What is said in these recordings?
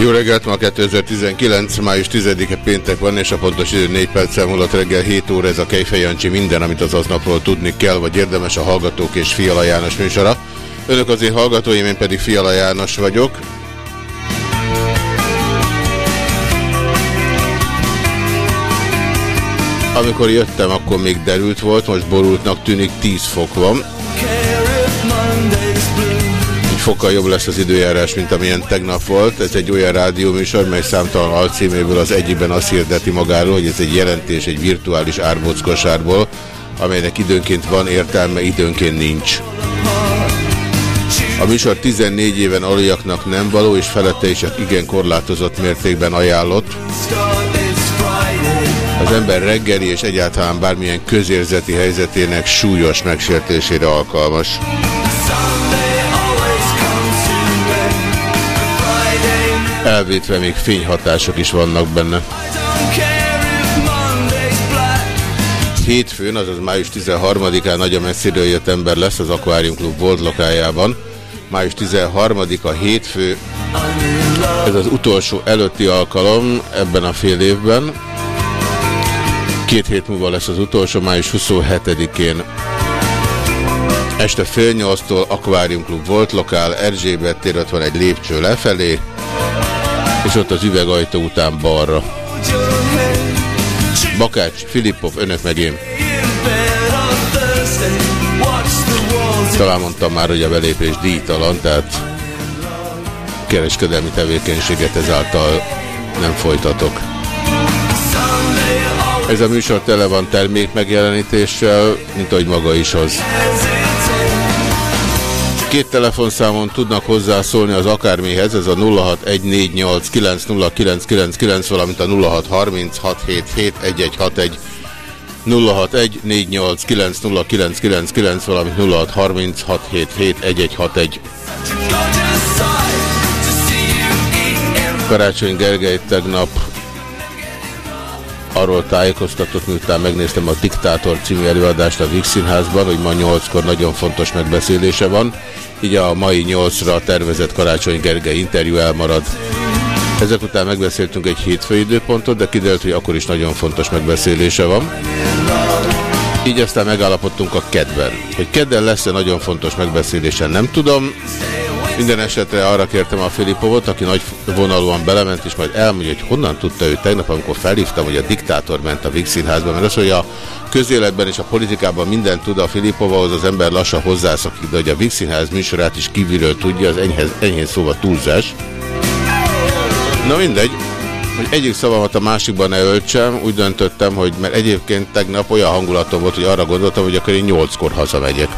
Jó reggelt, ma 2019. május 10-e péntek van, és a pontos idő 4 perccel múlott reggel 7 óra ez a Kejfej Jancsi minden, amit az aznapról tudni kell, vagy érdemes a Hallgatók és Fiala János műsora. Önök az én hallgatóim, én pedig Fiala János vagyok. Amikor jöttem, akkor még derült volt, most borultnak tűnik, 10 fok van. Fokkal jobb lesz az időjárás, mint amilyen tegnap volt. Ez egy olyan rádióműsor, mely számtalan alcíméből az egyikben azt hirdeti magáról, hogy ez egy jelentés egy virtuális árbockosárból, amelynek időnként van értelme, időnként nincs. A műsor 14 éven aluljaknak nem való, és felette is igen korlátozott mértékben ajánlott. Az ember reggeli és egyáltalán bármilyen közérzeti helyzetének súlyos megsértésére alkalmas. Elvétve még fényhatások is vannak benne. Hétfőn, azaz május 13-án nagyon messziről jött ember lesz az Aquarium Club volt lokájában. Május 13-a hétfő, ez az utolsó előtti alkalom ebben a fél évben. Két hét múlva lesz az utolsó, május 27-én. Este fél nyolctól Aquarium Club volt lokál, Erzsébet tér, ott van egy lépcső lefelé, és ott az üvegajtó után balra. Bakács, Filippov, önök meg én. Talán mondtam már, hogy a belépés díjtalan, tehát kereskedelmi tevékenységet ezáltal nem folytatok. Ez a műsor tele van termék megjelenítéssel, mint ahogy maga is az. Két telefonszámon tudnak hozzászólni az akármihez, ez a 0614890999, valamint a 0636771161. 0614890999, valamint 0636771161. Karácsony Gergely tegnap arról tájékoztatott, miután megnéztem a Diktátor című előadást a Vix Színházban, hogy ma 8-kor nagyon fontos megbeszélése van, így a mai 8-ra tervezett Karácsony Gergely interjú elmarad. Ezek után megbeszéltünk egy hétfői időpontot, de kiderült, hogy akkor is nagyon fontos megbeszélése van. Így aztán megállapodtunk a kedven. Hogy kedden lesz-e nagyon fontos megbeszélésen, nem tudom. Minden esetre arra kértem a Filipovot, aki nagy vonalúan belement, és majd elmondja, hogy honnan tudta ő tegnap, amikor felhívtam, hogy a diktátor ment a Vix mert az, hogy a közéletben és a politikában mindent tud a Filipovahoz, az ember lassan hozzászokik, de hogy a Vix színház műsorát is kívülről tudja, az enyhez, enyhén szóval túlzás. Na mindegy, hogy egyik szavamat a másikban ne öltsem, úgy döntöttem, hogy mert egyébként tegnap olyan hangulatom volt, hogy arra gondoltam, hogy akkor én nyolckor hazamegyek.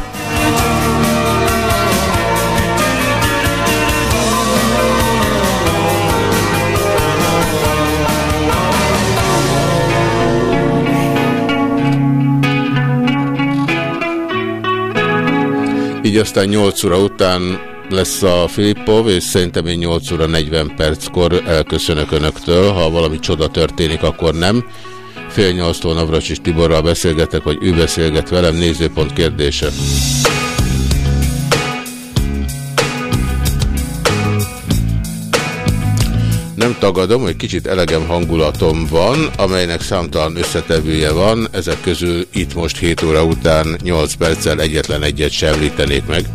Így aztán 8 óra után lesz a Filippov, és szerintem én 8 óra 40 perckor elköszönök Önöktől. Ha valami csoda történik, akkor nem. Fél nyolctól Navracsis Tiborral beszélgetek, vagy ő beszélget velem, nézőpont kérdése. Nem tagadom, hogy kicsit elegem hangulatom van, amelynek számtalan összetevője van, ezek közül itt most 7 óra után 8 perccel egyetlen egyet sem említenék meg.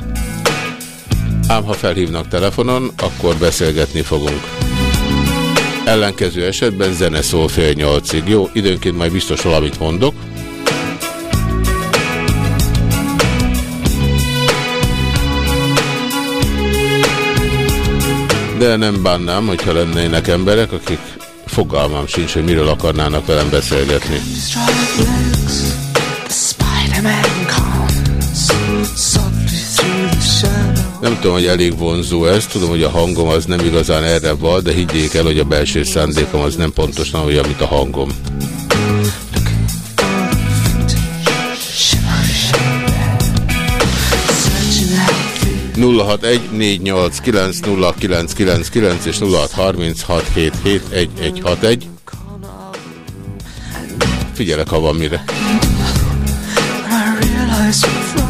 Ám ha felhívnak telefonon, akkor beszélgetni fogunk. Ellenkező esetben zene szól fél nyolcig. Jó, időnként majd biztos valamit mondok. de nem bánnám, hogyha lennének emberek, akik fogalmam sincs, hogy miről akarnának velem beszélgetni. Nem tudom, hogy elég vonzó ez, tudom, hogy a hangom az nem igazán erre van, de higgyék el, hogy a belső szándékom az nem pontosan olyan, mint a hangom. 061 és 0636771161. Figyelek, ha van mire. I realize you're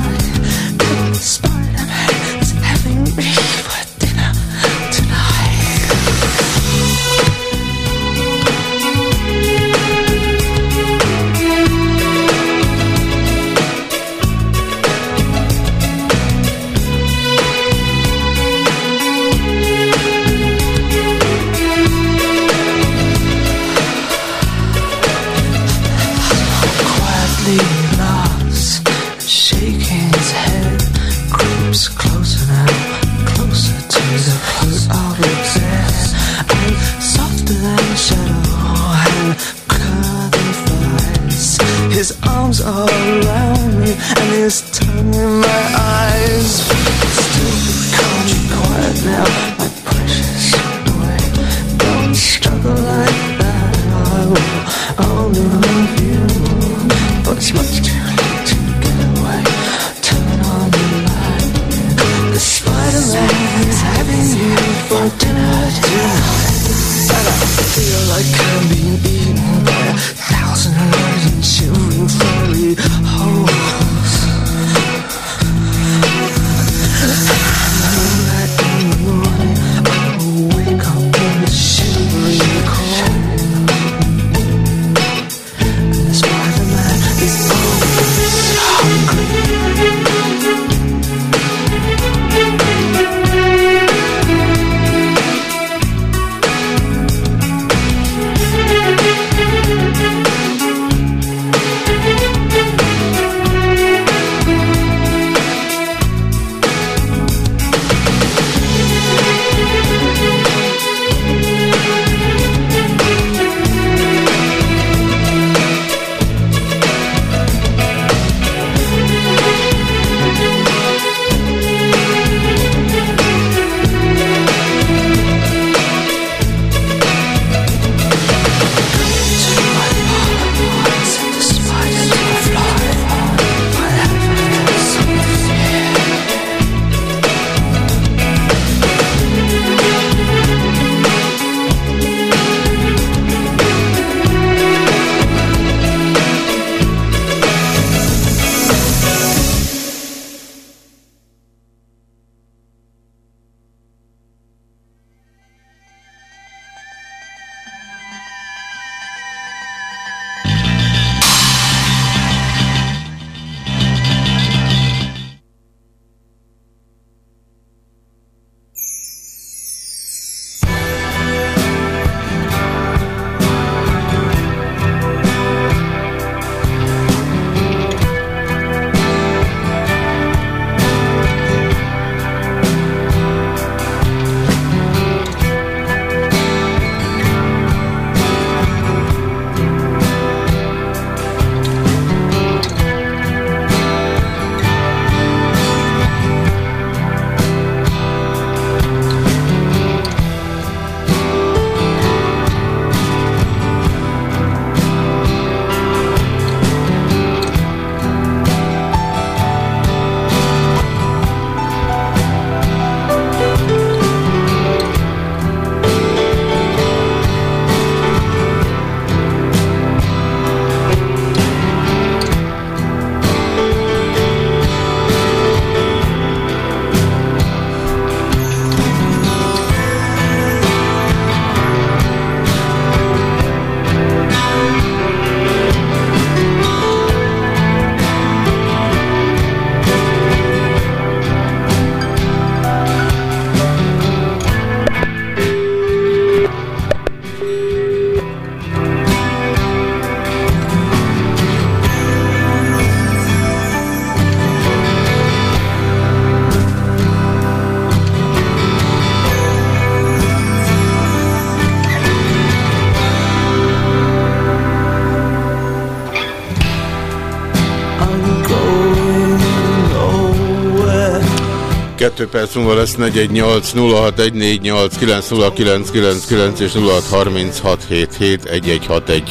Kettő perc múlva lesz 418 061489 0999 és 0636771161.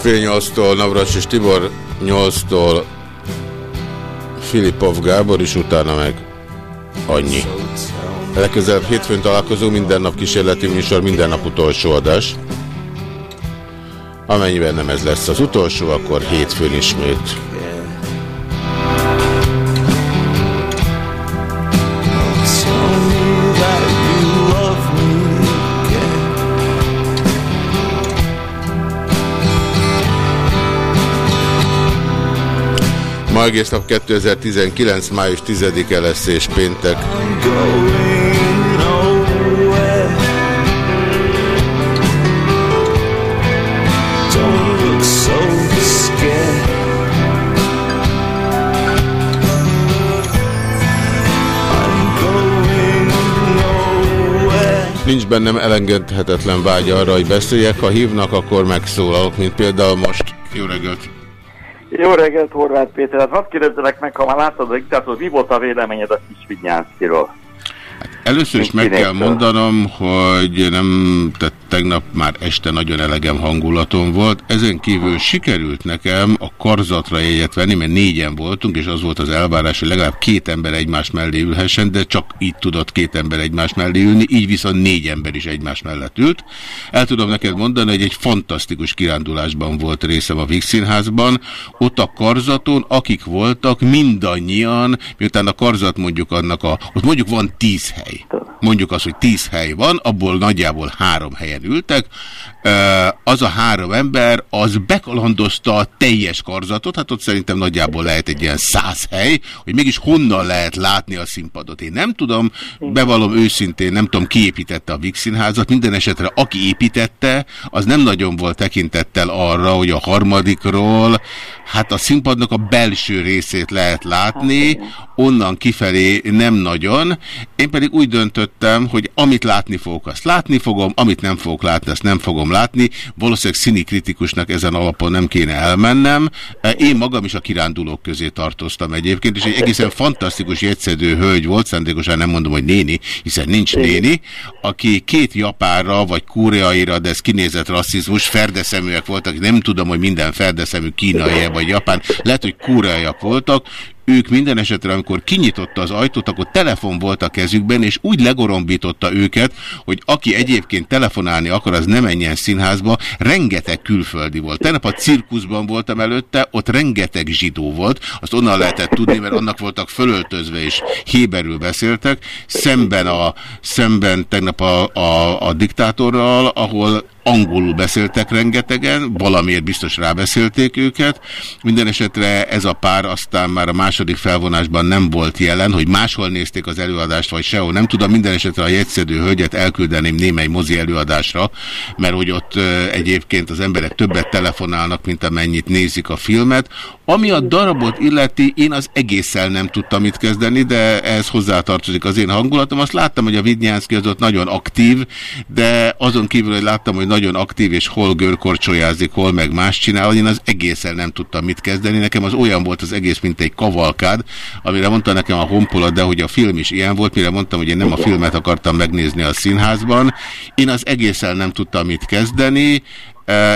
Fél nyolctól Navras és Tibor, nyolctól Filipov Gábor, és utána meg annyi. Legközelebb hétfőn találkozó, minden nap kísérleti műsor, minden nap utolsó adás. Amennyiben nem ez lesz az utolsó, akkor hétfőn ismét. Ma egész nap 2019. május 10-e lesz és péntek. Nincs bennem elengedhetetlen vágy arra, hogy beszéljek. Ha hívnak, akkor megszólalok, mint például most. Jó reggelt! Jó reggelt, Horváth Péter. Hát hadd kérdezzelek meg, ha már láttad a diktátor, mi volt a véleményed a Kisvinyánszkiról? Először is meg kell mondanom, hogy nem, tehát tegnap már este nagyon elegem hangulatom volt. Ezen kívül sikerült nekem a karzatra jegyet venni, mert négyen voltunk, és az volt az elvárás, hogy legalább két ember egymás mellé ülhessen, de csak így tudott két ember egymás mellé ülni, így viszont négy ember is egymás mellett ült. El tudom neked mondani, hogy egy fantasztikus kirándulásban volt részem a Vix Színházban. Ott a karzaton, akik voltak, mindannyian, miután a karzat mondjuk annak a, ott mondjuk van tíz hely. Mondjuk az, hogy tíz hely van, abból nagyjából három helyen ültek, az a három ember, az bekalandozta a teljes karzatot, hát ott szerintem nagyjából lehet egy ilyen száz hely, hogy mégis honnan lehet látni a színpadot. Én nem tudom, bevallom őszintén, nem tudom, ki építette a Vix Színházat, minden esetre aki építette, az nem nagyon volt tekintettel arra, hogy a harmadikról, hát a színpadnak a belső részét lehet látni, onnan kifelé nem nagyon. Én pedig úgy döntöttem, hogy amit látni fogok, azt látni fogom, amit nem fogok látni, azt nem fogom látni. Valószínűleg színi kritikusnak ezen alapon nem kéne elmennem. Én magam is a kirándulók közé tartoztam egyébként, és egy egészen fantasztikus jegyszedő hölgy volt, szándékosan nem mondom, hogy néni, hiszen nincs néni, aki két japára vagy koreaira, de ez kinézett rasszizmus, ferdeszeműek voltak, nem tudom, hogy minden ferdeszemű kínai vagy japán, lehet, hogy koreaiak voltak, ők minden esetre, amikor kinyitotta az ajtót, akkor telefon volt a kezükben, és úgy legorombította őket, hogy aki egyébként telefonálni akar, az nem menjen színházba, rengeteg külföldi volt. Tegnap a cirkuszban voltam előtte, ott rengeteg zsidó volt, azt onnan lehetett tudni, mert annak voltak fölöltözve, és héberül beszéltek, szemben, a, szemben tegnap a, a, a diktátorral, ahol angolul beszéltek rengetegen, valamiért biztos rábeszélték őket. Minden esetre ez a pár aztán már a második felvonásban nem volt jelen, hogy máshol nézték az előadást, vagy sehol. Nem tudom, minden esetre a jegyszedő hölgyet elküldeném némely mozi előadásra, mert hogy ott egyébként az emberek többet telefonálnak, mint amennyit nézik a filmet. Ami a darabot illeti, én az egésszel nem tudtam mit kezdeni, de ez hozzátartozik az én hangulatom. Azt láttam, hogy a Vidnyánszki az ott nagyon aktív, de azon kívül, hogy láttam, hogy nagyon aktív, és hol görkorcsolyázik, hol meg más csinál, én az egészen nem tudtam mit kezdeni. Nekem az olyan volt az egész, mint egy kavalkád, amire mondta nekem a honpola, de hogy a film is ilyen volt, mire mondtam, hogy én nem a filmet akartam megnézni a színházban. Én az egészen nem tudtam mit kezdeni,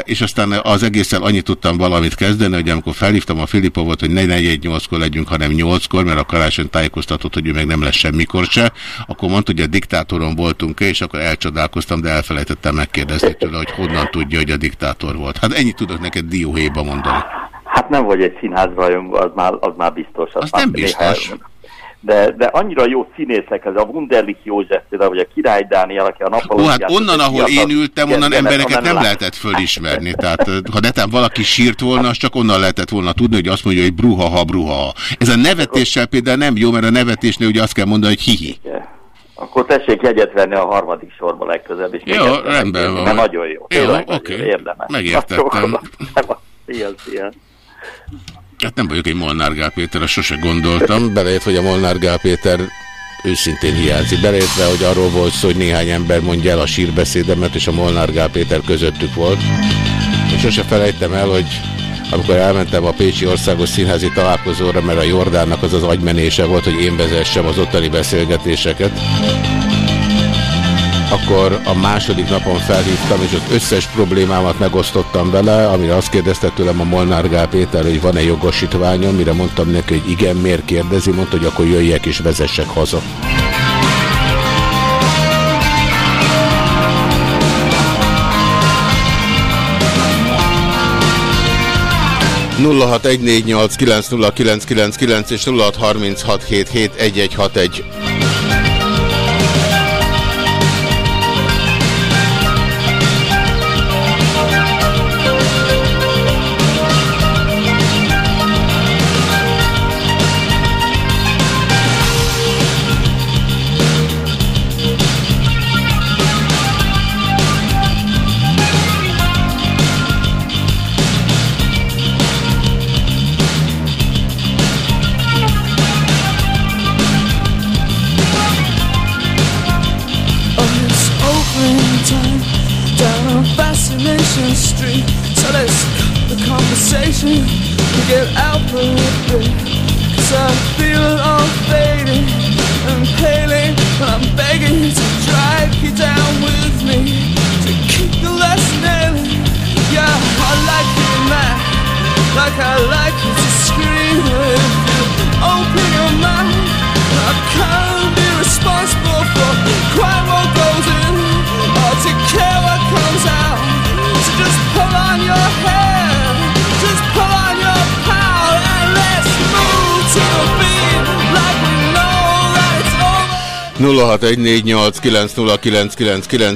és aztán az egészen annyit tudtam valamit kezdeni, hogy amikor felhívtam a Filipovot, hogy ne 4-8-kor legyünk, hanem 8-kor, mert a karácsony tájékoztatott, hogy ő meg nem lesz semmikor se, akkor mondta, hogy a diktátoron voltunk-e, és akkor elcsodálkoztam, de elfelejtettem megkérdezni tőle, hogy honnan tudja, hogy a diktátor volt. Hát ennyit tudok neked dióhéjba mondani. Hát nem vagy egy színházrajongó, az már, az már biztos. Az, az nem biztos. Néha, de, de annyira jó színészek, ez a Wunderlich József, például, vagy a Király Dániel, aki a nappal... Ó, hát onnan, ahol én ültem, onnan embereket nem lehetett fölismerni. Tehát ha netán valaki sírt volna, az csak onnan lehetett volna tudni, hogy azt mondja, hogy bruha-ha, bruha. Ez a nevetéssel például nem jó, mert a nevetésnél ugye azt kell mondani, hogy hihi. Akkor tessék jegyet venni a harmadik sorba legközelebb. És jó, rendben van. Nagyon jó. Jó, oké. Okay. Érdemes. Megértettem. Ilyen, ilyen. Nem vagyok egy Molnár Gál Péter, sose gondoltam. Belejött, hogy a Molnár Gál Péter őszintén hiányzik. Beleértve, hogy arról volt szó, hogy néhány ember mondja el a sírbeszédemet, és a Molnár Gál Péter közöttük volt. És sose felejtem el, hogy amikor elmentem a Pécsi Országos Színházi találkozóra, mert a Jordánnak az az agymenése volt, hogy én vezessem az ottani beszélgetéseket, akkor a második napon felhívtam, és az összes problémámat megosztottam vele, amire azt kérdezte tőlem a Molnár Gál Péter, hogy van-e jogosítványom, mire mondtam neki, hogy igen, miért kérdezi, mondta, hogy akkor jöjjek és vezessek haza. 0614890999 és 0636771161.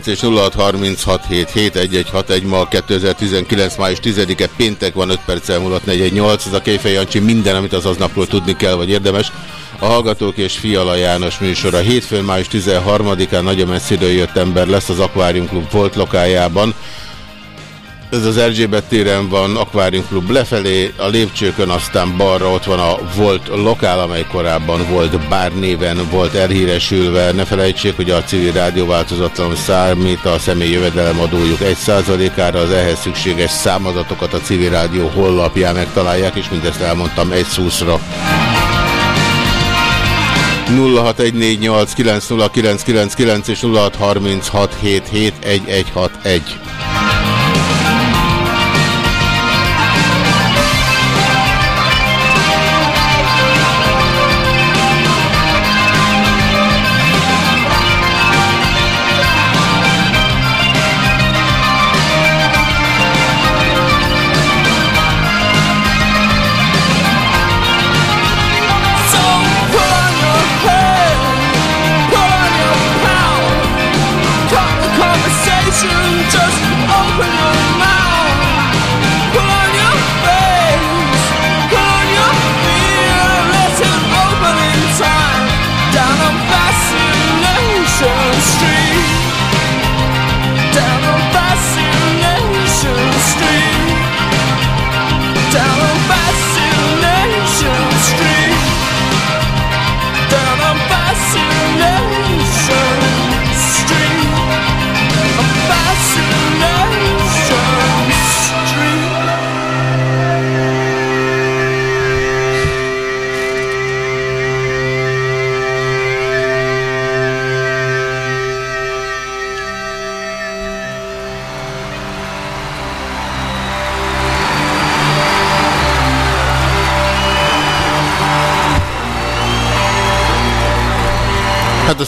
és 0636771161 ma 2019. május 10-e péntek van 5 perccel múlott 418. Ez a Kéfej Jancsi minden, amit az aznapról tudni kell, vagy érdemes. A Hallgatók és Fiala János műsora hétfőn május 13-án nagyon messziről jött ember lesz az Aquarium Klub volt lokájában. Ez az Erzsébet téren van, Aquarium Klub lefelé, a lépcsőkön aztán balra ott van a Volt lokál, amely korábban volt bár néven, volt elhíresülve. Ne felejtsék, hogy a civil rádió változatlanul számít a személy jövedelem adójuk 1%-ára, az ehhez szükséges számadatokat a civil rádió hollapján megtalálják, és mindezt elmondtam egy szúszra. 0614890999 és 0636771161.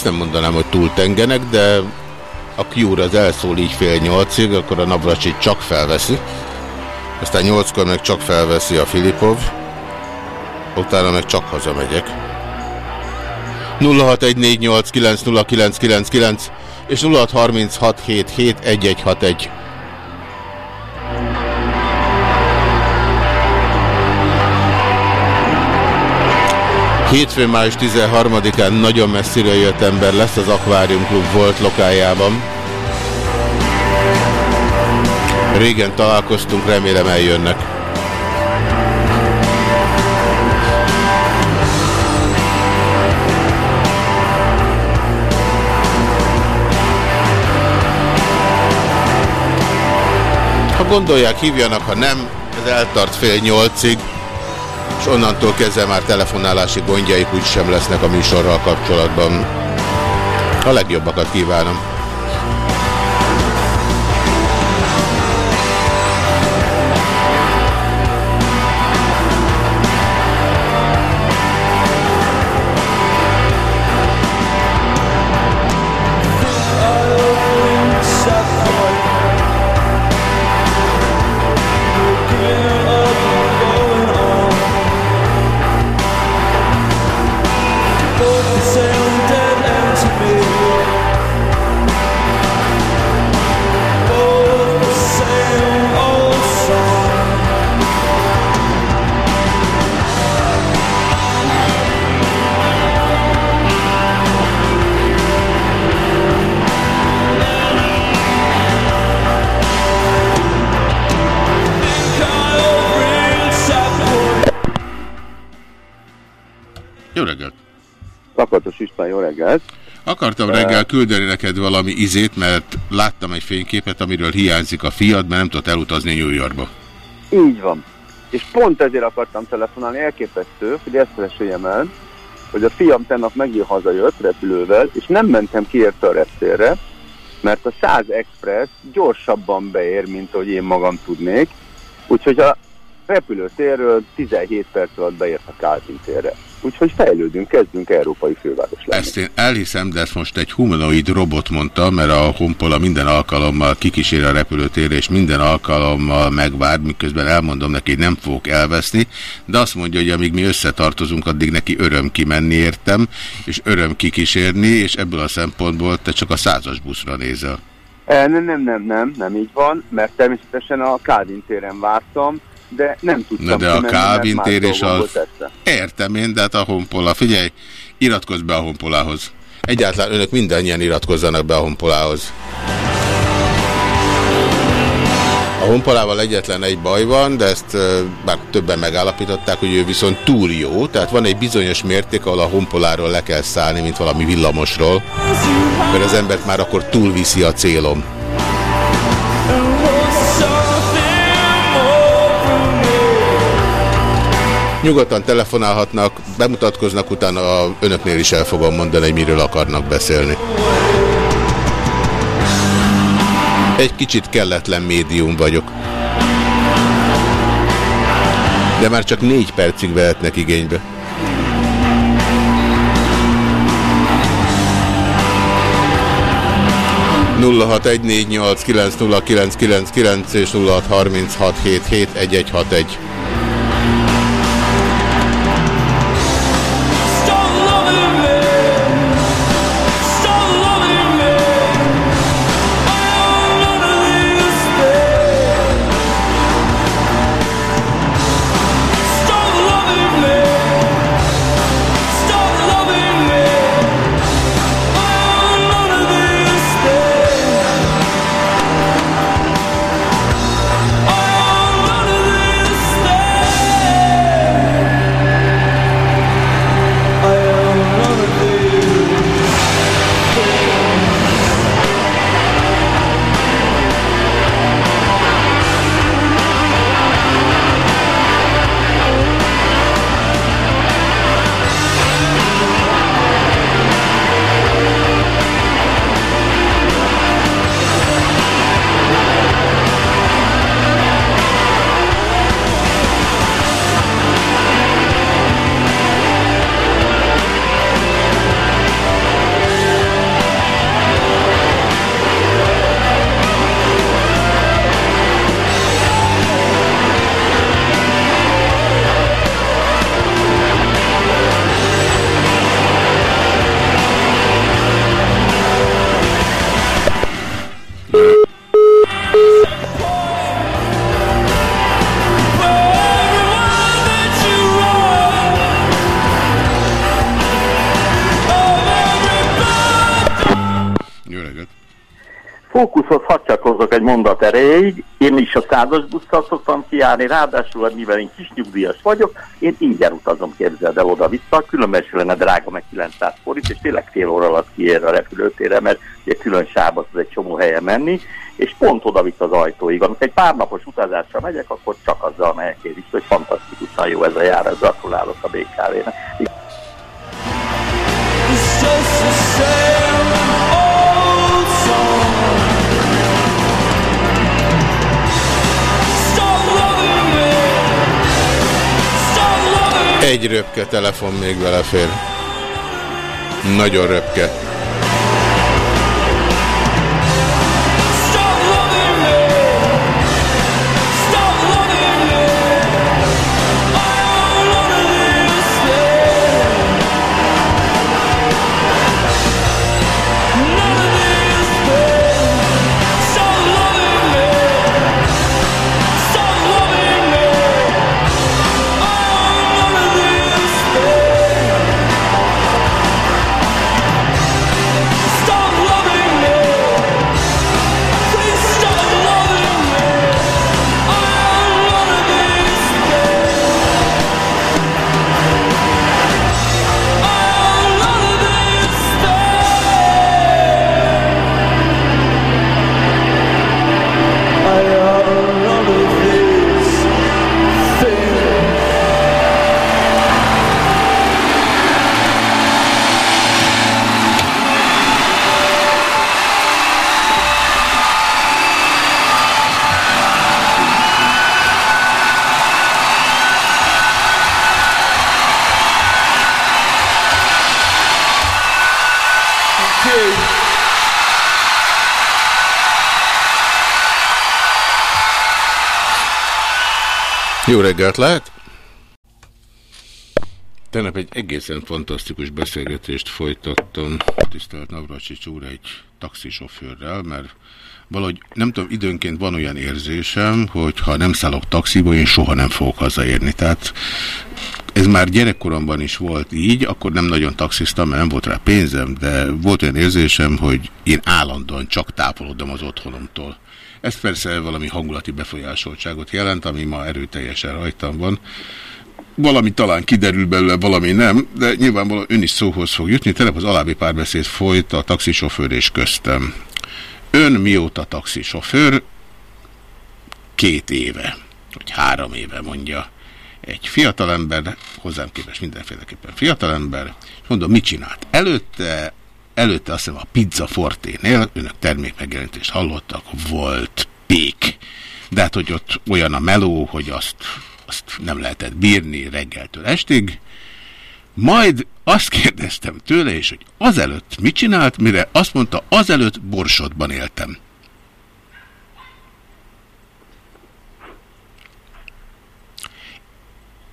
azt nem mondanám, hogy túl tengenek, de a Cure az elszól így fél nyolcig, akkor a Navracsit csak felveszi. Aztán nyolckor meg csak felveszi a Filipov. Utána meg csak hazamegyek. 0614890999 és 0636771161. Hétfőn május 13-án nagyon messzire jött ember lesz, az Aquarium Klub volt lokájában. Régen találkoztunk, remélem eljönnek. Ha gondolják, hívjanak, ha nem, ez eltart fél nyolcig és onnantól kezdve már telefonálási gondjaik úgy sem lesznek a műsorral kapcsolatban. A legjobbakat kívánom. Jó reggelt! Akartam reggel küldeni neked valami izét, mert láttam egy fényképet, amiről hiányzik a fiad, mert nem tudott elutazni New Yorkba. Így van. És pont ezért akartam telefonálni, elképesztő, hogy ezt meséljem el, hogy a fiam tegnap megint hazajött repülővel, és nem mentem ki érte a reptérre, mert a 100 Express gyorsabban beér, mint hogy én magam tudnék, úgyhogy a repülőtérről 17 perc alatt beért a Kálvin térre. Úgyhogy fejlődünk, kezdünk európai főváros lenni. Ezt én elhiszem, de ezt most egy humanoid robot mondta, mert a Honpola minden alkalommal kikísér a repülőtérre, és minden alkalommal megvár, miközben elmondom neki, hogy nem fogok elveszni, de azt mondja, hogy amíg mi összetartozunk, addig neki öröm kimenni értem, és öröm kikísérni, és ebből a szempontból te csak a százas buszra nézel. E, nem, nem, nem, nem, nem így van, mert természetesen a Kálvin téren vártam, de nem tudtam Na de a Kálvin tér és az... Értem én, de hát a Honpola, figyelj, iratkozz be a Honpolához. Egyáltalán önök mindannyian iratkozzanak be a Honpolához. A Honpolával egyetlen egy baj van, de ezt ö, bár többen megállapították, hogy ő viszont túl jó, tehát van egy bizonyos mérték, ahol a Honpoláról le kell szállni, mint valami villamosról, mert az embert már akkor túlviszi a célom. Nyugodtan telefonálhatnak, bemutatkoznak, utána a önöknél is el fogom mondani, hogy miről akarnak beszélni. Egy kicsit kelletlen médium vagyok. De már csak négy percig vehetnek igénybe. nulla hat egy és nulla mondat erejéig. Én is a százas busszal szoktam kijárni, ráadásul, mivel én kis nyugdíjas vagyok, én ingyen utazom, képzeld el oda-vissza, különben lenne drága meg 900 forint, és tényleg fél óra alatt kiér a repülőtérre, mert ugye külön sávot az egy csomó helyen menni, és pont oda vitt az ajtóig. Amikor egy pár napos utazásra megyek, akkor csak azzal megyek hogy fantasztikusan jó ez a jár, gratulálok a BKV-nek. Telefon még belefér. Nagyon röpke. Jó reggelt lehet! Tegnap egy egészen fantasztikus beszélgetést folytattam tisztelt Navracsics úr egy taxisofőrrel, mert valahogy nem tudom, időnként van olyan érzésem, hogy ha nem szállok taxiba, én soha nem fogok hazaérni. Tehát ez már gyerekkoromban is volt így, akkor nem nagyon taxiztam, mert nem volt rá pénzem, de volt olyan érzésem, hogy én állandóan csak távolodom az otthonomtól. Ez persze valami hangulati befolyásoltságot jelent, ami ma erőteljesen rajtam van. Valami talán kiderül belőle, valami nem, de nyilvánvalóan ön is szóhoz fog jutni. Telep az alábbi párbeszéd folyt a taxisofőr és köztem. Ön mióta taxisofőr? Két éve, vagy három éve mondja. Egy fiatalember, hozzám képest mindenféleképpen fiatalember, és mondom, mit csinált? Előtte előtte azt hiszem a Pizza Forténél, önök termék megjelentést hallottak, volt pék. De hát, hogy ott olyan a meló, hogy azt, azt nem lehetett bírni reggeltől estig. Majd azt kérdeztem tőle, és hogy azelőtt mit csinált, mire azt mondta, azelőtt Borsodban éltem.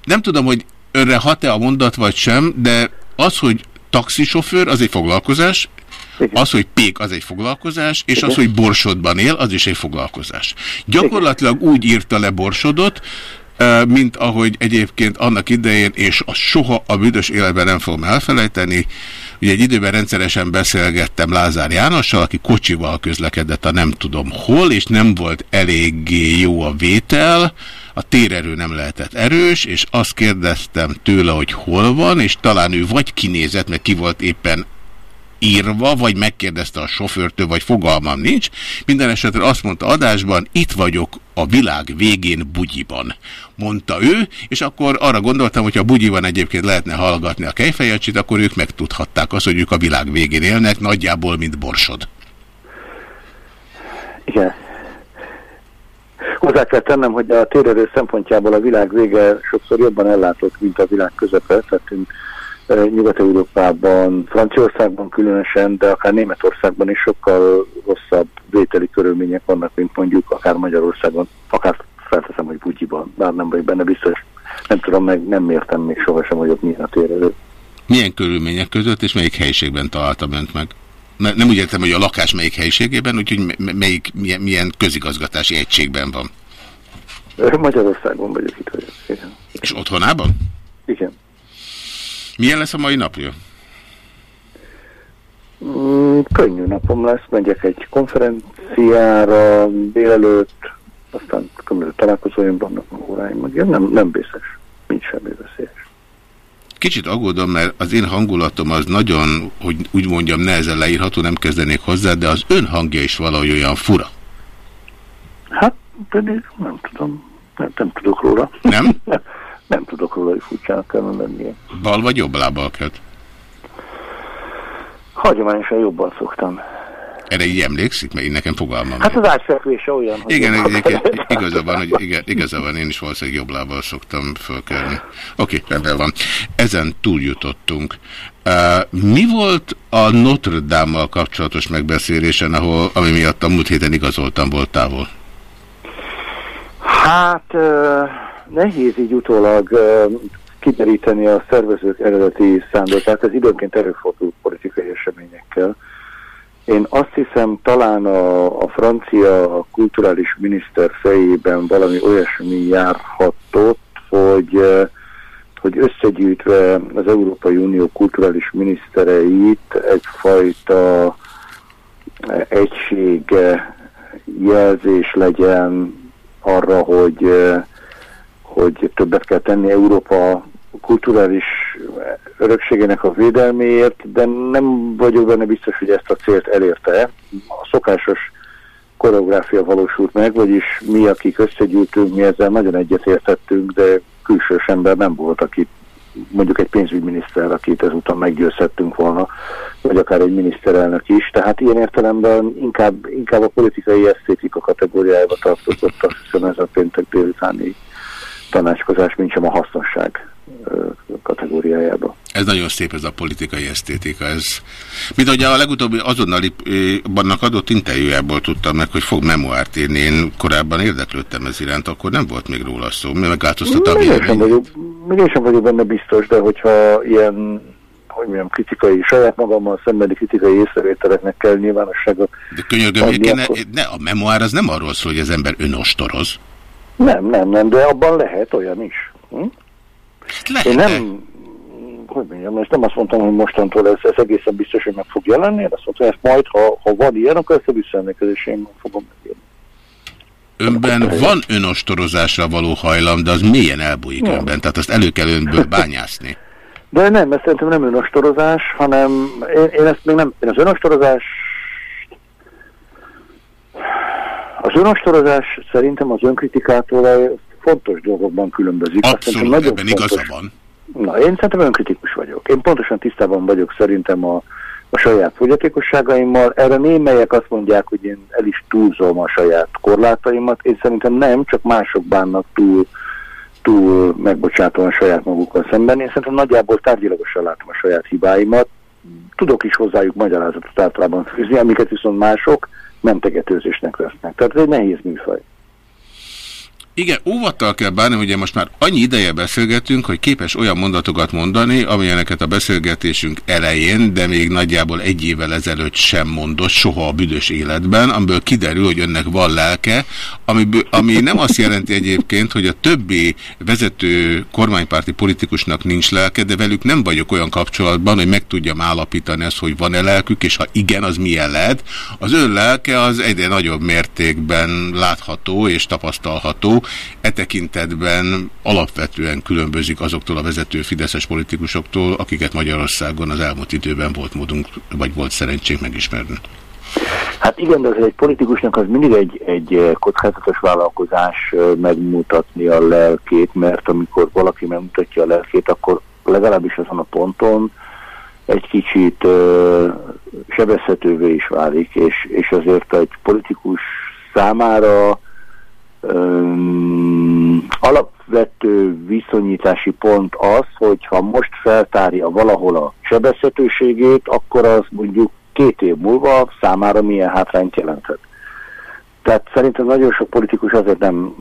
Nem tudom, hogy önre hat-e a mondat vagy sem, de az, hogy taxisofőr, az egy foglalkozás, az, hogy pék, az egy foglalkozás, és az, hogy borsodban él, az is egy foglalkozás. Gyakorlatilag úgy írta le borsodot, mint ahogy egyébként annak idején, és azt soha a büdös életben nem fogom elfelejteni, Ugye egy időben rendszeresen beszélgettem Lázár Jánossal, aki kocsival közlekedett a nem tudom hol, és nem volt eléggé jó a vétel, a térerő nem lehetett erős, és azt kérdeztem tőle, hogy hol van, és talán ő vagy kinézett, mert ki volt éppen írva, vagy megkérdezte a sofőrtől, vagy fogalmam nincs. Minden esetre azt mondta adásban, itt vagyok a világ végén bugyiban, mondta ő, és akkor arra gondoltam, hogy ha bugyiban egyébként lehetne hallgatni a kejfejecsit, akkor ők megtudhatták azt, hogy ők a világ végén élnek, nagyjából, mint borsod. Igen. Hozzá kell tennem, hogy a térerő szempontjából a világ vége sokszor jobban ellátott, mint a világ közepe, tehát Nyugat-Európában, Franciaországban különösen, de akár Németországban is sokkal rosszabb vételi körülmények vannak, mint mondjuk akár Magyarországon, akár felteszem, hogy Bugyiban, bár nem vagyok benne biztos, nem tudom, meg nem értem még sohasem, hogy ott milyen a térerő. Milyen körülmények között és melyik helyiségben találtam önt meg? Nem úgy értem, hogy a lakás melyik helyiségében, úgyhogy melyik, milyen, milyen közigazgatási egységben van? Magyarországon vagyok itt vagyok, igen. És otthonában? Igen. Milyen lesz a mai napja? Mm, könnyű napom lesz, megyek egy konferenciára délelőtt, aztán különböző találkozóim vannak a óráim, meg nem, nem vészes, nincs semmi veszélyes. Kicsit aggódom, mert az én hangulatom az nagyon, hogy úgy mondjam, nehezen leírható, nem kezdenék hozzá, de az ön hangja is valahogy olyan fura. pedig nem tudom, nem, nem tudok róla. Nem? nem, tudok róla, hogy furcsának kellene lennie. Bal vagy jobb lábbal kelt? Hagyományosan jobban szoktam. Erre így emlékszik? Mert én nekem fogalmam. Hát az átfekvése olyan. Igen, egyébként igaza van, hogy igen, igaza van, én is valószínűleg jobb lábbal szoktam fölkelni. Oké, rendben van. Ezen túljutottunk. Uh, mi volt a Notre Dame-mal kapcsolatos megbeszélésen, ahol, ami miatt a múlt héten igazoltam volt távol? Hát ö, nehéz így utólag kideríteni a szervezők eredeti szándékát, ez időnként előfordul politikai eseményekkel. Én azt hiszem, talán a, a francia kulturális miniszter fejében valami olyasmi járhatott, hogy, hogy összegyűjtve az Európai Unió kulturális minisztereit egyfajta egység jelzés legyen arra, hogy, hogy többet kell tenni Európa kulturális örökségének a védelméért, de nem vagyok benne biztos, hogy ezt a célt elérte. A szokásos koreográfia valósult meg, vagyis mi, akik összegyűjtünk, mi ezzel nagyon egyetértettünk, de külsős ember nem volt, aki mondjuk egy pénzügyminiszter, akit ezúton meggyőzhettünk volna, vagy akár egy miniszterelnök is. Tehát ilyen értelemben inkább, inkább a politikai esztétika kategóriájába tartozott, azt hiszem ez a péntek délutáni tanácskozás, mint sem a hasznosság kategóriájába. Ez nagyon szép, ez a politikai esztétika. Ez, mint hogy a legutóbbi azonnali bannak adott interjújából tudtam meg, hogy fog memoárt írni. Én korábban érdeklődtem ez iránt, akkor nem volt még róla szó. Mi megváltoztatta a Még én sem vélemény? vagyok, még én sem vagyok benne biztos, de hogyha ilyen hogy mondjam, kritikai, saját magammal szembeni kritikai észrevételeknek kell nyilvánosságot. De könyörgöm, adni, akkor- ne, ne, a memoár az nem arról szól, hogy az ember önostoroz. Nem, nem, nem, de abban lehet olyan is. Hm? Lehet, Én nem, hogy mondjam, ezt nem azt mondtam, hogy mostantól ez, ez egészen biztos, hogy meg fog jelenni, én azt mondtam, hogy ezt majd, ha, ha van ilyen, akkor ezt a visszaemlékezés én fogom megírni. Önben van önostorozásra való hajlam, de az mélyen elbújik Nem. önben, tehát azt elő kell önből bányászni. De nem, ez szerintem nem önostorozás, hanem én, én ezt még nem, én az önostorozás az önostorozás szerintem az önkritikától fontos dolgokban különbözik. Abszolút, ebben igaza fontos. van. Na, én szerintem önkritikus vagyok. Én pontosan tisztában vagyok szerintem a, a saját fogyatékosságaimmal. Erre némelyek azt mondják, hogy én el is túlzom a saját korlátaimat. Én szerintem nem, csak mások bánnak túl, túl megbocsátóan saját magukkal szemben. Én szerintem nagyjából tárgyilagosan látom a saját hibáimat. Tudok is hozzájuk magyarázatot általában fűzni, amiket viszont mások mentegetőzésnek vesznek. Tehát ez egy nehéz műfaj. Igen, óvattal kell bánni, ugye most már annyi ideje beszélgetünk, hogy képes olyan mondatokat mondani, amilyeneket a beszélgetésünk elején, de még nagyjából egy évvel ezelőtt sem mondott, soha a büdös életben, amiből kiderül, hogy önnek van lelke, amiből, ami nem azt jelenti egyébként, hogy a többi vezető kormánypárti politikusnak nincs lelke, de velük nem vagyok olyan kapcsolatban, hogy meg tudjam állapítani ezt, hogy van-e lelkük, és ha igen, az milyen lehet. Az ön lelke az egyre nagyobb mértékben látható és tapasztalható, e tekintetben alapvetően különbözik azoktól a vezető fideszes politikusoktól, akiket Magyarországon az elmúlt időben volt módunk, vagy volt szerencsénk megismerni. Hát igen, de azért egy politikusnak az mindig egy, egy eh, kockázatos vállalkozás eh, megmutatni a lelkét, mert amikor valaki megmutatja a lelkét, akkor legalábbis azon a ponton egy kicsit uh, sebezhetővé is válik, és, és azért egy politikus számára um, alapvető viszonyítási pont az, hogy ha most feltárja valahol a sebezhetőségét, akkor az mondjuk két év múlva számára milyen hátrányt jelenthet. Tehát szerintem nagyon sok politikus azért nem,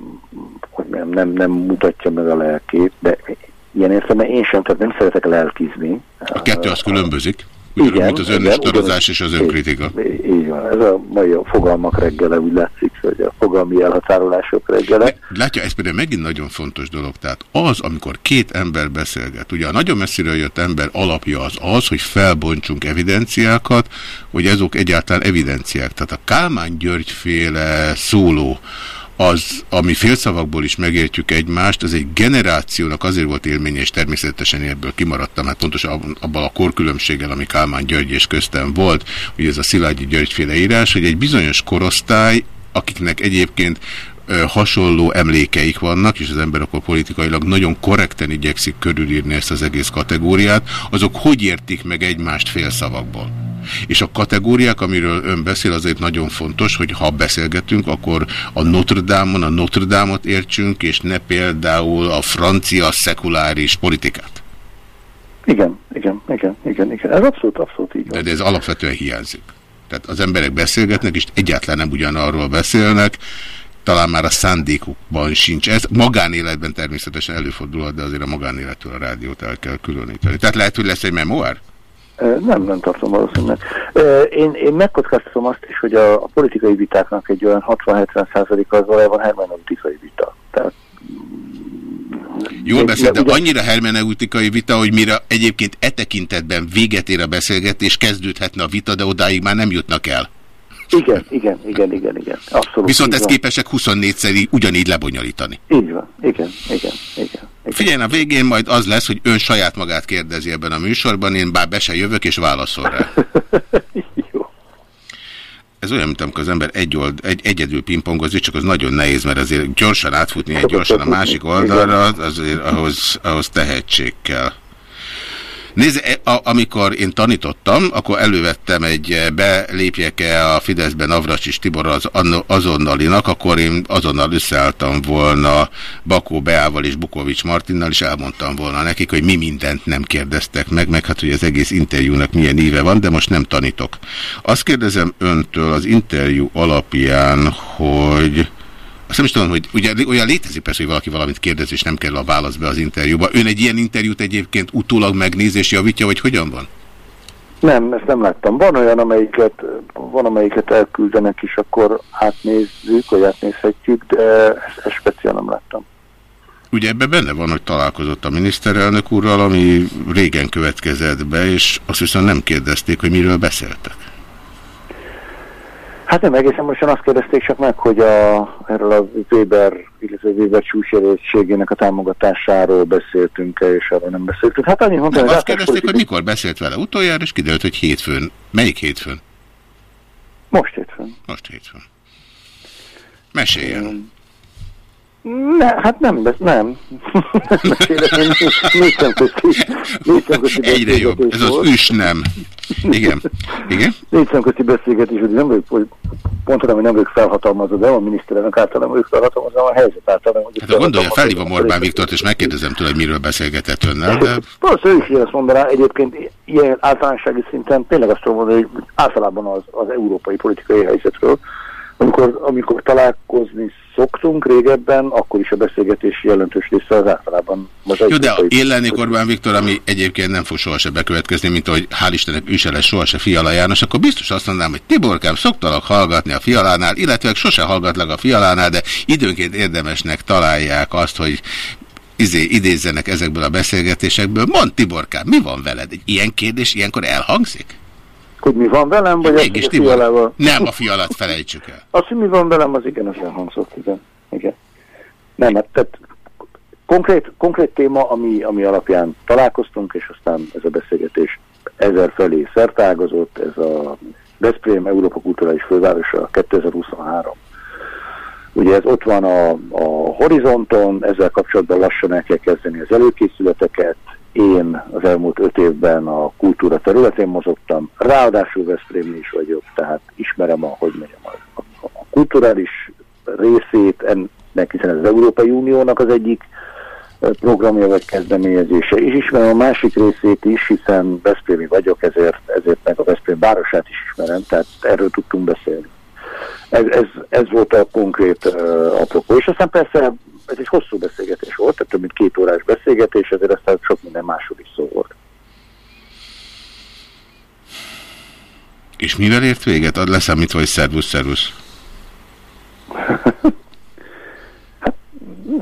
hogy nem, nem, nem mutatja meg a lelkét, de ilyen értelemben én sem, tehát nem szeretek lelkizni. A kettő az különbözik, ugyanúgy, mint az önöstorozás és az önkritika. Így, így van, ez a mai a fogalmak reggele, úgy látszik, hogy a fogalmi elhatárolások reggele. De, látja, ez például megint nagyon fontos dolog. Tehát az, amikor két ember beszélget, ugye a nagyon messziről jött ember alapja az az, hogy felbontsunk evidenciákat, hogy ezok egyáltalán evidenciák. Tehát a Kálmán György féle szóló, az, ami félszavakból is megértjük egymást, az egy generációnak azért volt élménye, és természetesen ebből kimaradtam, hát pontosan abban a korkülönbséggel, ami Kálmán György és köztem volt, hogy ez a Szilágyi György féle írás, hogy egy bizonyos korosztály, akiknek egyébként hasonló emlékeik vannak, és az ember akkor politikailag nagyon korrekten igyekszik körülírni ezt az egész kategóriát, azok hogy értik meg egymást félszavakból? És a kategóriák, amiről ön beszél, azért nagyon fontos, hogy ha beszélgetünk, akkor a Notre Dame-on a Notre Dame-ot értsünk, és ne például a francia szekuláris politikát. Igen, igen, igen, igen, igen. Ez abszolút, abszolút így van. De ez alapvetően hiányzik. Tehát az emberek beszélgetnek, és egyáltalán nem ugyanarról beszélnek, talán már a szándékukban sincs. Ez magánéletben természetesen előfordulhat, de azért a magánélettől a rádiót el kell különíteni. Tehát lehet, hogy lesz egy memoár? Nem, nem tartom valószínűleg. Én, én megkockáztatom azt is, hogy a, a politikai vitáknak egy olyan 60-70 százaléka az valójában hermeneutikai vita. Tehát Jól beszél, de annyira hermeneutikai vita, hogy mire egyébként e tekintetben véget ér a beszélgetés, kezdődhetne a vita, de odáig már nem jutnak el. Igen, igen, igen, igen, igen. Abszolút. Viszont ezt képesek 24-szer ugyanígy lebonyolítani. Így van, igen, igen, igen. Figyeljen, a végén majd az lesz, hogy ön saját magát kérdezi ebben a műsorban, én bár be se jövök és válaszol rá. Jó. Ez olyan, mint amikor az ember egy old, egy, egyedül pingpongozik, csak az nagyon nehéz, mert azért gyorsan átfutni egy gyorsan a másik oldalra, azért ahhoz, ahhoz tehetség kell. Nézd, a, amikor én tanítottam, akkor elővettem egy eh, belépjek-e a Fideszben Navracsis Tibor az azonnalinak, akkor én azonnal összeálltam volna Bakó Beával és Bukovics Martinnal, és elmondtam volna nekik, hogy mi mindent nem kérdeztek meg, meg hát, hogy az egész interjúnak milyen íve van, de most nem tanítok. Azt kérdezem öntől az interjú alapján, hogy azt nem is tudom, hogy ugye olyan létezik persze, hogy valaki valamit kérdez, és nem kell a válasz be az interjúba. Ön egy ilyen interjút egyébként utólag megnéz és javítja, vagy hogyan van? Nem, ezt nem láttam. Van olyan, amelyiket, van, amelyiket elküldenek, és akkor átnézzük, vagy átnézhetjük, de ezt, ezt speciál nem láttam. Ugye ebben benne van, hogy találkozott a miniszterelnök úrral, ami régen következett be, és azt viszont nem kérdezték, hogy miről beszéltek. Hát nem egészen most azt kérdezték csak meg, hogy a, erről a Weber, illetve Weber csúcsjelöltségének a támogatásáról beszéltünk-e, és arról nem beszéltünk. Hát annyi mondtam, hogy... Azt kérdezték, hogy mikor beszélt vele utoljára, és kiderült, hogy hétfőn. Melyik hétfőn? Most hétfőn. Most hétfőn. Meséljen. Um, ne, hát nem, de nem. Néztem közi Egyre jobb. Ez az üs nem. Igen. Igen? Néztem közi beszélgetés, hogy nem vagyok, hogy pont hogy nem vagyok felhatalmazva, de a miniszterelnök által nem vagyok felhatalmazva, a helyzet által nem vagyok Hát gondolja, felhívom Orbán Viktort, és megkérdezem tőle, hogy miről beszélgetett önnel, de... Persze, ő is azt mondaná, egyébként ilyen általánossági szinten tényleg azt tudom mondani, hogy általában az, az európai politikai helyzetről, amikor, amikor találkozni szoktunk régebben, akkor is a beszélgetési jelentős része az általában. Jó, de én lennék Orbán Viktor, ami egyébként nem fog sohasem bekövetkezni, mint ahogy hál' Istennek ő se lesz sohasem Fiala János, akkor biztos azt mondanám, hogy Tiborkám, szoktalak hallgatni a Fialánál, illetve sose hallgatlak a Fialánál, de időnként érdemesnek találják azt, hogy izé, idézzenek ezekből a beszélgetésekből. Mond Tiborkám, mi van veled? Egy ilyen kérdés ilyenkor elhangzik? Hogy mi van velem, vagy Mégis, a fialával? Nem, a fialat felejtsük el. Az, hogy mi van velem, az igen, az elhangzott, igen. igen. Nem, hát tehát konkrét, konkrét téma, ami, ami alapján találkoztunk, és aztán ez a beszélgetés ezer felé szertágazott, ez a Veszprém Európa Kulturális Fővárosa 2023. Ugye ez ott van a, a horizonton, ezzel kapcsolatban lassan el kell kezdeni az előkészületeket, én az elmúlt öt évben a kultúra területén mozogtam, ráadásul Veszprémi is vagyok, tehát ismerem a, hogy mondjam, a, a kulturális részét ennek, hiszen az Európai Uniónak az egyik programja vagy kezdeményezése, és ismerem a másik részét is, hiszen Veszprémi vagyok, ezért, ezért meg a Veszprém városát is ismerem, tehát erről tudtunk beszélni. Ez, ez, ez volt a konkrét uh, apropó. És aztán persze ez egy hosszú beszélgetés volt, tehát több mint két órás beszélgetés, ezért aztán sok minden másról is szó volt. És mivel ért véget? Ad leszámítva, hogy szervusz, szervusz. hát,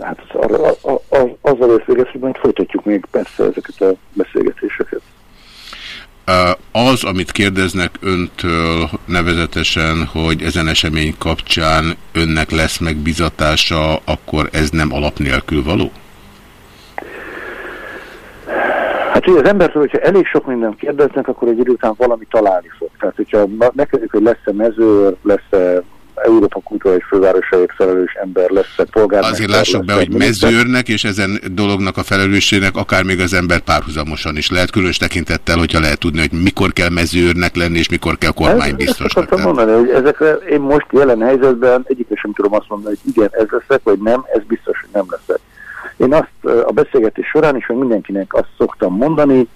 hát az, az, az, azzal ért véget, hogy majd folytatjuk még persze ezeket a beszélgetéseket. Az, amit kérdeznek öntől nevezetesen, hogy ezen esemény kapcsán önnek lesz megbizatása, akkor ez nem alap nélkül való? Hát ugye az embertől, hogyha elég sok mindent kérdeznek, akkor egy idő után valami találni fog. Tehát, hogyha megkezdik, hogy lesz-e mezőr, lesz-e Európa kulturális fővárosáért felelős ember lesz, polgármester Azért lássuk be, hogy mezőrnek és ezen dolognak a felelősségnek akár még az ember párhuzamosan is lehet, különös tekintettel, hogyha lehet tudni, hogy mikor kell mezőrnek lenni, és mikor kell kormánybiztosnak lenni. mondani, hogy ezekre én most jelen helyzetben egyikre sem tudom azt mondani, hogy igen, ez leszek, vagy nem, ez biztos, hogy nem leszek. Én azt a beszélgetés során is, hogy mindenkinek azt szoktam mondani,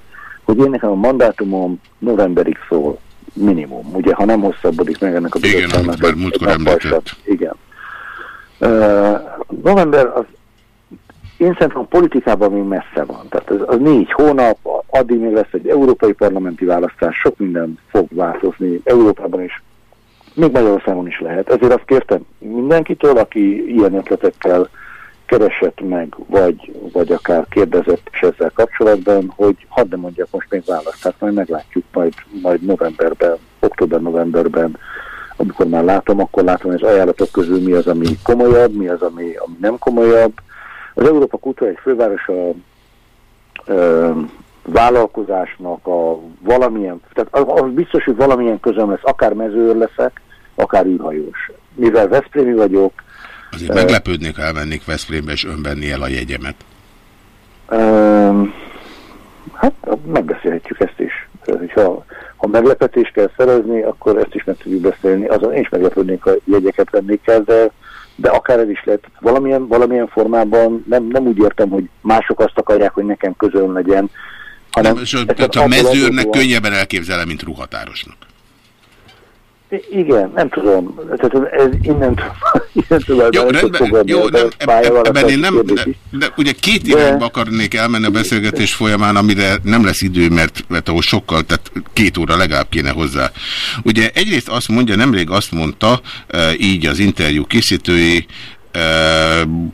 hogy én nekem a mandátumom novemberig szól, minimum. Ugye, ha nem hosszabbodik meg ennek a Igen, bizottságnak amit már egy- múltkor említett. Igen. Uh, november az én szerintem a politikában még messze van. Tehát az, az négy hónap, addig még lesz egy európai parlamenti választás, sok minden fog változni Európában is, még Magyarországon is lehet. Ezért azt kértem mindenkitől, aki ilyen ötletekkel keresett meg, vagy, vagy akár kérdezett is ezzel kapcsolatban, hogy hadd ne mondjak most még választ, tehát majd meglátjuk majd, majd novemberben, október-novemberben, amikor már látom, akkor látom, hogy az ajánlatok közül mi az, ami komolyabb, mi az, ami, ami nem komolyabb. Az Európa Kulturális Fővárosa ö, vállalkozásnak a valamilyen, tehát az biztos, hogy valamilyen közöm lesz, akár mezőr leszek, akár űrhajós. Mivel Veszprémi vagyok, Azért meglepődnék, ha elmennék Veszprémbe, és önvenni el a jegyemet. hát megbeszélhetjük ezt is. Ha, ha meglepetés kell szerezni, akkor ezt is meg tudjuk beszélni. Azon én is meglepődnék, ha jegyeket vennék el, de, de akár ez is lehet. Valamilyen, valamilyen formában nem, nem úgy értem, hogy mások azt akarják, hogy nekem közön legyen, hanem... Nem, és a, a mezőrnek könnyebben elképzelem, mint ruhatárosnak. Igen, nem tudom. Tehát ez innen tudom. Jó, rendben, jó, nem, ebben én nem, de, de ugye két De- irányba akarnék elmenni a beszélgetés folyamán, amire nem lesz idő, mert, mert ahol sokkal, tehát két óra legalább kéne hozzá. Ugye egyrészt azt mondja, nemrég azt mondta, e, így az interjú készítői,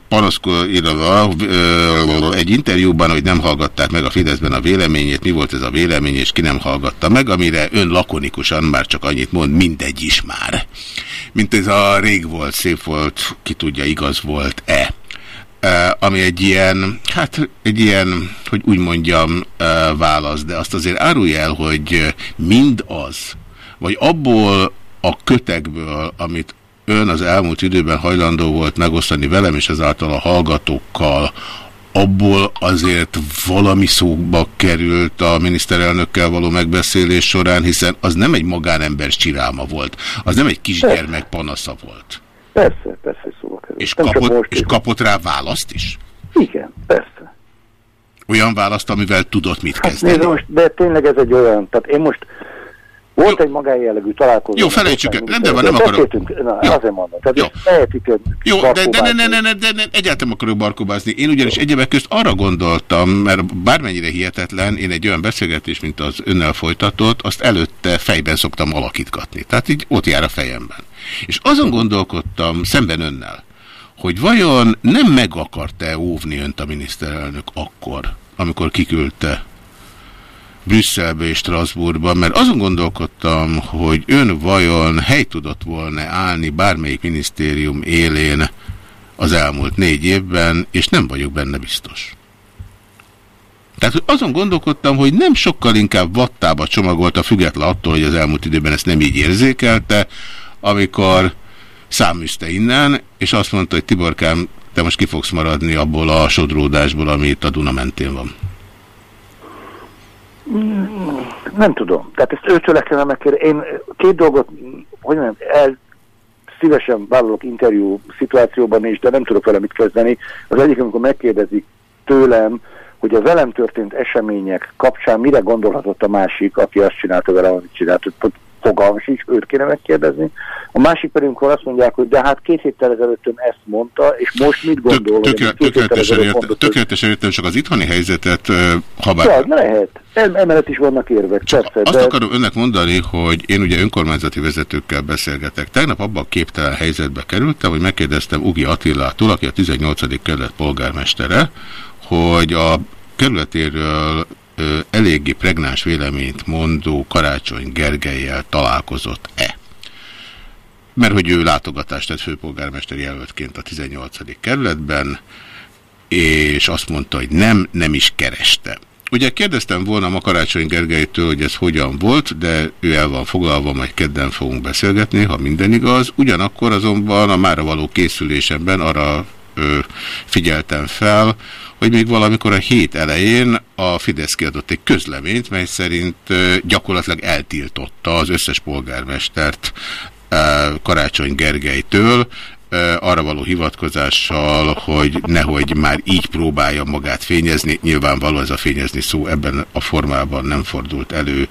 panaszkodva egy interjúban, hogy nem hallgatták meg a Fideszben a véleményét, mi volt ez a vélemény, és ki nem hallgatta meg, amire ön lakonikusan már csak annyit mond, mindegy is már. Mint ez a rég volt, szép volt, ki tudja, igaz volt-e. Ami egy ilyen, hát egy ilyen, hogy úgy mondjam, válasz, de azt azért árulja el, hogy mind az, vagy abból a kötekből, amit ön az elmúlt időben hajlandó volt megosztani velem és ezáltal a hallgatókkal, abból azért valami szóba került a miniszterelnökkel való megbeszélés során, hiszen az nem egy magánember csirálma volt, az nem egy kisgyermek panasza volt. Persze, persze szóba kerül. És Nem kapott, és kapott rá választ is? Igen, persze. Olyan választ, amivel tudott mit Hát kezdeni? nézd most, de tényleg ez egy olyan, tehát én most volt egy magánjellegű találkozó. Jó, felejtsük el. Rendben van, nem De akarok. Na, Jó. azért mondom. Tehát Jó. Jó, de, de, ne, ne, ne, ne, de, ne, egyáltalán akarok barkobázni. Én ugyanis egyebek közt arra gondoltam, mert bármennyire hihetetlen, én egy olyan beszélgetés, mint az önnel folytatott, azt előtte fejben szoktam alakítgatni. Tehát így ott jár a fejemben. És azon gondolkodtam szemben önnel, hogy vajon nem meg akart-e óvni önt a miniszterelnök akkor, amikor kiküldte Brüsszelbe és Strasbourgba, mert azon gondolkodtam, hogy ön vajon hely tudott volna állni bármelyik minisztérium élén az elmúlt négy évben, és nem vagyok benne biztos. Tehát azon gondolkodtam, hogy nem sokkal inkább vattába csomagolta, független attól, hogy az elmúlt időben ezt nem így érzékelte, amikor száműzte innen, és azt mondta, hogy Tiborkám, te most ki fogsz maradni abból a sodródásból, ami itt a Duna mentén van. Nem tudom. Tehát ezt őtől kellene megkérdezni. Én két dolgot, hogy mondjam, el szívesen vállalok interjú szituációban is, de nem tudok vele mit kezdeni. Az egyik, amikor megkérdezik tőlem, hogy a velem történt események kapcsán mire gondolhatott a másik, aki azt csinálta vele, amit csinált. Hogy Fogalmas is, őt kéne megkérdezni. A másik pedig, amikor azt mondják, hogy de hát két héttel ezelőtt ön ezt mondta, és most mit gondol? Tök, tökéletesen, érte, mondott, tökéletesen értem, csak az itthoni helyzetet, ha bár... Ja, lehet. Em- Emellett is vannak érvek, persze. Azt de... akarom önnek mondani, hogy én ugye önkormányzati vezetőkkel beszélgetek. Tegnap abban a képtelen helyzetbe kerültem, hogy megkérdeztem Ugi Attilától, aki a 18. kerület polgármestere, hogy a kerületéről eléggé pregnáns véleményt mondó Karácsony Gergelyel találkozott-e? Mert hogy ő látogatást tett főpolgármester jelöltként a 18. kerületben, és azt mondta, hogy nem, nem is kereste. Ugye kérdeztem volna ma Karácsony Gergelytől, hogy ez hogyan volt, de ő el van foglalva, majd kedden fogunk beszélgetni, ha minden igaz. Ugyanakkor azonban a mára való készülésemben arra ö, figyeltem fel, hogy még valamikor a hét elején a Fidesz kiadott egy közleményt, mely szerint gyakorlatilag eltiltotta az összes polgármestert Karácsony Gergelytől, arra való hivatkozással, hogy nehogy már így próbálja magát fényezni. Nyilvánvaló ez a fényezni szó ebben a formában nem fordult elő.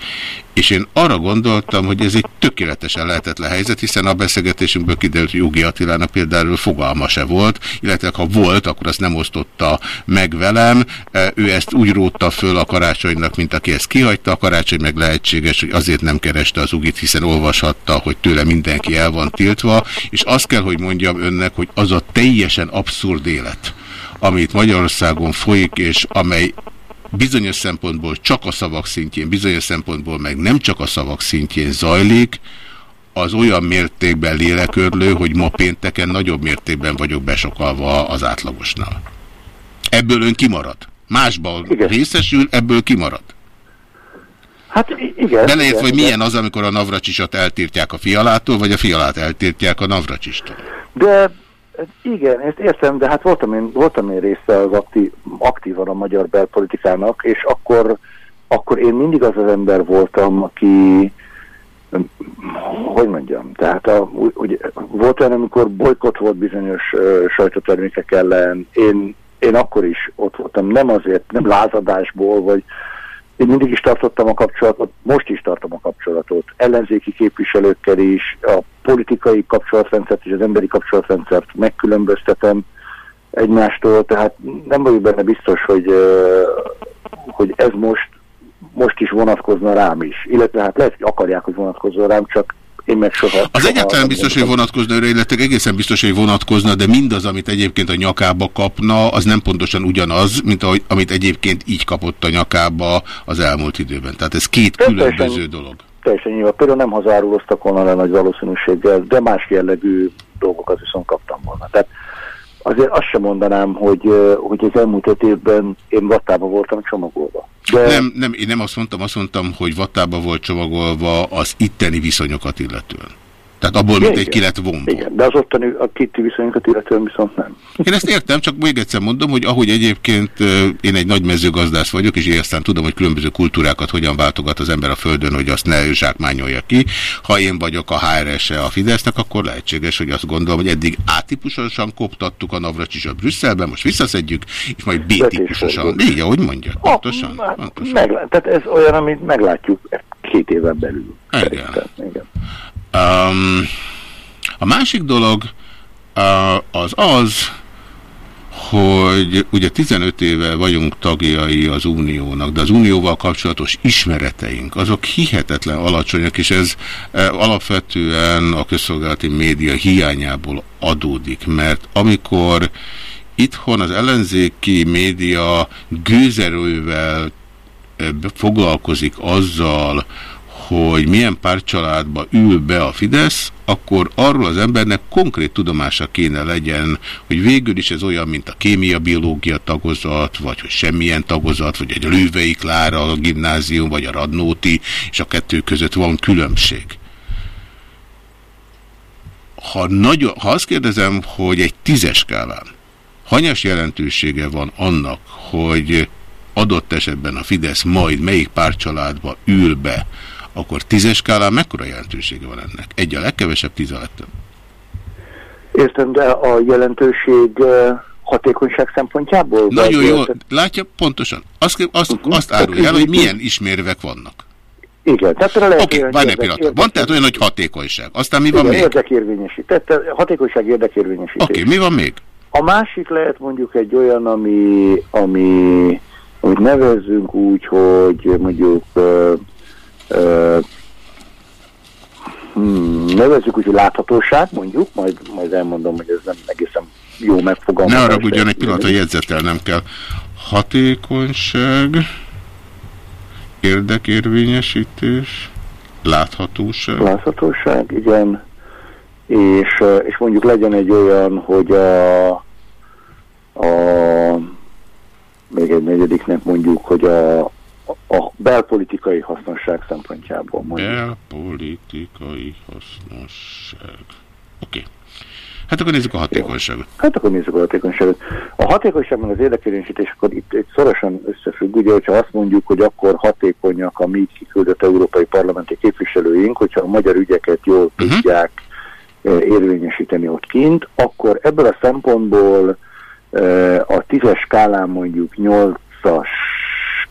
És én arra gondoltam, hogy ez egy tökéletesen lehetetlen helyzet, hiszen a beszélgetésünkből kiderült, hogy Jogi Attilának például fogalma se volt, illetve ha volt, akkor azt nem osztotta meg velem. Ő ezt úgy rótta föl a karácsonynak, mint aki ezt kihagyta. A karácsony meg lehetséges, hogy azért nem kereste az ugit, hiszen olvashatta, hogy tőle mindenki el van tiltva, és azt kell, hogy mondjam önnek, hogy az a teljesen abszurd élet, amit Magyarországon folyik, és amely bizonyos szempontból csak a szavak szintjén, bizonyos szempontból meg nem csak a szavak szintjén zajlik, az olyan mértékben lélekörlő, hogy ma pénteken nagyobb mértékben vagyok besokalva az átlagosnál. Ebből ön kimarad. Másban igen. részesül, ebből kimarad. Hát igen. Beleért, hogy milyen az, amikor a Navracsisat eltirtják a fialától, vagy a fialát eltirtják a Navracsistól. De igen, ezt értem, de hát voltam én, voltam én része az aktív, aktívan a magyar belpolitikának, és akkor, akkor én mindig az az ember voltam, aki hogy mondjam, tehát a, úgy, volt olyan, amikor bolykott volt bizonyos uh, sajtótermékek ellen, én, én akkor is ott voltam, nem azért, nem lázadásból, vagy én mindig is tartottam a kapcsolatot, most is tartom a kapcsolatot, ellenzéki képviselőkkel is, a politikai kapcsolatrendszert és az emberi kapcsolatrendszert megkülönböztetem egymástól, tehát nem vagyok benne biztos, hogy, hogy ez most, most is vonatkozna rám is. Illetve hát lehet, hogy akarják, hogy vonatkozzon rám, csak én meg soha... Az soha egyáltalán biztos, hogy vonatkozna őre, illetve egészen biztos, hogy vonatkozna, de mindaz, amit egyébként a nyakába kapna, az nem pontosan ugyanaz, mint ahogy, amit egyébként így kapott a nyakába az elmúlt időben. Tehát ez két különböző teljesen, dolog. Teljesen nyilván. Például nem hazáruloztak volna le nagy valószínűséggel, de más jellegű dolgokat viszont kaptam volna. Tehát azért azt sem mondanám, hogy, hogy az elmúlt öt évben én vattában voltam csomagolva. De... Nem, nem, én nem azt mondtam, azt mondtam, hogy vattában volt csomagolva az itteni viszonyokat illetően. Tehát abból, mint egy ki lett vonva. Igen, de az ottani a kitti viszonyokat illetően viszont nem. Én ezt értem, csak még egyszer mondom, hogy ahogy egyébként én egy nagy mezőgazdász vagyok, és én aztán tudom, hogy különböző kultúrákat hogyan váltogat az ember a földön, hogy azt ne zsákmányolja ki. Ha én vagyok a HRS-e a Fidesznek, akkor lehetséges, hogy azt gondolom, hogy eddig A-típusosan koptattuk a Navracsisot Brüsszelben, most visszaszedjük, és majd B-típusosan. Így, ahogy mondja. Pontosan. A, pontosan. Meg, tehát ez olyan, amit meglátjuk két éven belül. Igen. Igen. Um, a másik dolog uh, az az, hogy ugye 15 éve vagyunk tagjai az Uniónak, de az Unióval kapcsolatos ismereteink, azok hihetetlen alacsonyak, és ez e, alapvetően a közszolgálati média hiányából adódik, mert amikor itthon az ellenzéki média gőzerővel e, foglalkozik azzal, hogy milyen párcsaládba ül be a Fidesz, akkor arról az embernek konkrét tudomása kéne legyen, hogy végül is ez olyan, mint a kémia-biológia tagozat, vagy hogy semmilyen tagozat, vagy egy Lővei Klára a gimnázium, vagy a Radnóti, és a kettő között van különbség. Ha, nagyon, ha azt kérdezem, hogy egy tízes skálán hanyas jelentősége van annak, hogy adott esetben a Fidesz majd melyik párcsaládba ül be, akkor tízes skálán mekkora jelentősége van ennek? Egy a legkevesebb, tíz a legtöbb. Értem, de a jelentőség hatékonyság szempontjából? Nagyon jó, látja, pontosan. Azt, azt, uh -huh. azt árulja el, hogy milyen ismérvek vannak. Igen, tehát lehet, okay, várj egy pillanat. Van tehát olyan, hogy hatékonyság. Aztán mi van Igen, még? érdekérvényesítés. Hatékonyság érdekérvényesítés. Oké, okay, mi van még? A másik lehet mondjuk egy olyan, ami, ami amit nevezzünk úgy, hogy mondjuk hmm, nevezzük úgy, hogy láthatóság, mondjuk, majd, majd elmondom, hogy ez nem egészen jó megfogalmazás. Ne arra ugyan egy pillanatra jegyzetel nem kell. Hatékonyság, érdekérvényesítés, láthatóság. Láthatóság, igen. És, és mondjuk legyen egy olyan, hogy a, a még egy negyediknek mondjuk, hogy a, a belpolitikai hasznosság szempontjából mondjuk. Belpolitikai hasznosság. Oké. Okay. Hát akkor nézzük a hatékonyságot. Hát akkor nézzük a hatékonyságot. A hatékonyságban az érdekérvényesítés akkor itt, itt szorosan összefügg, ugye, hogyha azt mondjuk, hogy akkor hatékonyak a mi kiküldött európai parlamenti képviselőink, hogyha a magyar ügyeket jól uh -huh. tudják eh, érvényesíteni ott kint, akkor ebből a szempontból eh, a tízes skálán mondjuk nyolcas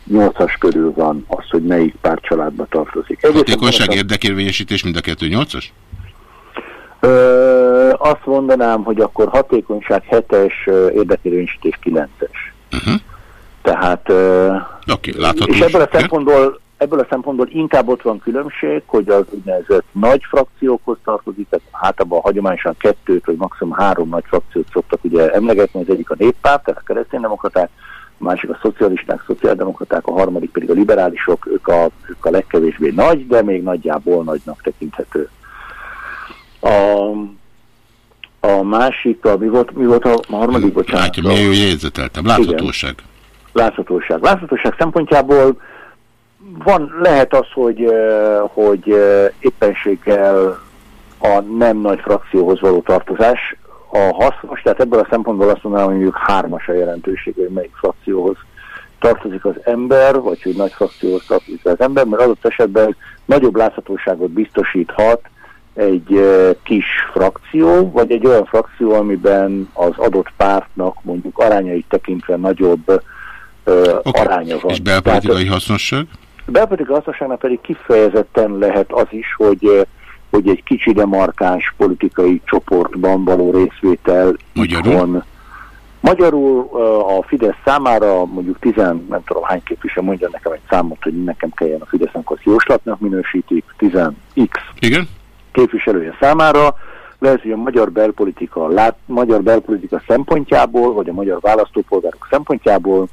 nyolcas körül van az, hogy melyik pár családba tartozik. Hatékonyság érdekérvényesítés mind a kettő nyolcas? Ö, azt mondanám, hogy akkor hatékonyság 7-es, érdekérvényesítés 9-es. Uh -huh. Tehát... Oké, okay, látható. És ebből a szempontból ebből a szempontból inkább ott van különbség, hogy az úgynevezett nagy frakciókhoz tartozik, tehát általában hagyományosan kettőt, vagy maximum három nagy frakciót szoktak ugye emlegetni, az egyik a néppárt, tehát a kereszténydemokraták, a másik a szocialisták, szociáldemokraták, a harmadik pedig a liberálisok, ők a, ők a legkevésbé nagy, de még nagyjából nagynak tekinthető. A, a másik, a, mi, volt, mi volt a, a harmadik, bocsánat? Látja, milyen jó jegyzeteltem. Láthatóság. Igen. Láthatóság. Láthatóság szempontjából van, lehet az, hogy, hogy éppenséggel a nem nagy frakcióhoz való tartozás a hasznos, tehát ebből a szempontból azt mondanám, hogy mondjuk hármas a jelentősége, hogy melyik frakcióhoz tartozik az ember, vagy hogy nagy frakcióhoz tartozik az ember, mert adott esetben nagyobb láthatóságot biztosíthat egy kis frakció, vagy egy olyan frakció, amiben az adott pártnak mondjuk arányait tekintve nagyobb uh, okay. aránya van. És belpolitikai Tehát, hasznosság? Belpolitikai hasznosságnak pedig kifejezetten lehet az is, hogy hogy egy kicsi demarkáns politikai csoportban való részvétel Magyarul? Magyarul a Fidesz számára mondjuk 10, nem tudom hány képviselő mondja nekem egy számot, hogy nekem kelljen a Fidesz, akkor jóslatnak minősítik, 10x. Igen? képviselője számára, lehet, hogy a magyar belpolitika, lát, magyar belpolitika szempontjából, vagy a magyar választópolgárok szempontjából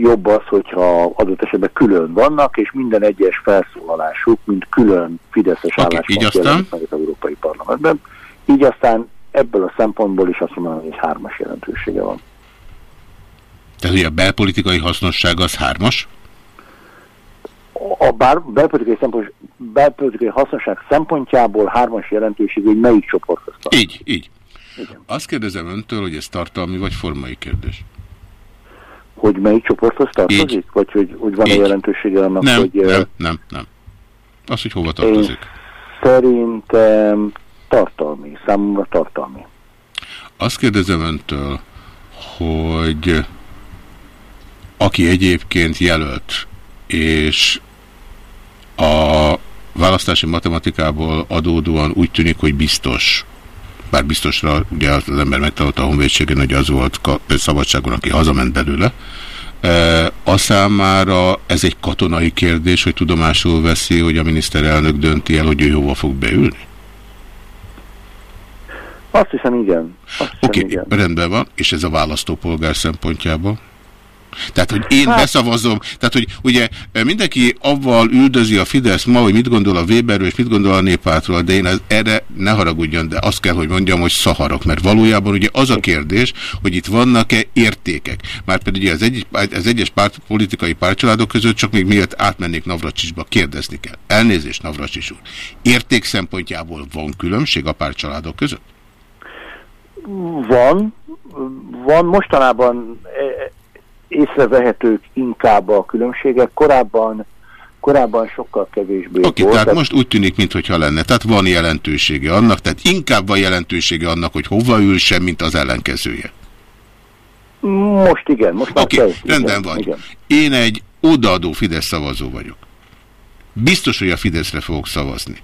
jobb az, hogyha adott esetben külön vannak, és minden egyes felszólalásuk, mint külön Fideszes okay, álláspont jelenik meg az Európai Parlamentben. Így aztán ebből a szempontból is azt mondom, hogy hármas jelentősége van. Tehát, hogy a belpolitikai hasznosság az hármas? a bár, belpolitikai, szempont, belpolitikai hasznosság szempontjából hármas jelentőség, hogy melyik csoporthoz tartozik. Így, így. Igen. Azt kérdezem öntől, hogy ez tartalmi vagy formai kérdés? Hogy melyik csoporthoz tartozik? Így. Vagy hogy, hogy van-e jelentősége annak, nem, hogy... Nem, nem, nem. Az, hogy hova tartozik. Én szerintem tartalmi, számomra tartalmi. Azt kérdezem öntől, hogy aki egyébként jelölt, és a választási matematikából adódóan úgy tűnik, hogy biztos, bár biztosra ugye az ember megtalálta a honvédségen, hogy az volt szabadságon, aki hazament belőle, e, a számára ez egy katonai kérdés, hogy tudomásul veszi, hogy a miniszterelnök dönti el, hogy ő hova fog beülni? Azt hiszem, igen. Oké, okay, rendben van, és ez a választópolgár szempontjából? Tehát, hogy én hát... beszavazom, tehát, hogy ugye mindenki avval üldözi a Fidesz ma, hogy mit gondol a Weberről és mit gondol a néppártról, de én az, erre ne haragudjon, de azt kell, hogy mondjam, hogy szaharok, mert valójában ugye az a kérdés, hogy itt vannak-e értékek. Márpedig ugye az, egy, az egyes párt, politikai pártcsaládok között csak még miért átmennék Navracsisba, kérdezni kell. Elnézést, Navracsis úr. Érték szempontjából van különbség a pártcsaládok között? Van. Van mostanában észrevehetők inkább a különbségek. Korábban korábban sokkal kevésbé Oké, okay, tehát most úgy tűnik, mintha lenne. Tehát van jelentősége annak, tehát inkább van jelentősége annak, hogy hova ül sem, mint az ellenkezője. Most igen, most Oké, okay, rendben igen, vagy. Igen. Én egy odaadó Fidesz szavazó vagyok. Biztos, hogy a Fideszre fogok szavazni.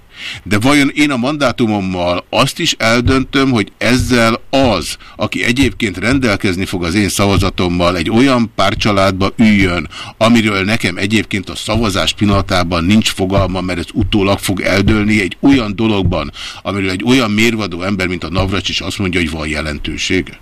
De vajon én a mandátumommal azt is eldöntöm, hogy ezzel az, aki egyébként rendelkezni fog az én szavazatommal, egy olyan párcsaládba üljön, amiről nekem egyébként a szavazás pillanatában nincs fogalma, mert ez utólag fog eldőlni egy olyan dologban, amiről egy olyan mérvadó ember, mint a Navracs is azt mondja, hogy van jelentősége?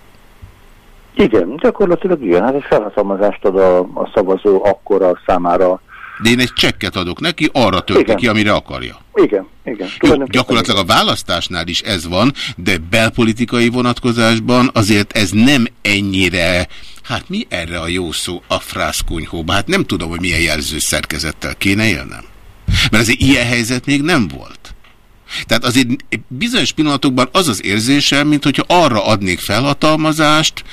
Igen, gyakorlatilag igen. Hát egy felhatalmazást ad a, a szavazó akkor a számára de én egy csekket adok neki, arra tölti igen. ki, amire akarja. Igen, igen. Jó, gyakorlatilag a választásnál is ez van, de belpolitikai vonatkozásban azért ez nem ennyire Hát mi erre a jó szó a frászkonyhóba? Hát nem tudom, hogy milyen jelző szerkezettel kéne élnem. Mert azért ilyen helyzet még nem volt. Tehát azért bizonyos pillanatokban az az érzésem, mint hogyha arra adnék felhatalmazást,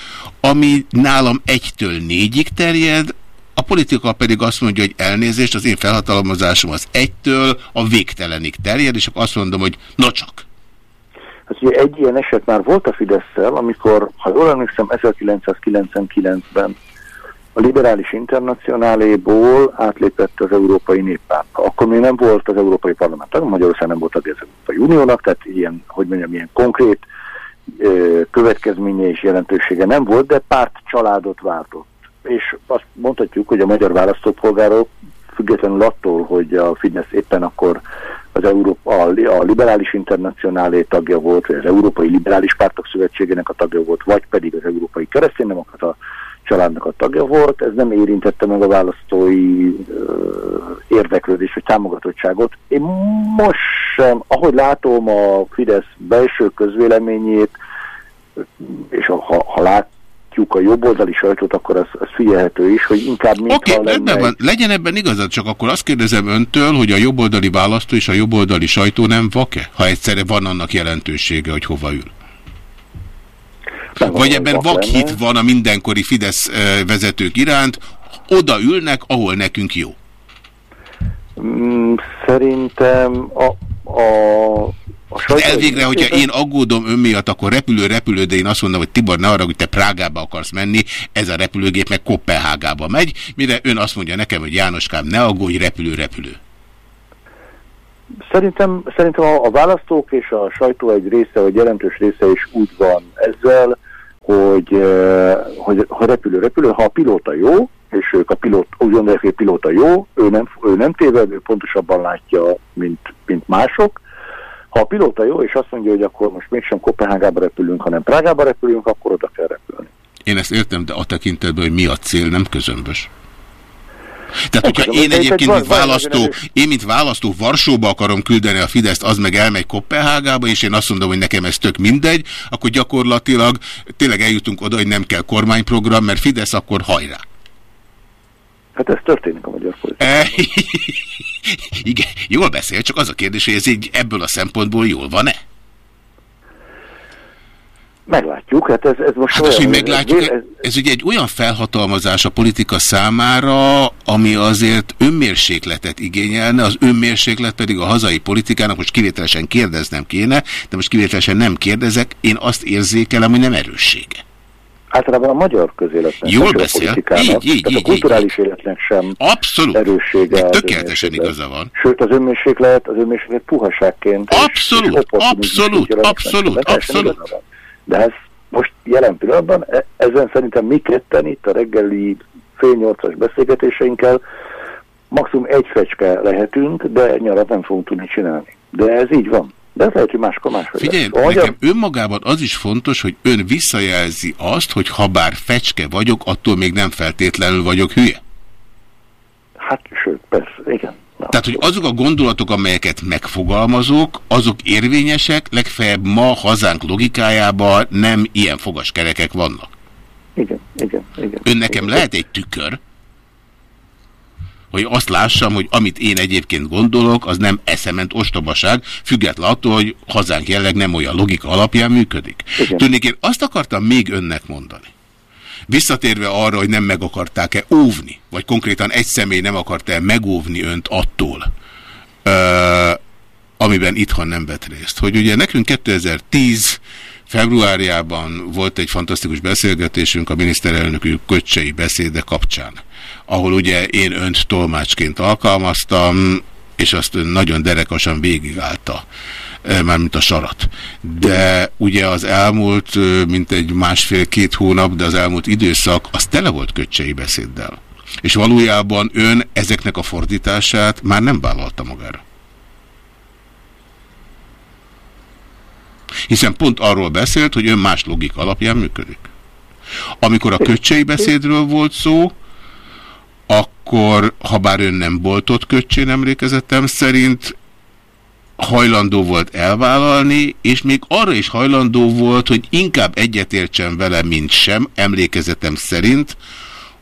ami nálam egytől négyig terjed, a politika pedig azt mondja, hogy elnézést, az én felhatalmazásom az egytől a végtelenig terjed, és azt mondom, hogy no csak. Hát ugye egy ilyen eset már volt a fidesz amikor, ha jól emlékszem, 1999-ben a liberális internacionáléból átlépett az Európai Néppárt. Akkor még nem volt az Európai Parlament, Magyarország nem volt az Európai Uniónak, tehát ilyen, hogy mondjam, ilyen konkrét következménye és jelentősége nem volt, de párt családot váltott. És azt mondhatjuk, hogy a magyar választópolgárok függetlenül attól, hogy a Fidesz éppen akkor az Európa, a liberális internacionálé tagja volt, vagy az Európai Liberális Pártok Szövetségének a tagja volt, vagy pedig az Európai Kereszténydemokrata családnak a tagja volt, ez nem érintette meg a választói érdeklődés vagy támogatottságot. Én most sem, ahogy látom a Fidesz belső közvéleményét, és ha, ha látjuk a jobboldali sajtót, akkor az, az figyelhető is, hogy inkább mint Oké, okay, lenne... van, legyen ebben igazad, csak akkor azt kérdezem öntől, hogy a jobboldali választó és a jobboldali sajtó nem vak-e? Ha egyszerre van annak jelentősége, hogy hova ül. Vagy ebben vakhit van a mindenkori Fidesz vezetők iránt, oda ülnek, ahol nekünk jó. Mm, szerintem a, a De elvégre, hogyha én aggódom ön miatt, akkor repülő, repülő, de én azt mondom, hogy Tibor, ne arra, hogy te Prágába akarsz menni, ez a repülőgép meg Kopenhágába megy, mire ön azt mondja nekem, hogy Jánoskám, ne aggódj, repülő, repülő. Szerintem, szerintem a, a választók és a sajtó egy része, vagy jelentős része is úgy van ezzel, hogy, hogy, hogy repülő, repülő, ha a pilóta jó, és ők a pilót, úgy gondolják, hogy a pilóta jó, ő nem, ő nem téved, ő pontosabban látja, mint, mint mások. Ha a pilóta jó, és azt mondja, hogy akkor most mégsem Kopenhágába repülünk, hanem Prágába repülünk, akkor oda kell repülni. Én ezt értem, de a tekintetben, hogy mi a cél, nem közömbös. Tehát, hogyha én egyébként, mint választó, én, mint választó Varsóba akarom küldeni a Fideszt, az meg elmegy Kopenhágába, és én azt mondom, hogy nekem ez tök mindegy, akkor gyakorlatilag tényleg eljutunk oda, hogy nem kell kormányprogram, mert Fidesz akkor hajrá. Hát ez történik a magyar politikában. Igen, jól beszél, csak az a kérdés, hogy ez így ebből a szempontból jól van-e? Meglátjuk, hát ez, ez most hát olyan... Az, hogy meglátjuk, ez, ez, ez ugye egy olyan felhatalmazás a politika számára, ami azért önmérsékletet igényelne, az önmérséklet pedig a hazai politikának, most kivételesen kérdeznem kéne, de most kivételesen nem kérdezek, én azt érzékelem, hogy nem erőssége. Általában a magyar közéletnek Jól beszél. Így, így, így, a kulturális így. életnek sem Abszolút. erőssége. Tökéletesen igaza van. Sőt, az önmérséklet, az önmérséklet puhaságként. Abszolút, és, és abszolút, abszolút, abszolút. De ez most jelen pillanatban, e, ezen szerintem mi ketten itt a reggeli fél nyolcas beszélgetéseinkkel maximum egy fecske lehetünk, de nyarat nem fogunk tudni csinálni. De ez így van. De ez lehet, hogy máskor máshogy Figyelj, lesz. nekem magyar... önmagában az is fontos, hogy ön visszajelzi azt, hogy ha bár fecske vagyok, attól még nem feltétlenül vagyok hülye. Hát, sőt, persze, igen. Tehát, hogy azok a gondolatok, amelyeket megfogalmazok, azok érvényesek, legfeljebb ma hazánk logikájában nem ilyen fogaskerekek vannak. Igen, igen, igen. Ön nekem igen. lehet egy tükör, hogy azt lássam, hogy amit én egyébként gondolok, az nem eszement ostobaság, független attól, hogy hazánk jelleg nem olyan logika alapján működik. Tudnék, én azt akartam még önnek mondani, Visszatérve arra, hogy nem meg akarták-e óvni, vagy konkrétan egy személy nem akarta-e megóvni önt attól, uh, amiben itthon nem vett részt. Hogy ugye nekünk 2010 februárjában volt egy fantasztikus beszélgetésünk a miniszterelnökű köcsei beszéde kapcsán, ahol ugye én önt tolmácsként alkalmaztam, és azt ön nagyon derekasan végigállta. Eh, mármint a sarat. De ugye az elmúlt, eh, mint egy másfél-két hónap, de az elmúlt időszak, az tele volt köcsei beszéddel. És valójában ön ezeknek a fordítását már nem vállalta magára. Hiszen pont arról beszélt, hogy ön más logika alapján működik. Amikor a köcsei beszédről volt szó, akkor, ha bár ön nem volt ott köcsén emlékezettem szerint, hajlandó volt elvállalni, és még arra is hajlandó volt, hogy inkább egyetértsen vele, mint sem, emlékezetem szerint,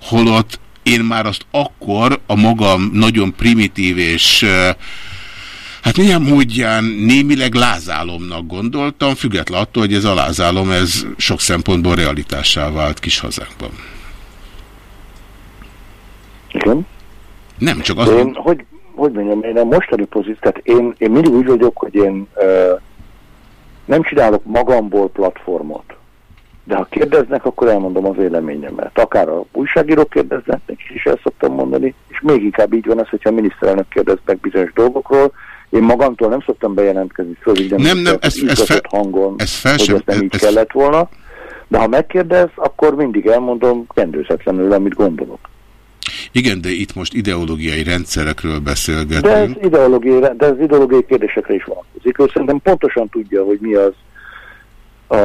holott én már azt akkor a magam nagyon primitív és hát milyen módján némileg lázálomnak gondoltam, független attól, hogy ez a lázálom, ez sok szempontból realitássá vált kis hazánkban. Igen. Nem, csak az... Én, hogy, hogy mondjam, én a mostani pozíció, tehát én, én mindig úgy vagyok, hogy én uh, nem csinálok magamból platformot. De ha kérdeznek, akkor elmondom a véleményemet. Akár a újságírók kérdeznek, neki is el szoktam mondani, és még inkább így van az, hogyha a miniszterelnök kérdez meg bizonyos dolgokról. Én magamtól nem szoktam bejelentkezni földig, nem, nem, ez, ez fel, hangon, ez fel hogy sem, ez nem ez, így kellett volna. De ha megkérdez, akkor mindig elmondom kendőzetlenül, amit gondolok. Igen, de itt most ideológiai rendszerekről beszélgetünk. De ez ideológiai, de ez ideológiai kérdésekre is vonatkozik. Ő szerintem pontosan tudja, hogy mi az, a,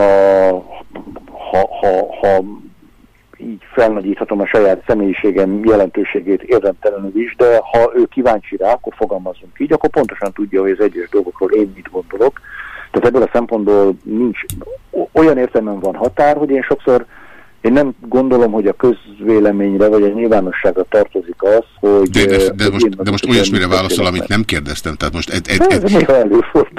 ha, ha, ha így felnagyíthatom a saját személyiségem jelentőségét érdemtelenül is, de ha ő kíváncsi rá, akkor fogalmazunk így, akkor pontosan tudja, hogy az egyes dolgokról én mit gondolok. Tehát ebből a szempontból nincs, olyan értelemben van határ, hogy én sokszor én nem gondolom, hogy a közvéleményre vagy a nyilvánosságra tartozik az, hogy... De, de, de most, de most olyasmire válaszol, amit nem kérdeztem. Tehát most ed, ed, ed, ez.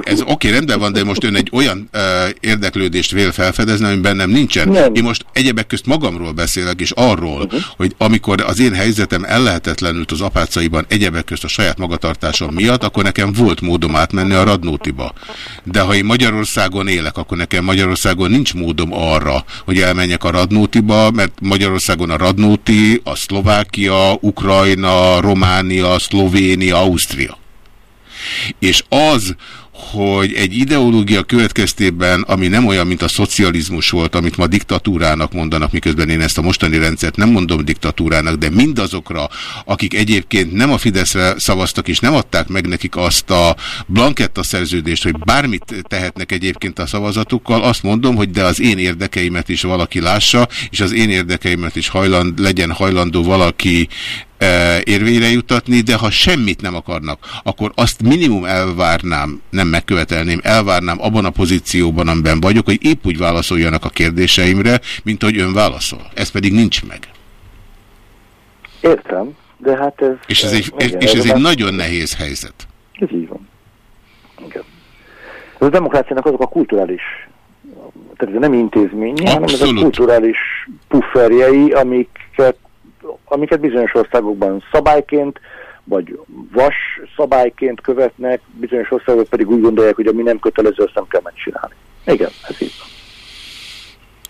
Ez oké, okay, rendben van, de most ön egy olyan uh, érdeklődést vél felfedezni, ami bennem nincsen. Nem. Én most egyebek közt magamról beszélek, és arról, uh -huh. hogy amikor az én helyzetem ellehetetlenült az apácaiban egyebek közt a saját magatartásom miatt, akkor nekem volt módom átmenni a Radnótiba. De ha én Magyarországon élek, akkor nekem Magyarországon nincs módom arra, hogy elmenjek a Radnótiba, Radnótiba, mert Magyarországon a Radnóti, a Szlovákia, Ukrajna, Románia, Szlovénia, Ausztria. És az, hogy egy ideológia következtében, ami nem olyan, mint a szocializmus volt, amit ma diktatúrának mondanak, miközben én ezt a mostani rendszert nem mondom diktatúrának, de mindazokra, akik egyébként nem a Fideszre szavaztak, és nem adták meg nekik azt a blanketta szerződést, hogy bármit tehetnek egyébként a szavazatukkal, azt mondom, hogy de az én érdekeimet is valaki lássa, és az én érdekeimet is hajland, legyen hajlandó valaki érvényre jutatni, de ha semmit nem akarnak, akkor azt minimum elvárnám, nem megkövetelném, elvárnám abban a pozícióban, amiben vagyok, hogy épp úgy válaszoljanak a kérdéseimre, mint hogy ön válaszol. Ez pedig nincs meg. Értem, de hát ez... És ez egy, igen, és ez egy nagyon nehéz helyzet. Ez így van. Igen. Ez a demokráciának azok a kulturális tehát ez nem intézménye, hanem ez a kulturális pufferjei, amiket amiket bizonyos országokban szabályként, vagy vas szabályként követnek, bizonyos országok pedig úgy gondolják, hogy ami nem kötelező, azt nem kell megcsinálni. Igen, ez így van.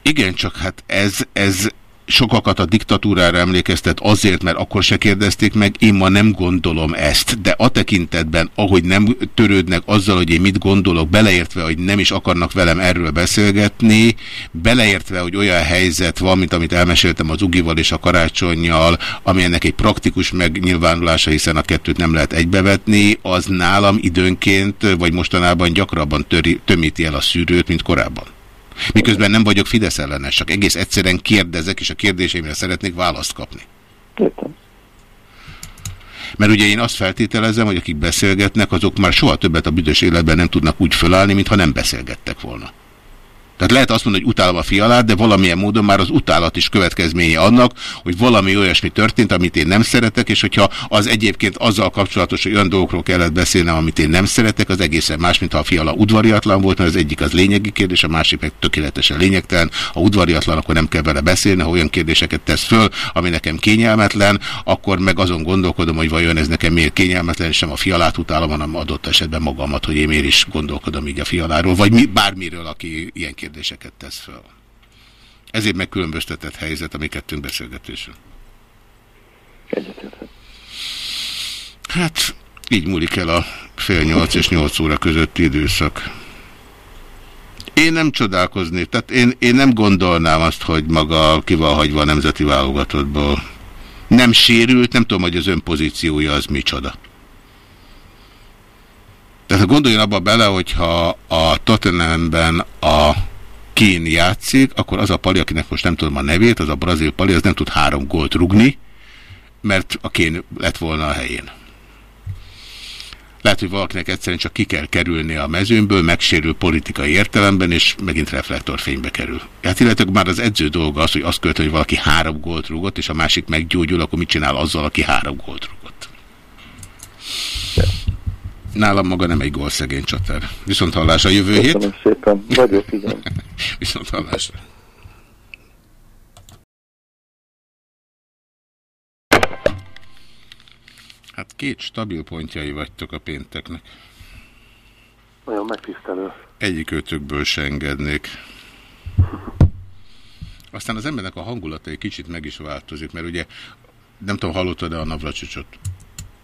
Igen, csak hát ez, ez sokakat a diktatúrára emlékeztet azért, mert akkor se kérdezték meg, én ma nem gondolom ezt, de a tekintetben, ahogy nem törődnek azzal, hogy én mit gondolok, beleértve, hogy nem is akarnak velem erről beszélgetni, beleértve, hogy olyan helyzet van, mint amit elmeséltem az Ugival és a Karácsonyjal, ami ennek egy praktikus megnyilvánulása, hiszen a kettőt nem lehet egybevetni, az nálam időnként, vagy mostanában gyakrabban töri, tömíti el a szűrőt, mint korábban. Miközben nem vagyok Fidesz ellenes, csak egész egyszerűen kérdezek, és a kérdéseimre szeretnék választ kapni. Értem. Mert ugye én azt feltételezem, hogy akik beszélgetnek, azok már soha többet a büdös életben nem tudnak úgy fölállni, mintha nem beszélgettek volna. Tehát lehet azt mondani, hogy utálom a fialát, de valamilyen módon már az utálat is következménye annak, hogy valami olyasmi történt, amit én nem szeretek, és hogyha az egyébként azzal kapcsolatos, hogy olyan dolgokról kellett beszélnem, amit én nem szeretek, az egészen más, mint ha a fiala udvariatlan volt, mert az egyik az lényegi kérdés, a másik meg tökéletesen lényegtelen. Ha udvariatlan, akkor nem kell vele beszélni, ha olyan kérdéseket tesz föl, ami nekem kényelmetlen, akkor meg azon gondolkodom, hogy vajon ez nekem miért kényelmetlen, és sem a fialát utálom, hanem adott esetben magamat, hogy én miért is gondolkodom így a fialáról, vagy mi, bármiről, aki ilyen kérdéseket tesz fel. Ezért megkülönböztetett helyzet a mi kettőnk beszélgetésre. Hát, így múlik el a fél nyolc és nyolc óra közötti időszak. Én nem csodálkoznék, tehát én, én nem gondolnám azt, hogy maga ki van hagyva a nemzeti válogatottból. Nem sérült, nem tudom, hogy az ön pozíciója az micsoda. Tehát gondoljon abba bele, hogyha a Tottenhamben a Kén játszik, akkor az a pali, akinek most nem tudom a nevét, az a brazil pali, az nem tud három gólt rugni, mert a Kén lett volna a helyén. Lehet, hogy valakinek egyszerűen csak ki kell kerülni a mezőnből, megsérül politikai értelemben, és megint reflektorfénybe kerül. Hát illetve már az edző dolga az, hogy azt követő, hogy valaki három gólt rúgott, és a másik meggyógyul, akkor mit csinál azzal, aki három gólt rúgott? Nálam maga nem egy gólszegény csater. Viszont hallás a jövő hét. Köszönöm szépen. Vagyok, igen. Viszont hallásra. Hát két stabil pontjai vagytok a pénteknek. Nagyon megtisztelő. Egyik ötökből se engednék. Aztán az embernek a hangulata egy kicsit meg is változik, mert ugye nem tudom, hallottad-e a Navracsicsot?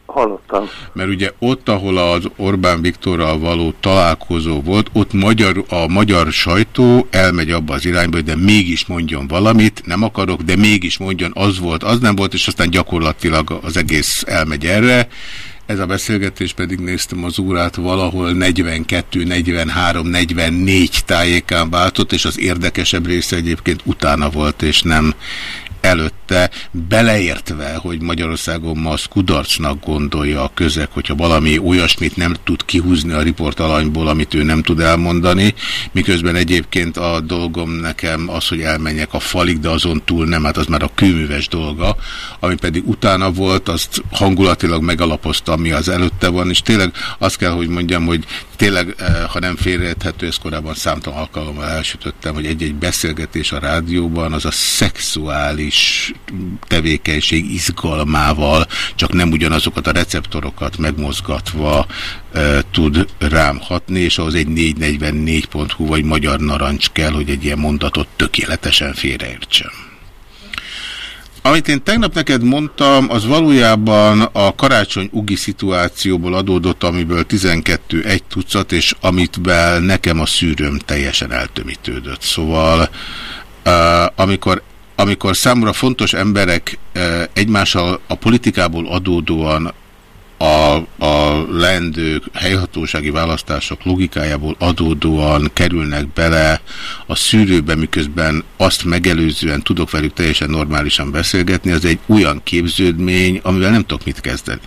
Hallottam. Mert ugye ott, ahol az Orbán Viktorral való találkozó volt, ott magyar, a magyar sajtó elmegy abba az irányba, de mégis mondjon valamit, nem akarok, de mégis mondjon, az volt, az nem volt, és aztán gyakorlatilag az egész elmegy erre. Ez a beszélgetés pedig néztem az órát, valahol 42, 43, 44 tájékán váltott, és az érdekesebb része egyébként utána volt, és nem előtte, beleértve, hogy Magyarországon ma az kudarcnak gondolja a közeg, hogyha valami olyasmit nem tud kihúzni a riportalanyból, amit ő nem tud elmondani, miközben egyébként a dolgom nekem az, hogy elmenjek a falig, de azon túl nem, hát az már a kőműves dolga, ami pedig utána volt, azt hangulatilag megalapozta, ami az előtte van, és tényleg azt kell, hogy mondjam, hogy tényleg, ha nem félreérthető, ezt korábban számtalan alkalommal elsütöttem, hogy egy-egy beszélgetés a rádióban az a szexuális is tevékenység izgalmával, csak nem ugyanazokat a receptorokat megmozgatva e, tud rám hatni, és ahhoz egy 444.hu vagy magyar narancs kell, hogy egy ilyen mondatot tökéletesen félreértsem. Amit én tegnap neked mondtam, az valójában a karácsony ugi szituációból adódott, amiből 12 egy tucat, és amitvel nekem a szűrőm teljesen eltömítődött. Szóval uh, amikor amikor számomra fontos emberek eh, egymással a politikából adódóan a, a lendő helyhatósági választások logikájából adódóan kerülnek bele a szűrőbe, miközben azt megelőzően tudok velük teljesen normálisan beszélgetni, az egy olyan képződmény, amivel nem tudok mit kezdeni.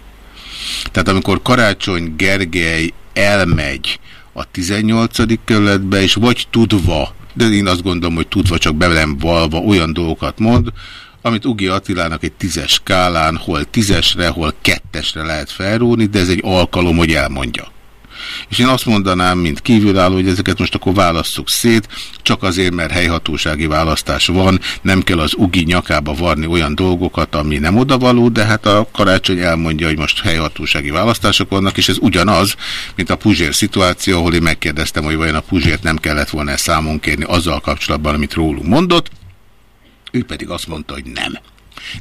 Tehát amikor Karácsony Gergely elmegy a 18. kerületbe, és vagy tudva de én azt gondolom, hogy tudva csak belem valva olyan dolgokat mond, amit Ugi Attilának egy tízes skálán, hol tízesre, hol kettesre lehet felróni, de ez egy alkalom, hogy elmondja. És én azt mondanám, mint kívülálló, hogy ezeket most akkor válasszuk szét, csak azért, mert helyhatósági választás van, nem kell az ugi nyakába varni olyan dolgokat, ami nem odavaló, de hát a karácsony elmondja, hogy most helyhatósági választások vannak, és ez ugyanaz, mint a Puzsér szituáció, ahol én megkérdeztem, hogy vajon a Puzsért nem kellett volna -e számon kérni azzal kapcsolatban, amit rólunk mondott, ő pedig azt mondta, hogy nem.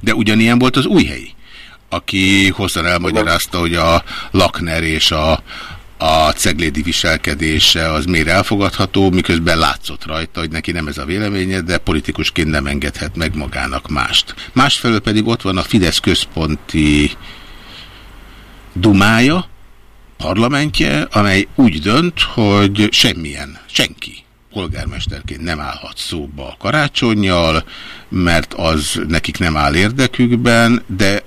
De ugyanilyen volt az újhelyi aki hosszan elmagyarázta, hogy a Lakner és a, a ceglédi viselkedése az miért elfogadható, miközben látszott rajta, hogy neki nem ez a véleménye, de politikusként nem engedhet meg magának mást. Másfelől pedig ott van a Fidesz központi dumája, parlamentje, amely úgy dönt, hogy semmilyen, senki polgármesterként nem állhat szóba a karácsonyjal, mert az nekik nem áll érdekükben, de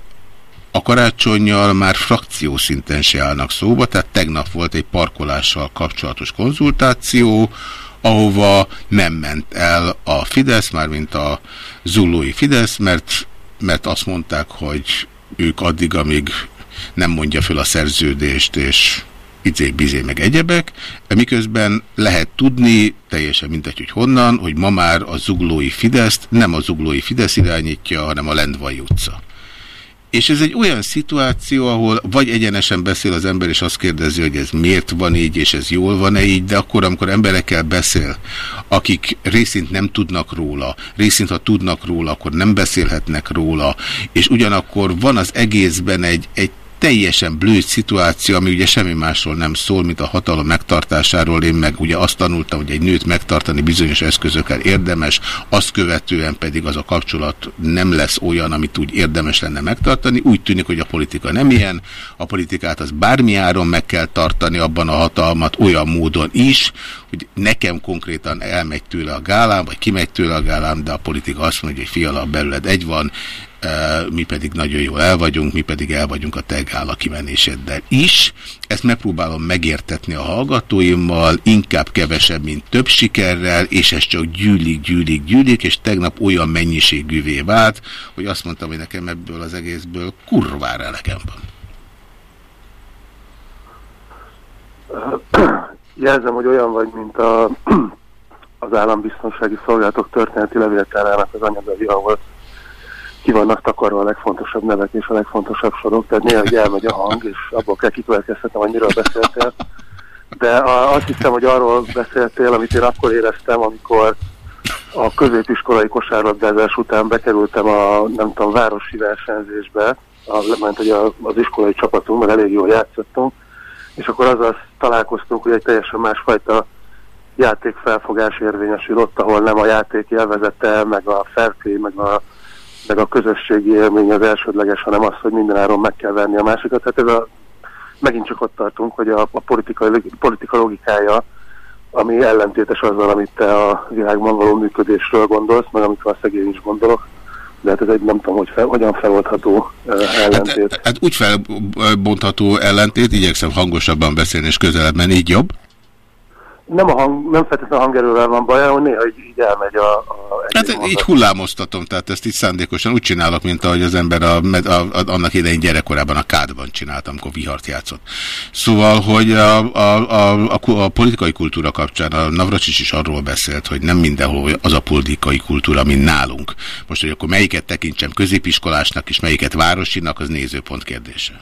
a karácsonyjal már frakció szinten se állnak szóba, tehát tegnap volt egy parkolással kapcsolatos konzultáció, ahova nem ment el a Fidesz, mármint a zullói Fidesz, mert, mert azt mondták, hogy ők addig, amíg nem mondja föl a szerződést, és izé-bizé meg egyebek, miközben lehet tudni, teljesen mindegy, hogy honnan, hogy ma már a zuglói Fideszt nem a zuglói Fidesz irányítja, hanem a Lendvai utca. És ez egy olyan szituáció, ahol vagy egyenesen beszél az ember, és azt kérdezi, hogy ez miért van így, és ez jól van-e így, de akkor, amikor emberekkel beszél, akik részint nem tudnak róla, részint, ha tudnak róla, akkor nem beszélhetnek róla, és ugyanakkor van az egészben egy, egy teljesen blőd szituáció, ami ugye semmi másról nem szól, mint a hatalom megtartásáról. Én meg ugye azt tanultam, hogy egy nőt megtartani bizonyos eszközökkel érdemes, azt követően pedig az a kapcsolat nem lesz olyan, amit úgy érdemes lenne megtartani. Úgy tűnik, hogy a politika nem ilyen. A politikát az bármi áron meg kell tartani, abban a hatalmat olyan módon is, hogy nekem konkrétan elmegy tőle a gálám, vagy kimegy tőle a gálám, de a politika azt mondja, hogy fiala belőled egy van, mi pedig nagyon jól el vagyunk, mi pedig el vagyunk a tegála kimenéseddel is. Ezt megpróbálom megértetni a hallgatóimmal, inkább kevesebb, mint több sikerrel, és ez csak gyűlik, gyűlik, gyűlik, és tegnap olyan mennyiségűvé vált, hogy azt mondtam, hogy nekem ebből az egészből kurvára elegem van. Jelzem, hogy olyan vagy, mint a, az állambiztonsági szolgálatok történeti levéltárának az anyagai, ahol ki vannak takarva a legfontosabb nevek és a legfontosabb sorok, tehát néha elmegy a hang, és abból kell kikövetkeztetem, hogy miről beszéltél. De azt hiszem, hogy arról beszéltél, amit én akkor éreztem, amikor a középiskolai kosárlabdázás után bekerültem a, nem tudom, városi versenyzésbe, a, mert hogy a, az iskolai csapatunk, mert elég jól játszottunk, és akkor azzal találkoztunk, hogy egy teljesen másfajta játékfelfogás érvényesül ott, ahol nem a játék élvezete, meg a fair play, meg a, meg a közösségi élmény az elsődleges, hanem az, hogy mindenáron meg kell venni a másikat. Tehát ez a, megint csak ott tartunk, hogy a, a politika, politika logikája, ami ellentétes azzal, amit te a világban való működésről gondolsz, meg amit a szegény is gondolok. De hát ez egy nem tudom, hogy fel, hogyan feloldható uh, ellentét. Hát, hát úgy felbontható ellentét, igyekszem hangosabban beszélni és közelebb menni, így jobb? Nem, a hang, nem feltétlenül a hangerővel van baj, hanem néha így, így elmegy a... a hát mondat. így hullámoztatom, tehát ezt így szándékosan úgy csinálok, mint ahogy az ember a, a, a, annak idején gyerekkorában a kádban csinált, amikor vihart játszott. Szóval, hogy a, a, a, a, a politikai kultúra kapcsán a Navracsics is arról beszélt, hogy nem mindenhol az a politikai kultúra, mint nálunk. Most, hogy akkor melyiket tekintsem középiskolásnak, és melyiket városinak, az nézőpont kérdése.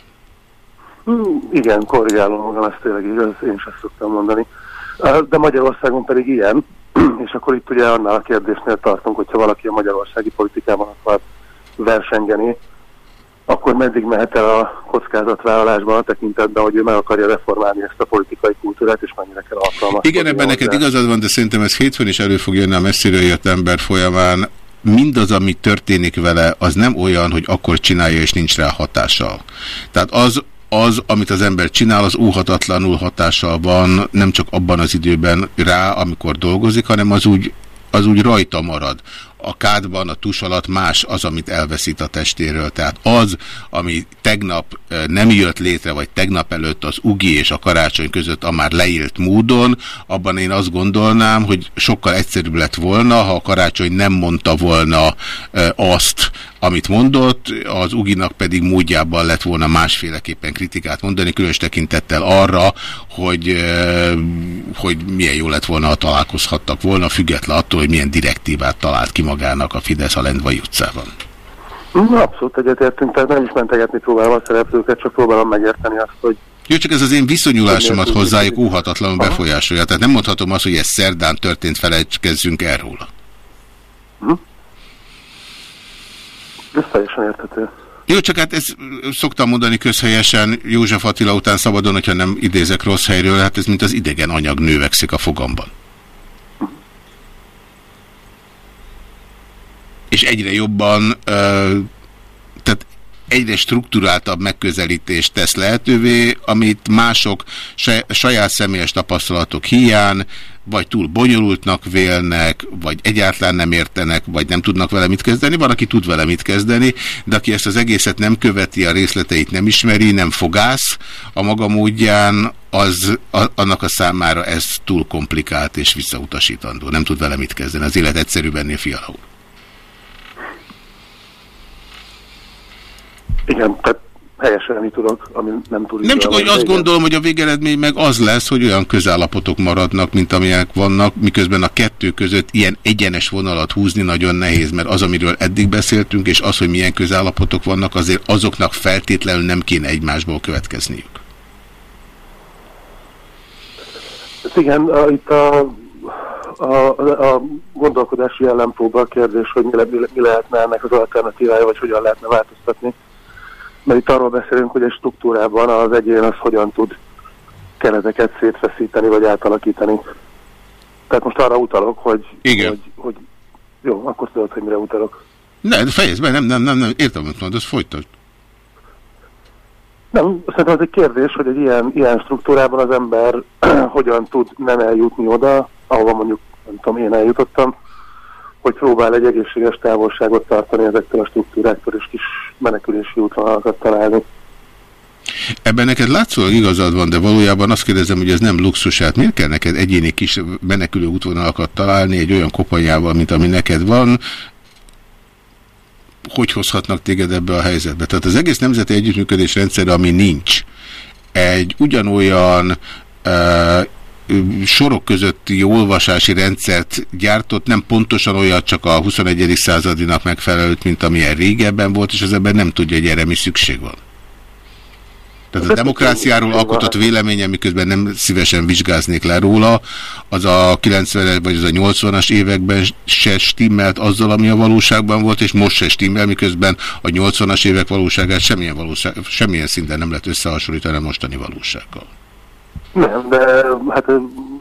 Hmm, igen, korrigálom magam, ez tényleg igaz, én is ezt szoktam mondani. De Magyarországon pedig ilyen, és akkor itt ugye annál a kérdésnél tartunk, hogyha valaki a magyarországi politikában akar versengeni, akkor meddig mehet el a kockázatvállalásban a tekintetben, hogy ő meg akarja reformálni ezt a politikai kultúrát, és mennyire kell alkalmazni. Igen, ebben neked igazad van, de szerintem ez hétfőn is elő fog jönni a messziről jött ember folyamán. Mindaz, ami történik vele, az nem olyan, hogy akkor csinálja, és nincs rá hatással. Tehát az, az, amit az ember csinál, az óhatatlanul hatással van nem csak abban az időben rá, amikor dolgozik, hanem az úgy, az úgy rajta marad a kádban, a tus alatt más az, amit elveszít a testéről. Tehát az, ami tegnap nem jött létre, vagy tegnap előtt az ugi és a karácsony között a már leírt módon, abban én azt gondolnám, hogy sokkal egyszerűbb lett volna, ha a karácsony nem mondta volna azt, amit mondott, az Uginak pedig módjában lett volna másféleképpen kritikát mondani, különös tekintettel arra, hogy, hogy milyen jó lett volna, ha találkozhattak volna, független attól, hogy milyen direktívát talált ki magának a Fidesz a Lendvai utcában. Abszolút egyetértünk, tehát nem is mentegetni próbálom a szereplőket, csak próbálom megérteni azt, hogy jó, csak ez az én viszonyulásomat hozzájuk óhatatlanul befolyásolja. Tehát nem mondhatom azt, hogy ez szerdán történt, felejtkezzünk erről. Hm? Ez teljesen érthető. Jó, csak hát ezt szoktam mondani közhelyesen József Attila után szabadon, hogyha nem idézek rossz helyről, hát ez mint az idegen anyag növekszik a fogamban. És egyre jobban, tehát egyre struktúráltabb megközelítést tesz lehetővé, amit mások saját személyes tapasztalatok hiány, vagy túl bonyolultnak vélnek, vagy egyáltalán nem értenek, vagy nem tudnak vele mit kezdeni. Van, aki tud vele mit kezdeni, de aki ezt az egészet nem követi, a részleteit nem ismeri, nem fogász a maga módján, az, a, annak a számára ez túl komplikált és visszautasítandó. Nem tud vele mit kezdeni. Az élet egyszerűbb ennél fiala úr. Igen, tehát helyesen nem tudok, ami nem tud. Nem csak, hogy azt gondolom, hogy a végeredmény meg az lesz, hogy olyan közállapotok maradnak, mint amilyenek vannak, miközben a kettő között ilyen egyenes vonalat húzni nagyon nehéz, mert az, amiről eddig beszéltünk, és az, hogy milyen közállapotok vannak, azért azoknak feltétlenül nem kéne egymásból következniük. Igen, a, itt a, a, a gondolkodási ellenpróba a kérdés, hogy mi, le, mi lehetne ennek az alternatívája, vagy hogyan lehetne változtatni mert itt arról beszélünk, hogy egy struktúrában az egyén az hogyan tud kereteket szétfeszíteni vagy átalakítani. Tehát most arra utalok, hogy, Igen. hogy, hogy jó, akkor tudod, hogy mire utalok. Ne, fejezd be, nem, nem, nem, nem, értem, hogy mondod, folytasd. Nem, szerintem az egy kérdés, hogy egy ilyen, ilyen struktúrában az ember hogyan tud nem eljutni oda, ahova mondjuk, nem tudom, én eljutottam, hogy próbál egy egészséges távolságot tartani ezektől a struktúráktól, és kis menekülési útvonalakat találni. Ebben neked látszólag igazad van, de valójában azt kérdezem, hogy ez nem luxusát. Miért kell neked egyéni kis menekülő útvonalakat találni egy olyan kopanyával, mint ami neked van? Hogy hozhatnak téged ebbe a helyzetbe? Tehát az egész nemzeti együttműködés rendszer, ami nincs, egy ugyanolyan sorok közötti olvasási rendszert gyártott, nem pontosan olyat, csak a 21. századinak megfelelőt, mint amilyen régebben volt, és az ember nem tudja, hogy erre mi szükség van. Tehát a demokráciáról alkotott véleményem, miközben nem szívesen vizsgáznék le róla, az a 90 vagy az a 80-as években se stimmelt azzal, ami a valóságban volt, és most se stimmel, miközben a 80-as évek valóságát semmilyen, valóság, semmilyen szinten nem lehet összehasonlítani a mostani valósággal. Nem, de hát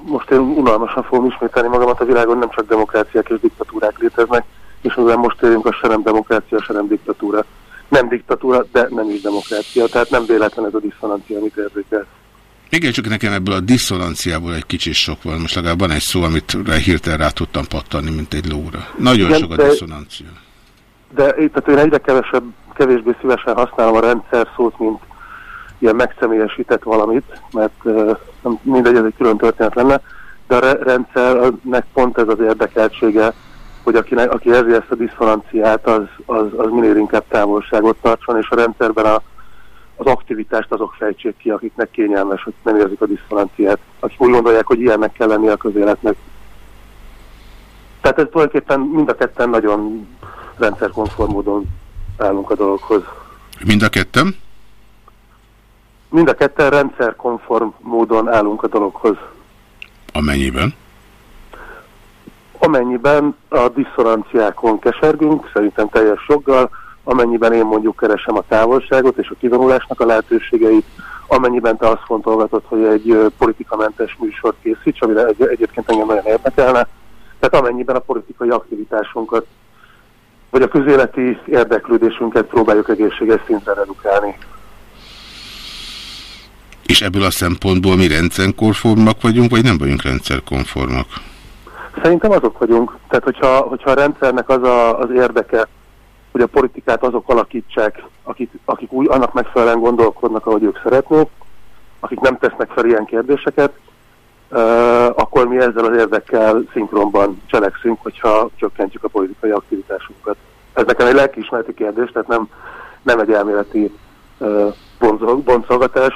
most én unalmasan fogom ismételni magamat, a világon nem csak demokráciák és diktatúrák léteznek, és amivel most érünk, az se nem demokrácia, se nem diktatúra nem diktatúra, de nem is demokrácia. Tehát nem véletlen ez a diszonancia, amit érdekel. Igen, csak nekem ebből a diszonanciából egy kicsit sok van. Most legalább van egy szó, amit hirtelen rá tudtam pattanni, mint egy lóra. Nagyon Igen, sok a de, diszonancia. De tehát én egyre kevesebb, kevésbé szívesen használom a rendszer szót, mint ilyen megszemélyesített valamit, mert uh, mindegy, ez egy külön történet lenne, de a rendszernek pont ez az érdekeltsége, hogy akinek, aki érzi ezt a diszonanciát, az, az, az minél inkább távolságot tartson, és a rendszerben a, az aktivitást azok fejtsék ki, akiknek kényelmes, hogy nem érzik a diszonanciát, akik úgy gondolják, hogy ilyennek kell lenni a közéletnek. Tehát ez tulajdonképpen mind a ketten nagyon rendszerkonform módon állunk a dologhoz. Mind a ketten? Mind a ketten rendszerkonform módon állunk a dologhoz. Amennyiben? Amennyiben a diszonanciákon kesergünk, szerintem teljes joggal, amennyiben én mondjuk keresem a távolságot és a kivonulásnak a lehetőségeit, amennyiben te azt fontolgatod, hogy egy politikamentes műsort készíts, amire egy, egyébként engem nagyon érdekelne, tehát amennyiben a politikai aktivitásunkat vagy a közéleti érdeklődésünket próbáljuk egészséges szintre redukálni. És ebből a szempontból mi rendszerkonformak vagyunk, vagy nem vagyunk rendszerkonformak? Szerintem azok vagyunk. Tehát, hogyha, hogyha a rendszernek az a, az érdeke, hogy a politikát azok alakítsák, akik, akik úgy annak megfelelően gondolkodnak, ahogy ők szeretnék, akik nem tesznek fel ilyen kérdéseket, uh, akkor mi ezzel az érdekkel szinkronban cselekszünk, hogyha csökkentjük a politikai aktivitásunkat. Ez nekem egy lelkiismereti kérdés, tehát nem, nem egy elméleti uh, boncolgatás,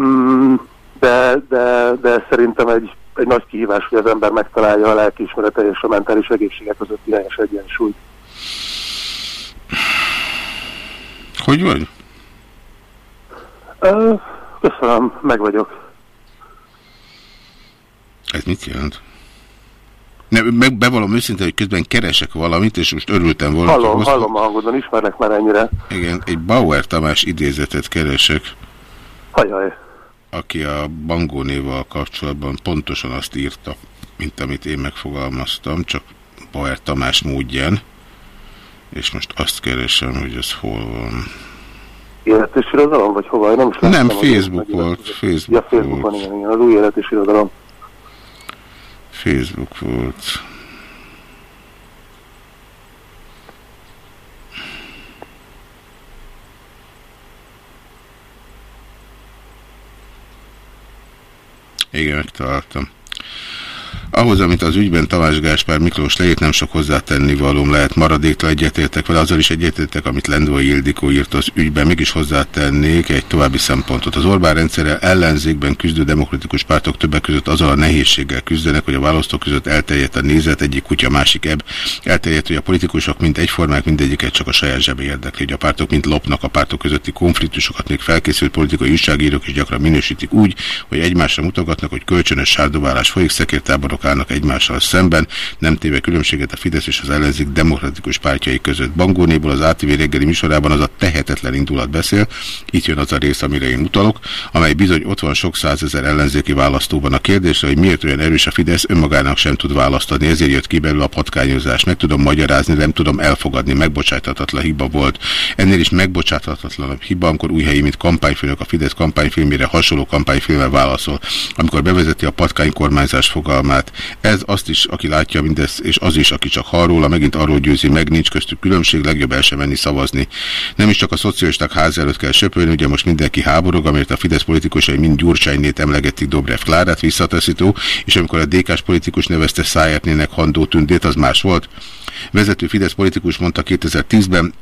mm, de, de, de szerintem egy egy nagy kihívás, hogy az ember megtalálja a lelkiismerete és a mentális egészségek között irányos egyensúlyt. Hogy vagy? Köszönöm, meg vagyok. Ez mit jelent? Ne, meg bevallom őszintén, hogy közben keresek valamit, és most örültem volna. Hallom, hallom a hangodon, ismernek már ennyire. Igen, egy Bauer Tamás idézetet keresek. Hajaj aki a Bangónéval kapcsolatban pontosan azt írta, mint amit én megfogalmaztam, csak Bauer Tamás módján, és most azt keresem, hogy ez hol van. Élet és irodalom, vagy hova? Nem, is nem Facebook volt. Facebook ja, Facebook van, igen, igen, az új élet és irodalom. Facebook volt. Igen, megtaláltam. Ahhoz, amit az ügyben Tamás Gáspár Miklós leírt, nem sok hozzátenni valóm lehet. Maradéktól egyetértek vele, azzal is egyetértek, amit Lendvai Ildikó írt az ügyben. Mégis hozzátennék egy további szempontot. Az Orbán rendszerrel ellenzékben küzdő demokratikus pártok többek között azzal a nehézséggel küzdenek, hogy a választók között elterjedt a nézet, egyik kutya, másik ebb. Elterjedt, hogy a politikusok mind egyformák, mindegyiket csak a saját zsebe érdekli, hogy a pártok mind lopnak a pártok közötti konfliktusokat, még felkészült politikai újságírók is gyakran minősítik úgy, hogy egymásra mutogatnak, hogy kölcsönös sárdobálás folyik, szekértáborok állnak egymással szemben, nem téve különbséget a Fidesz és az ellenzék demokratikus pártjai között. Bangónéból az ATV reggeli műsorában az a tehetetlen indulat beszél, itt jön az a rész, amire én utalok, amely bizony ott van sok százezer ellenzéki választóban a kérdésre, hogy miért olyan erős a Fidesz, önmagának sem tud választani, ezért jött ki belőle a patkányozás. Meg tudom magyarázni, nem tudom elfogadni, megbocsájtatatlan hiba volt. Ennél is megbocsájtatatlanabb hiba, amikor új helyi, mint kampányfőnök a Fidesz kampányfilmére hasonló kampányfilmmel válaszol. Amikor bevezeti a patkány kormányzás fogalmát, Ez azt is, aki látja mindezt, és az is, aki csak hall róla, megint arról győzi meg, nincs köztük különbség, legjobb el sem menni szavazni. Nem is csak a szocialisták ház előtt kell söpölni, ugye most mindenki háborog, amért a Fidesz politikusai mind Gyurcsánynét emlegetik Dobrev Klárát visszataszító, és amikor a DK-s politikus nevezte Szájertnének Handó Tündét, az más volt. Vezető Fidesz politikus mondta 2010-ben,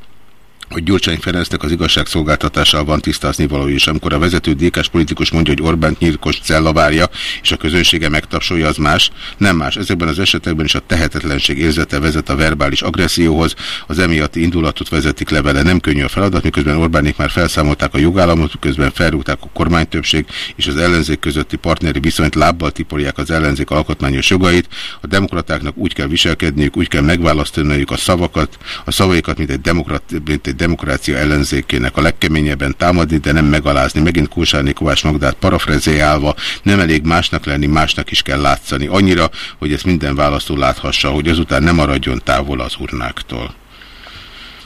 hogy Gyurcsány Ferencnek az igazságszolgáltatással van tisztázni való, és amikor a vezető DK-s politikus mondja, hogy Orbán nyírkos cella várja, és a közönsége megtapsolja, az más. Nem más. Ezekben az esetekben is a tehetetlenség érzete vezet a verbális agresszióhoz, az emiatti indulatot vezetik le vele. Nem könnyű a feladat, miközben Orbánik már felszámolták a jogállamot, közben felrúgták a kormánytöbbség, és az ellenzék közötti partneri viszonyt lábbal tipolják az ellenzék alkotmányos jogait. A demokratáknak úgy kell viselkedniük, úgy kell megválasztaniuk a szavakat, a szavaikat, mint egy, demokrat, mint egy demokrácia ellenzékének a legkeményebben támadni, de nem megalázni. Megint Kósárné Kovács Magdát parafrezéjálva, nem elég másnak lenni, másnak is kell látszani. Annyira, hogy ezt minden választó láthassa, hogy azután nem maradjon távol az urnáktól.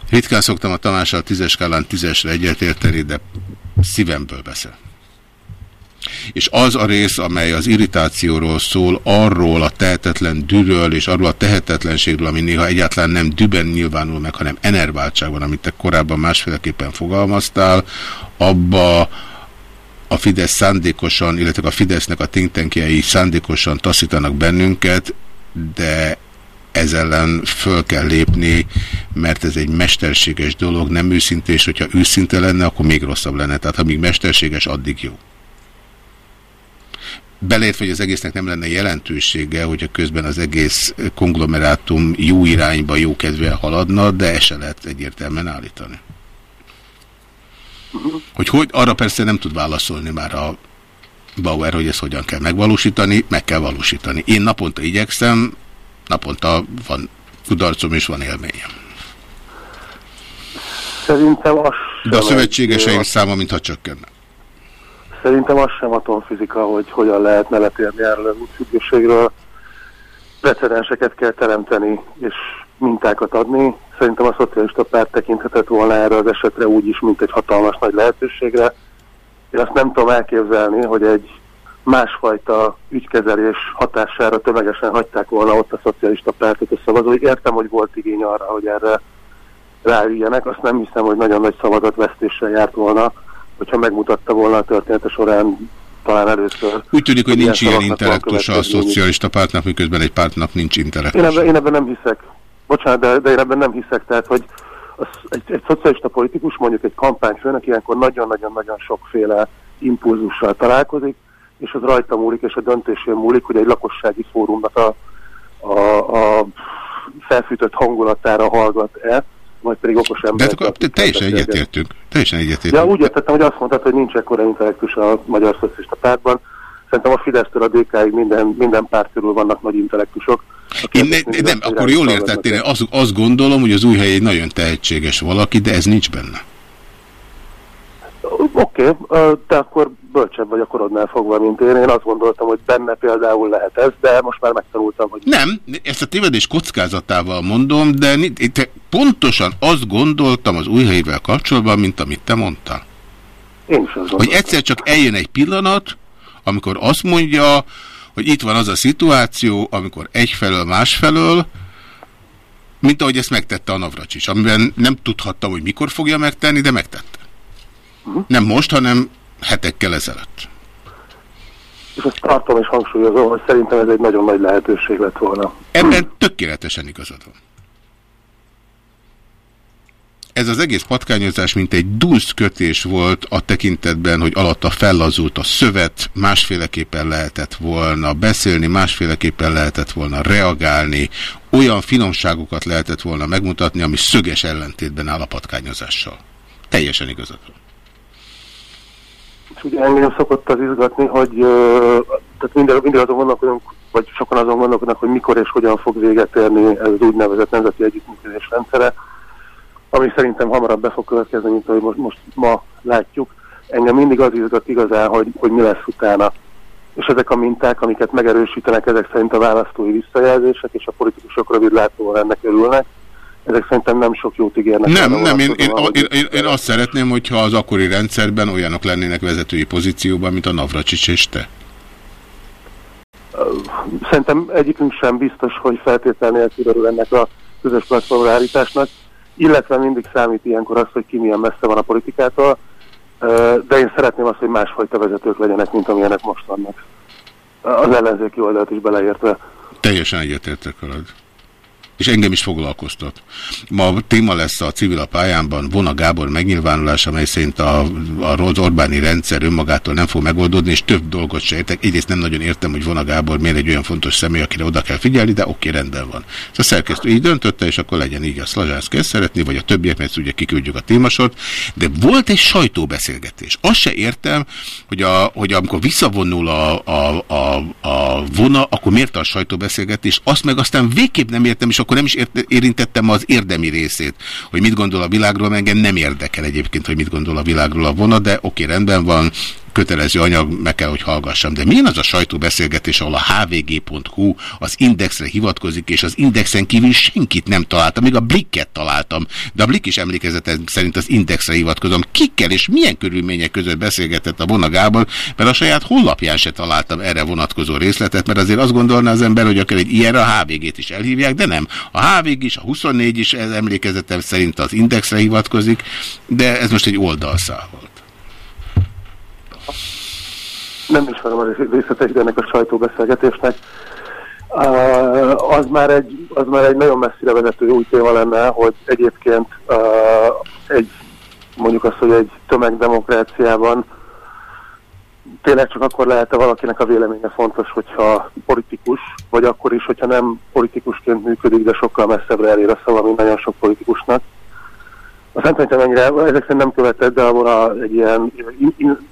Ritkán szoktam a Tamással tízes skálán tízesre egyetérteni, de szívemből beszél. És az a rész, amely az irritációról szól, arról a tehetetlen dűről és arról a tehetetlenségről, ami néha egyáltalán nem düben nyilvánul meg, hanem enerváltságban, amit te korábban másféleképpen fogalmaztál, abba a Fidesz szándékosan, illetve a Fidesznek a tinktenkjei szándékosan taszítanak bennünket, de ez ellen föl kell lépni, mert ez egy mesterséges dolog, nem őszinte, és hogyha őszinte lenne, akkor még rosszabb lenne. Tehát amíg mesterséges, addig jó. Beleértve, hogy az egésznek nem lenne jelentősége, hogyha közben az egész konglomerátum jó irányba, jó kedvel haladna, de ezt se lehet egyértelműen állítani. Hogy, hogy arra persze nem tud válaszolni már a Bauer, hogy ezt hogyan kell megvalósítani, meg kell valósítani. Én naponta igyekszem, naponta van kudarcom és van élményem. Szerintem az De a szövetségeseim száma mintha csökkenne. Szerintem az sem atomfizika, hogy hogyan lehetne letérni erről az útfüggőségről. Precedenseket kell teremteni, és mintákat adni. Szerintem a szocialista párt tekinthetett volna erre az esetre úgy is, mint egy hatalmas nagy lehetőségre. Én azt nem tudom elképzelni, hogy egy másfajta ügykezelés hatására tömegesen hagyták volna ott a szocialista pártot a szavazói. Értem, hogy volt igény arra, hogy erre ráüljenek, azt nem hiszem, hogy nagyon nagy szavazatvesztéssel járt volna hogyha megmutatta volna a története során talán először. Úgy tűnik, hogy nincs ilyen intellektus a szocialista pártnak, miközben egy pártnak nincs intellektus. Én ebben, én ebben nem hiszek. Bocsánat, de, de én ebben nem hiszek. Tehát, hogy az, egy, egy szocialista politikus, mondjuk egy kampányfőnök ilyenkor nagyon-nagyon-nagyon sokféle impulzussal találkozik, és az rajta múlik, és a döntésén múlik, hogy egy lakossági fórumnak a, a, a felfűtött hangulatára hallgat-e, majd pedig okos ember. De akkor teljesen egyetértünk. Teljesen egyetértünk. Ja, úgy értettem, hogy azt mondtad, hogy nincs ekkora intellektus a Magyar Szocialista Pártban. Szerintem a Fidesztől a DK-ig minden, minden párt körül vannak nagy intellektusok. Én ne, nem, akkor jól értettél, azt, azt gondolom, hogy az új hely egy nagyon tehetséges valaki, de ez nincs benne. Oké, okay, te akkor bölcsebb vagy a korodnál fogva, mint én. Én azt gondoltam, hogy benne például lehet ez, de most már megtanultam, hogy... Nem, ezt a tévedés kockázatával mondom, de te pontosan azt gondoltam az új helyével kapcsolatban, mint amit te mondtál. Én is azt Hogy egyszer csak eljön egy pillanat, amikor azt mondja, hogy itt van az a szituáció, amikor egyfelől, másfelől, mint ahogy ezt megtette a Navracsics, amiben nem tudhattam, hogy mikor fogja megtenni, de megtette. Uh -huh. Nem most, hanem hetekkel ezelőtt. És azt tartom és hangsúlyozom, hogy szerintem ez egy nagyon nagy lehetőség lett volna. Ebben tökéletesen igazad van. Ez az egész patkányozás, mint egy dúsz kötés volt a tekintetben, hogy alatta fellazult a szövet, másféleképpen lehetett volna beszélni, másféleképpen lehetett volna reagálni, olyan finomságokat lehetett volna megmutatni, ami szöges ellentétben áll a patkányozással. Teljesen igazad van. És ugye engem szokott az izgatni, hogy tehát minden, mindig azon gondolkodunk, vagy sokan azon gondolkodnak, hogy mikor és hogyan fog véget érni ez az úgynevezett nemzeti együttműködés rendszere, ami szerintem hamarabb be fog következni, mint ahogy most, most ma látjuk. Engem mindig az izgat igazán, hogy, hogy mi lesz utána. És ezek a minták, amiket megerősítenek, ezek szerint a választói visszajelzések, és a politikusok rövid látóan ennek örülnek ezek szerintem nem sok jót ígérnek. Nem, nem, én, én, én, én, én azt szeretném, hogyha az akkori rendszerben olyanok lennének vezetői pozícióban, mint a Navracsics és te. szerintem egyikünk sem biztos, hogy feltétel nélkül ennek a közös platformra állításnak, illetve mindig számít ilyenkor az, hogy ki milyen messze van a politikától, de én szeretném azt, hogy másfajta vezetők legyenek, mint amilyenek most vannak. Az ellenzéki oldalt is beleértve. Teljesen egyetértek veled és engem is foglalkoztat. Ma téma lesz a civil a pályánban Vona Gábor megnyilvánulás, amely szerint a, a Orbáni rendszer önmagától nem fog megoldódni, és több dolgot se értek. Egyrészt nem nagyon értem, hogy Vona Gábor miért egy olyan fontos személy, akire oda kell figyelni, de oké, rendben van. Ez a szerkesztő így döntötte, és akkor legyen így, a Szlazsász kell szeretni, vagy a többiek, mert ugye kiküldjük a témasort. De volt egy sajtóbeszélgetés. Azt se értem, hogy, a, hogy amikor visszavonul a, a, a, a vona, akkor miért a sajtóbeszélgetés? Azt meg aztán végképp nem értem, és akkor nem is érintettem az érdemi részét, hogy mit gondol a világról, engem nem érdekel egyébként, hogy mit gondol a világról a vona, de oké, rendben van, kötelező anyag, meg kell, hogy hallgassam. De milyen az a sajtóbeszélgetés, ahol a hvg.hu az indexre hivatkozik, és az indexen kívül senkit nem találtam, még a Blikket találtam, de a Blik is emlékezetem szerint az indexre hivatkozom. Kikkel és milyen körülmények között beszélgetett a Vona Gábor, mert a saját honlapján se találtam erre vonatkozó részletet, mert azért azt gondolná az ember, hogy akár egy ilyenre a HVG-t is elhívják, de nem. A HVG is, a 24 is ez emlékezetem szerint az indexre hivatkozik, de ez most egy oldalszál volt. Nem ismerem a részleteit ennek a sajtóbeszélgetésnek. Uh, az, már egy, az már egy nagyon messzire vezető új téma lenne, hogy egyébként egy, mondjuk azt, hogy egy tömegdemokráciában tényleg csak akkor lehet-e valakinek a véleménye fontos, hogyha politikus, vagy akkor is, hogyha nem politikusként működik, de sokkal messzebbre elér a szava, mint nagyon sok politikusnak. Azt nem tudom, mennyire, ezek szerint nem követett, de abban egy ilyen,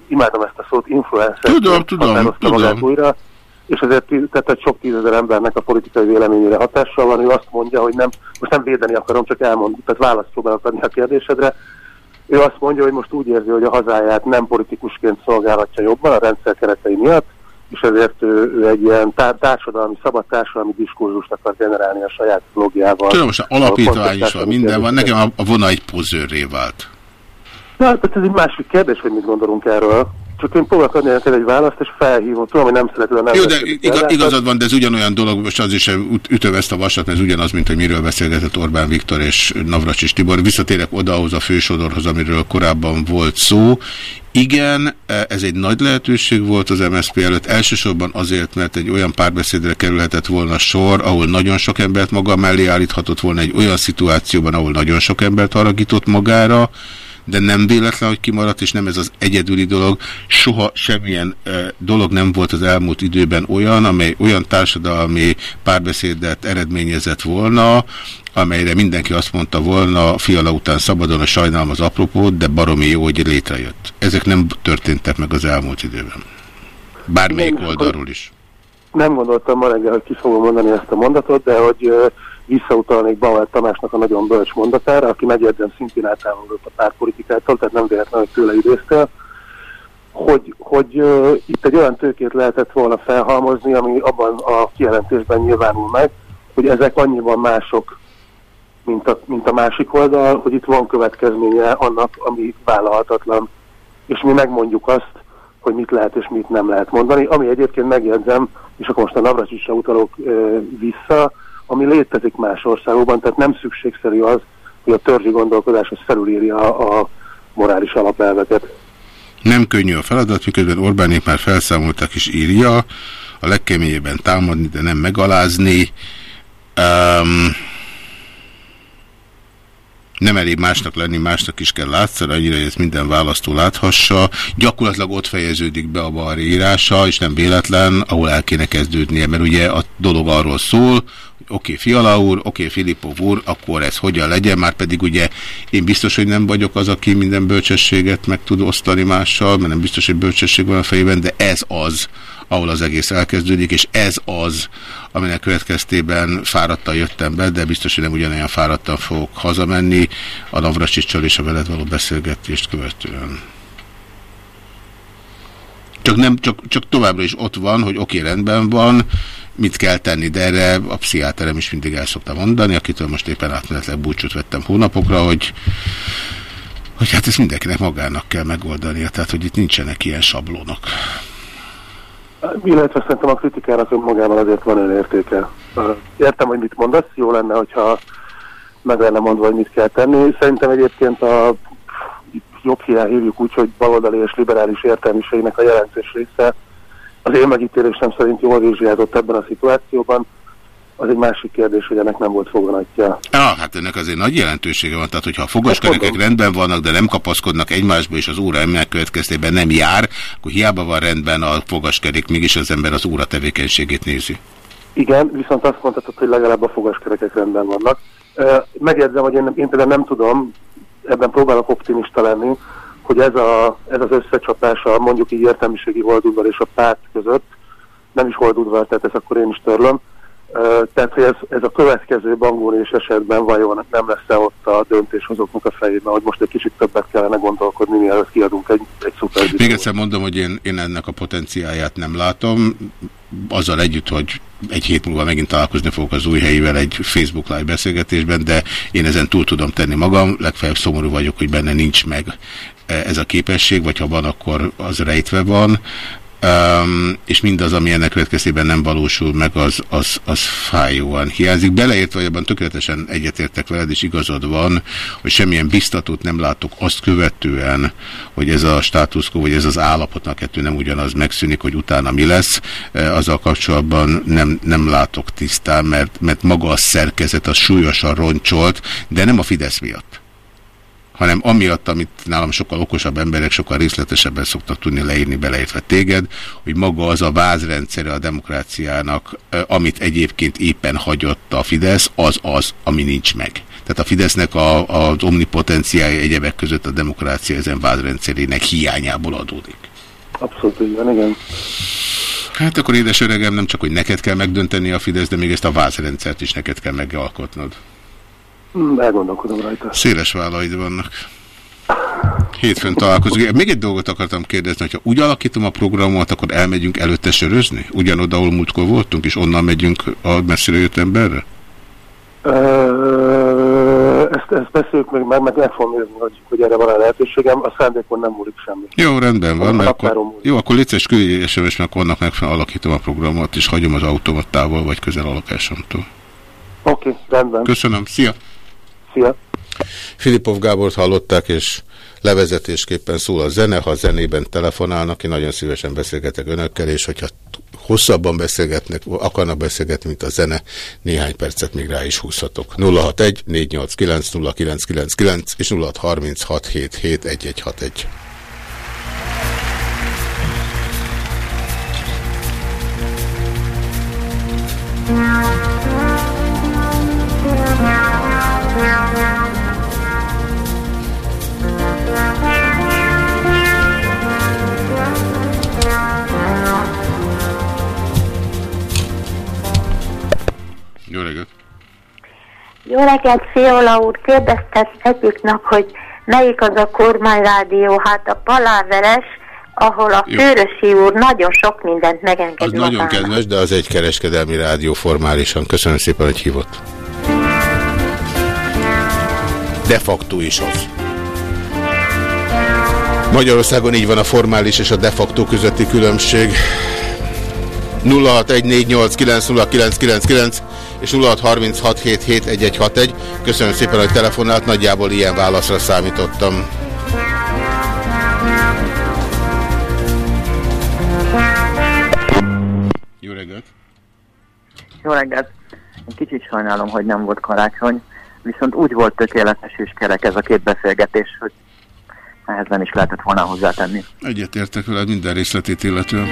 imádom ezt a szót, influencer. Tudom, tudom, tudom. Újra, és ezért tehát egy sok tízezer embernek a politikai véleményére hatással van, ő azt mondja, hogy nem, most nem védeni akarom, csak elmondani, tehát választ próbálok adni a kérdésedre. Ő azt mondja, hogy most úgy érzi, hogy a hazáját nem politikusként szolgálhatja jobban a rendszer keretei miatt, és ezért ő, ő egy ilyen társadalmi, szabad társadalmi diskurzust akar generálni a saját blogjával. Tudom, most alapítvány is van, minden van. Nekem a, a vona egy pozőrré vált. Na, hát ez egy másik kérdés, hogy mit gondolunk erről. Csak én próbálok adni neked egy választ, és felhívom. Tudom, hogy nem szeretem nem Jó, de igaz, igazad van, de ez ugyanolyan dolog, most az is ütöm ezt a vasat, mert ez ugyanaz, mint hogy miről beszélgetett Orbán Viktor és Navracsis Tibor. Visszatérek odahoz a fősodorhoz, amiről korábban volt szó. Igen, ez egy nagy lehetőség volt az MSZP előtt, elsősorban azért, mert egy olyan párbeszédre kerülhetett volna sor, ahol nagyon sok embert maga mellé állíthatott volna egy olyan szituációban, ahol nagyon sok embert haragított magára, de nem véletlen, hogy kimaradt, és nem ez az egyedüli dolog. Soha semmilyen e, dolog nem volt az elmúlt időben olyan, amely olyan társadalmi párbeszédet eredményezett volna, amelyre mindenki azt mondta volna, fiala után szabadon a sajnálom az apropót, de baromi jó, hogy létrejött. Ezek nem történtek meg az elmúlt időben. Bármelyik oldalról is. Nem gondoltam ma reggel, hogy ki fogom mondani ezt a mondatot, de hogy visszautalnék Bauer Tamásnak a nagyon bölcs mondatára, aki megjegyzem szintén eltávolodott a pártpolitikától, tehát nem véletlenül, tőle idéztél, hogy, hogy uh, itt egy olyan tőkét lehetett volna felhalmozni, ami abban a kijelentésben nyilvánul meg, hogy ezek annyiban mások, mint a, mint a másik oldal, hogy itt van következménye annak, ami vállalhatatlan. És mi megmondjuk azt, hogy mit lehet és mit nem lehet mondani, ami egyébként megjegyzem, és akkor most a Navracsisra utalok uh, vissza, ami létezik más országokban, tehát nem szükségszerű az, hogy a törzsi gondolkodás az felülírja a, a morális alapelveket. Nem könnyű a feladat, miközben Orbánék már felszámoltak is írja, a legkeményebben támadni, de nem megalázni. Um, nem elég másnak lenni, másnak is kell látszani, annyira, hogy ezt minden választó láthassa. Gyakorlatilag ott fejeződik be a bal írása, és nem véletlen, ahol el kéne kezdődnie, mert ugye a dolog arról szól, oké, okay, Fiala úr, oké, okay, Filipov úr, akkor ez hogyan legyen, már pedig ugye én biztos, hogy nem vagyok az, aki minden bölcsességet meg tud osztani mással, mert nem biztos, hogy bölcsesség van a fejében, de ez az, ahol az egész elkezdődik, és ez az, aminek következtében fáradtan jöttem be, de biztos, hogy nem ugyanolyan fáradtan fogok hazamenni a Navracsicsal és a veled való beszélgetést követően. Csak, nem, csak, csak továbbra is ott van, hogy oké, rendben van, mit kell tenni, de erre a pszichiáterem is mindig el szokta mondani, akitől most éppen átmenetleg búcsút vettem hónapokra, hogy, hogy hát ezt mindenkinek magának kell megoldania, tehát hogy itt nincsenek ilyen sablónok. Illetve szerintem a kritikának önmagában azért van önértéke. Értem, hogy mit mondasz, jó lenne, hogyha meg lenne mondva, hogy mit kell tenni. Szerintem egyébként a jobb hiány hívjuk úgy, hogy baloldali és liberális értelmiségnek a jelentős része az én megítélésem szerint jól vizsgázott ebben a szituációban. Az egy másik kérdés, hogy ennek nem volt foganatja. Ah, hát ennek azért nagy jelentősége van. Tehát, hogyha a fogaskerekek rendben vannak, de nem kapaszkodnak egymásba, és az óra ennek következtében nem jár, akkor hiába van rendben a fogaskerék, mégis az ember az óra tevékenységét nézi. Igen, viszont azt mondhatod, hogy legalább a fogaskerekek rendben vannak. Megjegyzem, hogy én, én például nem tudom, ebben próbálok optimista lenni, hogy ez, a, ez az összecsapás a mondjuk így értelmiségi holdudvar és a párt között, nem is holdudvar, tehát ezt akkor én is törlöm, tehát, hogy ez, ez a következő és esetben vajon nem lesz-e ott a döntéshozóknak a fejében, hogy most egy kicsit többet kellene gondolkodni, mielőtt kiadunk egy, egy szuper Még egyszer mondom, hogy én, én ennek a potenciáját nem látom, azzal együtt, hogy egy hét múlva megint találkozni fogok az új helyivel egy Facebook live beszélgetésben, de én ezen túl tudom tenni magam, legfeljebb szomorú vagyok, hogy benne nincs meg ez a képesség, vagy ha van, akkor az rejtve van. Um, és mindaz, ami ennek következtében nem valósul meg, az, az, az fájóan hiányzik. Beleértve, hogy abban tökéletesen egyetértek veled, és igazad van, hogy semmilyen biztatót nem látok azt követően, hogy ez a státuszkó, vagy ez az állapotnak kettő nem ugyanaz megszűnik, hogy utána mi lesz. Azzal kapcsolatban nem, nem látok tisztán, mert, mert maga a szerkezet az súlyosan roncsolt, de nem a Fidesz miatt hanem amiatt, amit nálam sokkal okosabb emberek sokkal részletesebben szoktak tudni leírni, beleértve téged, hogy maga az a vázrendszere a demokráciának, amit egyébként éppen hagyott a Fidesz, az az, ami nincs meg. Tehát a Fidesznek a, az omnipotenciája egyebek között a demokrácia ezen vázrendszerének hiányából adódik. Abszolút így van, igen. Hát akkor édes öregem, nem csak, hogy neked kell megdönteni a Fidesz, de még ezt a vázrendszert is neked kell megalkotnod. Hmm, elgondolkodom rajta. Széles vállaid vannak. Hétfőn találkozunk. Még egy dolgot akartam kérdezni, hogyha úgy alakítom a programot, akkor elmegyünk előtte sörözni? Ugyanoda, ahol múltkor voltunk, és onnan megyünk a messzire jött emberre? ezt, ezt beszéljük meg, meg, meg meg fogom nézni, hogy, hogy erre van a lehetőségem. A szándékon nem múlik semmi. Jó, rendben van. Mert akkor, jó, akkor légy szíves, küldj egy SMS, mert annak megfelelően alakítom a programot, és hagyom az autómat távol, vagy közel a lakásomtól. Oké, okay, rendben. Köszönöm. Szia! Szia! Filipov Gábort hallották, és levezetésképpen szól a zene, ha a zenében telefonálnak, én nagyon szívesen beszélgetek önökkel, és hogyha hosszabban beszélgetnek, akarnak beszélgetni, mint a zene, néhány percet még rá is húzhatok. 061 489 0999 és 0636771161. Jó Jó reggelt, Fiola úr! Kérdezte egyiknek, hogy melyik az a kormányrádió? Hát a Paláveres, ahol a Jó. Főrösi úr nagyon sok mindent megenged Az magának. nagyon kedves, de az egy kereskedelmi rádió formálisan. Köszönöm szépen, hogy hívott. De facto is az. Magyarországon így van a formális és a de facto közötti különbség. 0614890999 és 0636771161. Köszönöm szépen, hogy telefonált, nagyjából ilyen válaszra számítottam. Jó reggelt! Jó reggelt! Én kicsit sajnálom, hogy nem volt karácsony, viszont úgy volt tökéletes és kerek ez a két beszélgetés, hogy ehhez nem is lehetett volna hozzátenni. Egyetértek veled minden részletét illetően.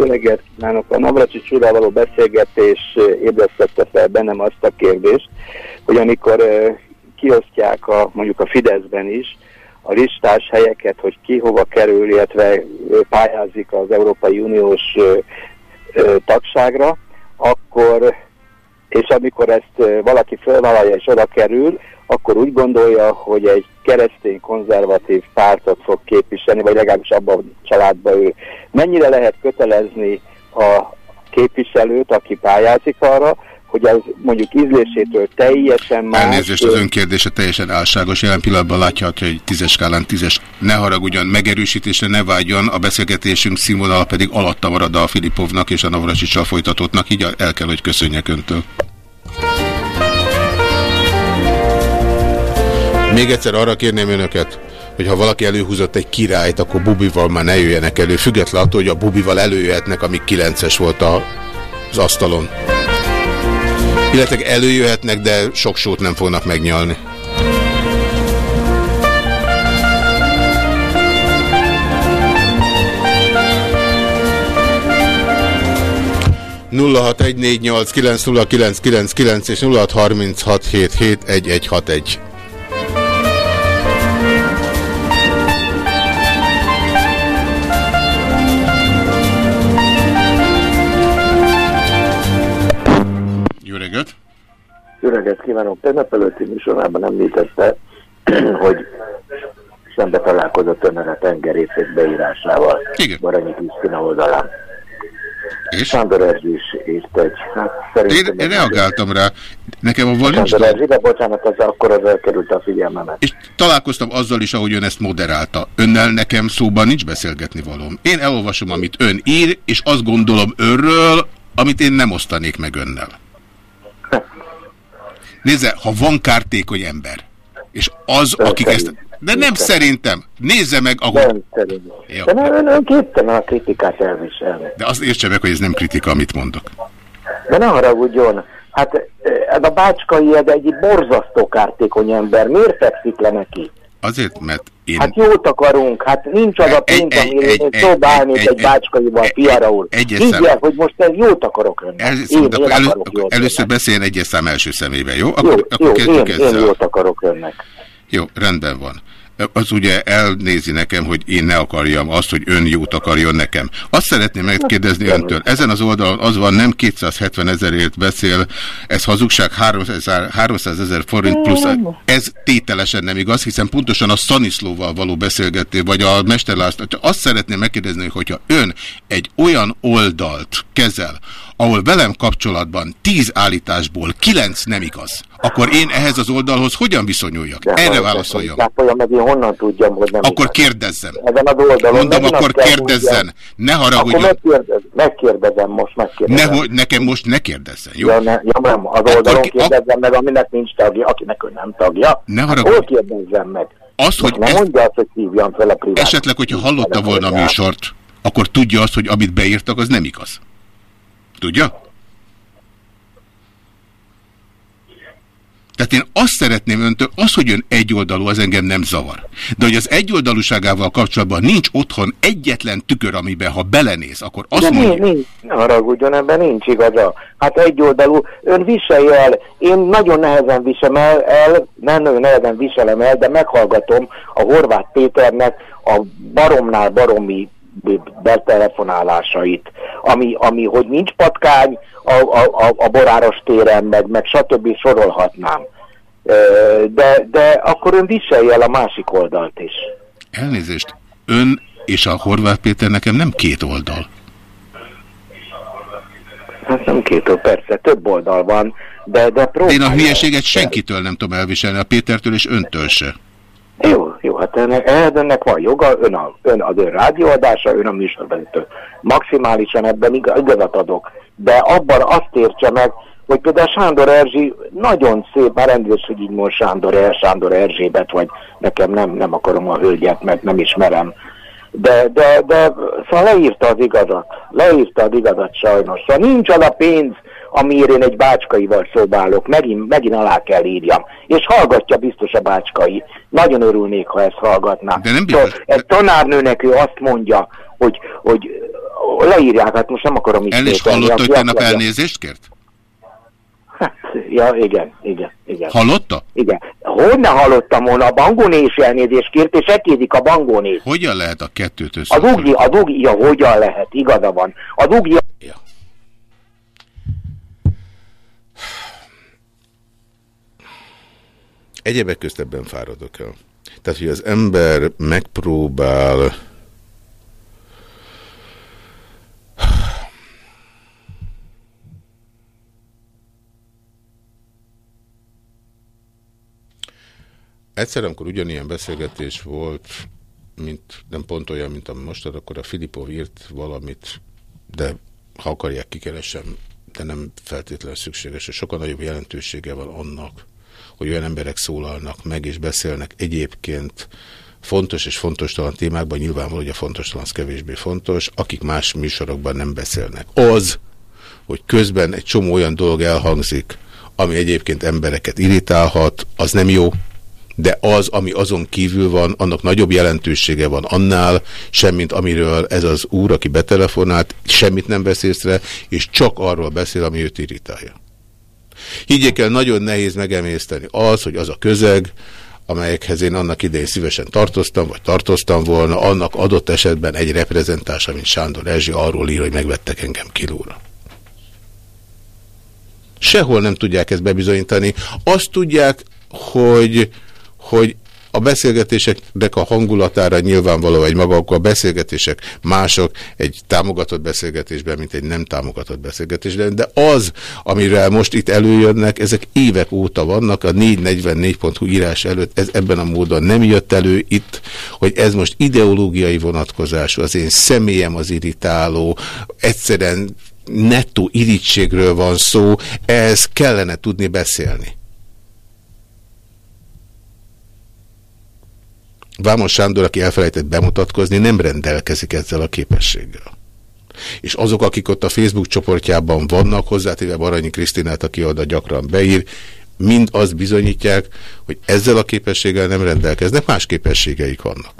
Jó reggelt kívánok! A Navracsics úrral való beszélgetés ébresztette fel bennem azt a kérdést, hogy amikor kiosztják a, mondjuk a Fideszben is a listás helyeket, hogy ki hova kerül, illetve pályázik az Európai Uniós tagságra, akkor, és amikor ezt valaki fölvállalja és oda kerül, akkor úgy gondolja, hogy egy keresztény konzervatív pártot fog képviselni, vagy legalábbis abban a családban ő. Mennyire lehet kötelezni a képviselőt, aki pályázik arra, hogy az mondjuk ízlésétől teljesen más... Elnézést, az önkérdése teljesen álságos. Jelen pillanatban látja, hogy tízes skálán tízes. Ne haragudjon, megerősítésre ne vágyon, a beszélgetésünk színvonala pedig alatta marad a Filipovnak és a Navracsicsal folytatottnak, így el kell, hogy köszönjek öntől. Még egyszer arra kérném önöket, hogy ha valaki előhúzott egy királyt, akkor bubival már ne jöjjenek elő, függetlenül attól, hogy a bubival előjöhetnek, amíg kilences volt a, az asztalon. Illetve előjöhetnek, de sok sót nem fognak megnyalni. nulla és nulla hét egy Jó reggelt kívánok! Tegnap előtti műsorában említette, hogy szembe találkozott önnel a tengerészet beírásával. Igen. Baranyi Krisztina oldalán. És? Sándor Erzsi is írt egy. Hát, Én, én reagáltam rá. Nekem avval nincs Sándor. Erzsi, de bocsánat, az akkor az elkerült a figyelmemet. És találkoztam azzal is, ahogy ön ezt moderálta. Önnel nekem szóban nincs beszélgetni valóm. Én elolvasom, amit ön ír, és azt gondolom önről, amit én nem osztanék meg önnel. Nézze, ha van kártékony ember, és az, akik ezt... De nem szerintem. Nézze meg, ahol... Nem szerintem. Jó. De nem, ön képtelen a kritikát elviselni. De azt értse meg, hogy ez nem kritika, amit mondok. De ne haragudjon, hát eh, ez a bácskai ez egy borzasztó kártékony ember. Miért fekszik le neki? Azért, mert én... Hát jót akarunk, hát nincs az a pénz, egy- én egy- egy- egy bácskaival, Piara úr. egyes Higgy szám. el, hogy most ez jót akarok önnek. El, Én, én elő, akarok jót először beszéljen egyes szám első szemével, jó? Akkor, Jó, akkor jó én, én jót akarok önnek. Jó, rendben van. Az ugye elnézi nekem, hogy én ne akarjam azt, hogy ön jót akarjon nekem. Azt szeretném megkérdezni öntől. Ezen az oldalon az van, nem 270 ezerért beszél, ez hazugság 300 ezer forint plusz. Ez tételesen nem igaz, hiszen pontosan a Stanislóval való beszélgető, vagy a Mester László. Csak Azt szeretném megkérdezni, hogyha ön egy olyan oldalt kezel, ahol velem kapcsolatban 10 állításból 9 nem igaz, akkor én ehhez az oldalhoz hogyan viszonyuljak? Erre válaszoljon. Cápolja meg, én honnan tudjam, hogy nem Akkor igaz. kérdezzem. Ezen az oldalon. Mondom, akkor kérdezzen. mondjam. Ne Akkor haragudjon. megkérdez, megkérdezem most, megkérdezem. Nehogy nekem most ne kérdezzen, jó? Ja, ne, ja, nem, az Akkor oldalon ki- kérdezzem meg, aminek nincs tagja, akinek ő nem tagja. Ne Hol haragudj. kérdezzem meg? Az, hogy Nem ezt- mondja azt, hogy hívjam fel a privát. Esetleg, hogyha hallotta volna a műsort, akkor tudja azt, hogy amit beírtak, az nem igaz. Tudja? Tehát én azt szeretném öntől, az, hogy ön egyoldalú, az engem nem zavar. De hogy az egyoldalúságával kapcsolatban nincs otthon egyetlen tükör, amiben ha belenéz, akkor azt De mondja... nincs, nincs, ne haragudjon, ebben nincs igaza. Hát egyoldalú, ön viselje el, én nagyon nehezen viselem el, el, nem nagyon nehezen viselem el, de meghallgatom a Horváth Péternek a baromnál baromi betelefonálásait, ami, ami hogy nincs patkány a, a, a, a boráros téren, meg, meg stb. sorolhatnám. De, de akkor ön viselje el a másik oldalt is. Elnézést, ön és a Horváth Péter nekem nem két oldal. Hát nem két oldal, persze, több oldal van, de, de próbálja. Én a hülyeséget senkitől nem tudom elviselni, a Pétertől és öntől se. Jó, jó, hát ennek, ehhez önnek van joga, ön, a, ön az ön rádióadása, ön a műsorvezető. Maximálisan ebben iga- igazat adok, de abban azt értse meg, hogy például Sándor Erzsi nagyon szép, már elnézést, hogy így most Sándor, er, Sándor Erzsébet, vagy nekem nem, nem akarom a hölgyet, mert nem ismerem. De, de, de szóval leírta az igazat, leírta az igazat sajnos. Szóval nincs az a pénz, amiért én egy bácskaival szobálok, megint, megint alá kell írjam. És hallgatja biztos a bácskai. Nagyon örülnék, ha ezt hallgatná. De nem Szóval biztos- egy tanárnőnek ő azt mondja, hogy, hogy leírják, hát most nem akarom El is ismételni, hallotta, hogy tegnap elnézést kért? Ja, igen, igen, igen. Hallotta? Igen. Hogy ne hallottam volna, a bangóné is elnézést kért, és ekédik a bangóné. Hogyan lehet a kettőt Az össze? ugi, az ugi, ja, hogyan lehet, igaza van. Az ugi, Egyebek közt ebben fáradok el. Tehát, hogy az ember megpróbál Egyszer, amikor ugyanilyen beszélgetés volt, mint, nem pont olyan, mint ami most, akkor a Filipov írt valamit, de ha akarják, kikeresem, de nem feltétlenül szükséges, és sokkal nagyobb jelentősége van annak, hogy olyan emberek szólalnak meg és beszélnek egyébként fontos és fontos talan témákban, nyilvánvaló, hogy a fontos talan az kevésbé fontos, akik más műsorokban nem beszélnek. Az, hogy közben egy csomó olyan dolog elhangzik, ami egyébként embereket irritálhat, az nem jó, de az, ami azon kívül van, annak nagyobb jelentősége van annál, semmint amiről ez az úr, aki betelefonált, semmit nem vesz észre, és csak arról beszél, ami őt irritálja. Higgyék el, nagyon nehéz megemészteni az, hogy az a közeg, amelyekhez én annak idején szívesen tartoztam, vagy tartoztam volna, annak adott esetben egy reprezentása, mint Sándor Erzsi arról ír, hogy megvettek engem kilóra. Sehol nem tudják ezt bebizonyítani. Azt tudják, hogy, hogy a beszélgetéseknek a hangulatára nyilvánvaló egy maga, akkor a beszélgetések mások egy támogatott beszélgetésben, mint egy nem támogatott beszélgetésben, de az, amire most itt előjönnek, ezek évek óta vannak, a 444.hu írás előtt ez ebben a módon nem jött elő itt, hogy ez most ideológiai vonatkozású, az én személyem az irritáló, egyszerűen nettó irítségről van szó, ez kellene tudni beszélni. Vámos Sándor, aki elfelejtett bemutatkozni, nem rendelkezik ezzel a képességgel. És azok, akik ott a Facebook csoportjában vannak, hozzátéve Baranyi Krisztinát, aki oda gyakran beír, mind azt bizonyítják, hogy ezzel a képességgel nem rendelkeznek, más képességeik vannak.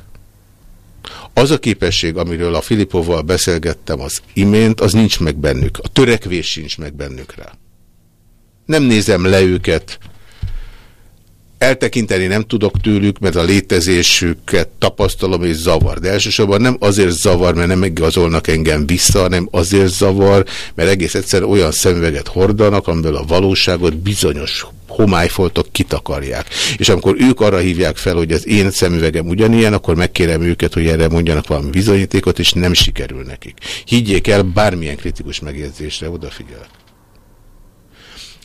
Az a képesség, amiről a Filipovval beszélgettem az imént, az nincs meg bennük. A törekvés sincs meg bennük rá. Nem nézem le őket, Eltekinteni nem tudok tőlük, mert a létezésüket tapasztalom és zavar. De elsősorban nem azért zavar, mert nem igazolnak engem vissza, hanem azért zavar, mert egész egyszer olyan szemüveget hordanak, amiből a valóságot bizonyos homályfoltok kitakarják. És amikor ők arra hívják fel, hogy az én szemüvegem ugyanilyen, akkor megkérem őket, hogy erre mondjanak valami bizonyítékot, és nem sikerül nekik. Higgyék el, bármilyen kritikus megjegyzésre odafigyelek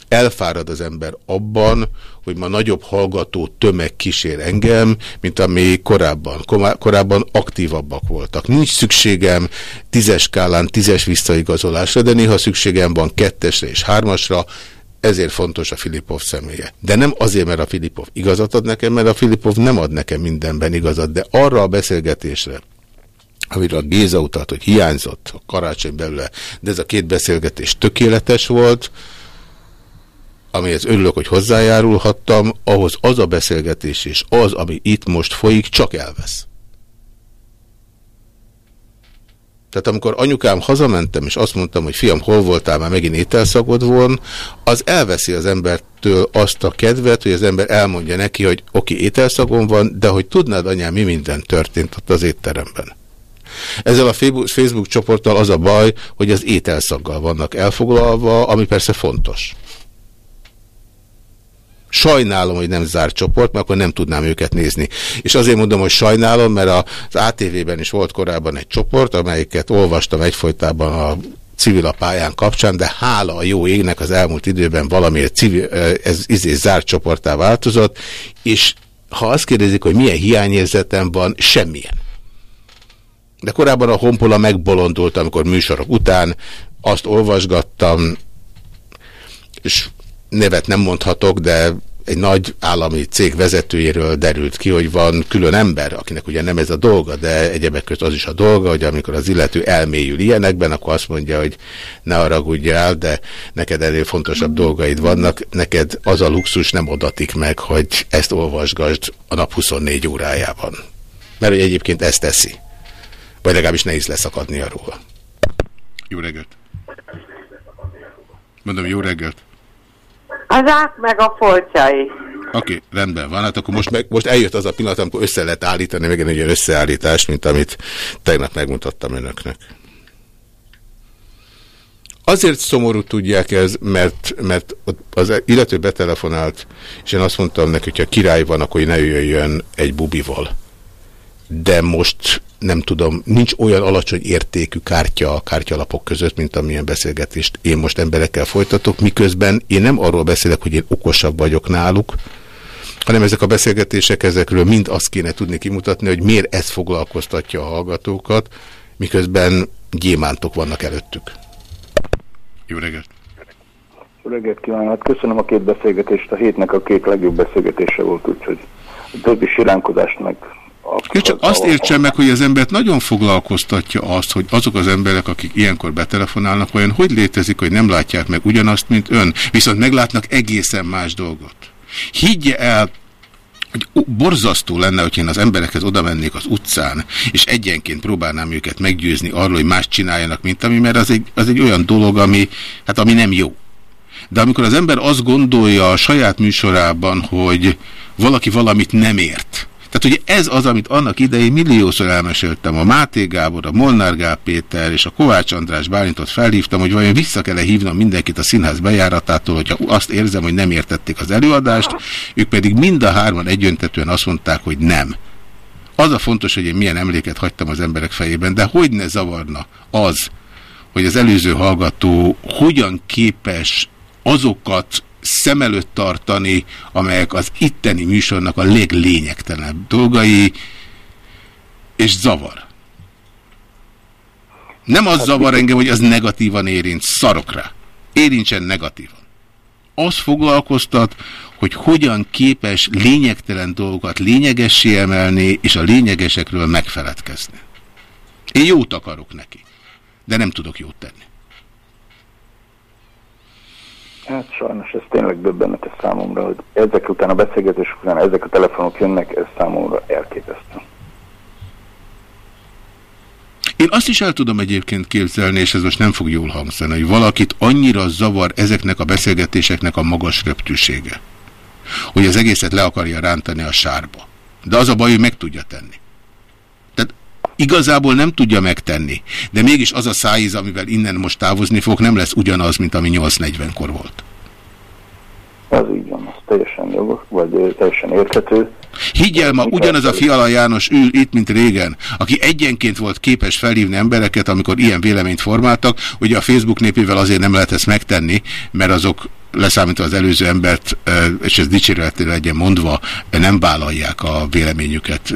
elfárad az ember abban, hogy ma nagyobb hallgató tömeg kísér engem, mint ami korábban. Korábban aktívabbak voltak. Nincs szükségem tízes skálán tízes visszaigazolásra, de néha szükségem van kettesre és hármasra, ezért fontos a Filipov személye. De nem azért, mert a Filipov igazat ad nekem, mert a Filipov nem ad nekem mindenben igazat, de arra a beszélgetésre, amiről a Géza utalt, hogy hiányzott a karácsony belőle, de ez a két beszélgetés tökéletes volt, amihez örülök, hogy hozzájárulhattam, ahhoz az a beszélgetés és az, ami itt most folyik, csak elvesz. Tehát amikor anyukám hazamentem, és azt mondtam, hogy fiam, hol voltál, már megint ételszagod von, az elveszi az embertől azt a kedvet, hogy az ember elmondja neki, hogy oké, okay, ételszagom van, de hogy tudnád, anyám, mi minden történt ott az étteremben. Ezzel a Facebook csoporttal az a baj, hogy az ételszaggal vannak elfoglalva, ami persze fontos. Sajnálom, hogy nem zárt csoport, mert akkor nem tudnám őket nézni. És azért mondom, hogy sajnálom, mert az ATV-ben is volt korábban egy csoport, amelyiket olvastam egyfolytában a civil a pályán kapcsán, de hála a jó égnek az elmúlt időben valamiért civil, ez izé zárt csoportá változott, és ha azt kérdezik, hogy milyen hiányérzetem van, semmilyen. De korábban a honpola megbolondult, amikor műsorok után azt olvasgattam, és nevet nem mondhatok, de egy nagy állami cég vezetőjéről derült ki, hogy van külön ember, akinek ugye nem ez a dolga, de egyebek között az is a dolga, hogy amikor az illető elmélyül ilyenekben, akkor azt mondja, hogy ne haragudjál, de neked ennél fontosabb dolgaid vannak, neked az a luxus nem odatik meg, hogy ezt olvasgasd a nap 24 órájában. Mert hogy egyébként ezt teszi. Vagy legalábbis nehéz leszakadni arról. Jó reggelt! Mondom, jó reggelt! Az ák meg a folcsai. Oké, okay, rendben van. Hát akkor most, meg, most eljött az a pillanat, amikor össze lehet állítani meg egy olyan összeállítás, mint amit tegnap megmutattam önöknek. Azért szomorú tudják ez, mert, mert az illető betelefonált, és én azt mondtam neki, hogy ha király van, akkor ne jöjjön egy bubival. De most nem tudom, nincs olyan alacsony értékű kártya a kártyalapok között, mint amilyen beszélgetést én most emberekkel folytatok, miközben én nem arról beszélek, hogy én okosabb vagyok náluk, hanem ezek a beszélgetések, ezekről mind azt kéne tudni kimutatni, hogy miért ez foglalkoztatja a hallgatókat, miközben gyémántok vannak előttük. Jó reggelt! Jó reggelt kívánok! Hát köszönöm a két beszélgetést, a hétnek a két legjobb beszélgetése volt, úgyhogy a többi siránkozást Én csak azt értsem meg, hogy az embert nagyon foglalkoztatja azt, hogy azok az emberek, akik ilyenkor betelefonálnak, olyan hogy létezik, hogy nem látják meg ugyanazt, mint ön, viszont meglátnak egészen más dolgot. Higgye el, hogy borzasztó lenne, hogy én az emberekhez oda mennék az utcán, és egyenként próbálnám őket meggyőzni arról, hogy más csináljanak, mint ami, mert az egy, az egy olyan dolog, ami, hát ami nem jó. De amikor az ember azt gondolja a saját műsorában, hogy valaki valamit nem ért, tehát ugye ez az, amit annak idején milliószor elmeséltem, a Máté Gábor, a Molnár Gál Péter és a Kovács András Bálintot felhívtam, hogy vajon vissza kell -e hívnom mindenkit a színház bejáratától, hogyha azt érzem, hogy nem értették az előadást, ők pedig mind a hárman egyöntetően azt mondták, hogy nem. Az a fontos, hogy én milyen emléket hagytam az emberek fejében, de hogy ne zavarna az, hogy az előző hallgató hogyan képes azokat szem előtt tartani, amelyek az itteni műsornak a leglényegtelenebb dolgai, és zavar. Nem az zavar engem, hogy az negatívan érint, szarokra. Érintsen negatívan. Az foglalkoztat, hogy hogyan képes lényegtelen dolgokat lényegessé emelni, és a lényegesekről megfeledkezni. Én jót akarok neki, de nem tudok jót tenni. Hát sajnos ez tényleg döbbenetes számomra, hogy ezek után a beszélgetések után ezek a telefonok jönnek, ez számomra elképesztő. Én azt is el tudom egyébként képzelni, és ez most nem fog jól hangzani, hogy valakit annyira zavar ezeknek a beszélgetéseknek a magas röptűsége, hogy az egészet le akarja rántani a sárba. De az a baj, hogy meg tudja tenni. Igazából nem tudja megtenni, de mégis az a szájíz, amivel innen most távozni fog, nem lesz ugyanaz, mint ami 8.40-kor volt. Az így van, az teljesen jogos, vagy teljesen érthető. Higgyel, ma ugyanaz a Fiala János ül itt, mint régen, aki egyenként volt képes felhívni embereket, amikor ilyen véleményt formáltak. Ugye a Facebook népével azért nem lehet ezt megtenni, mert azok leszámítva az előző embert, és ez dicséretére legyen mondva, nem vállalják a véleményüket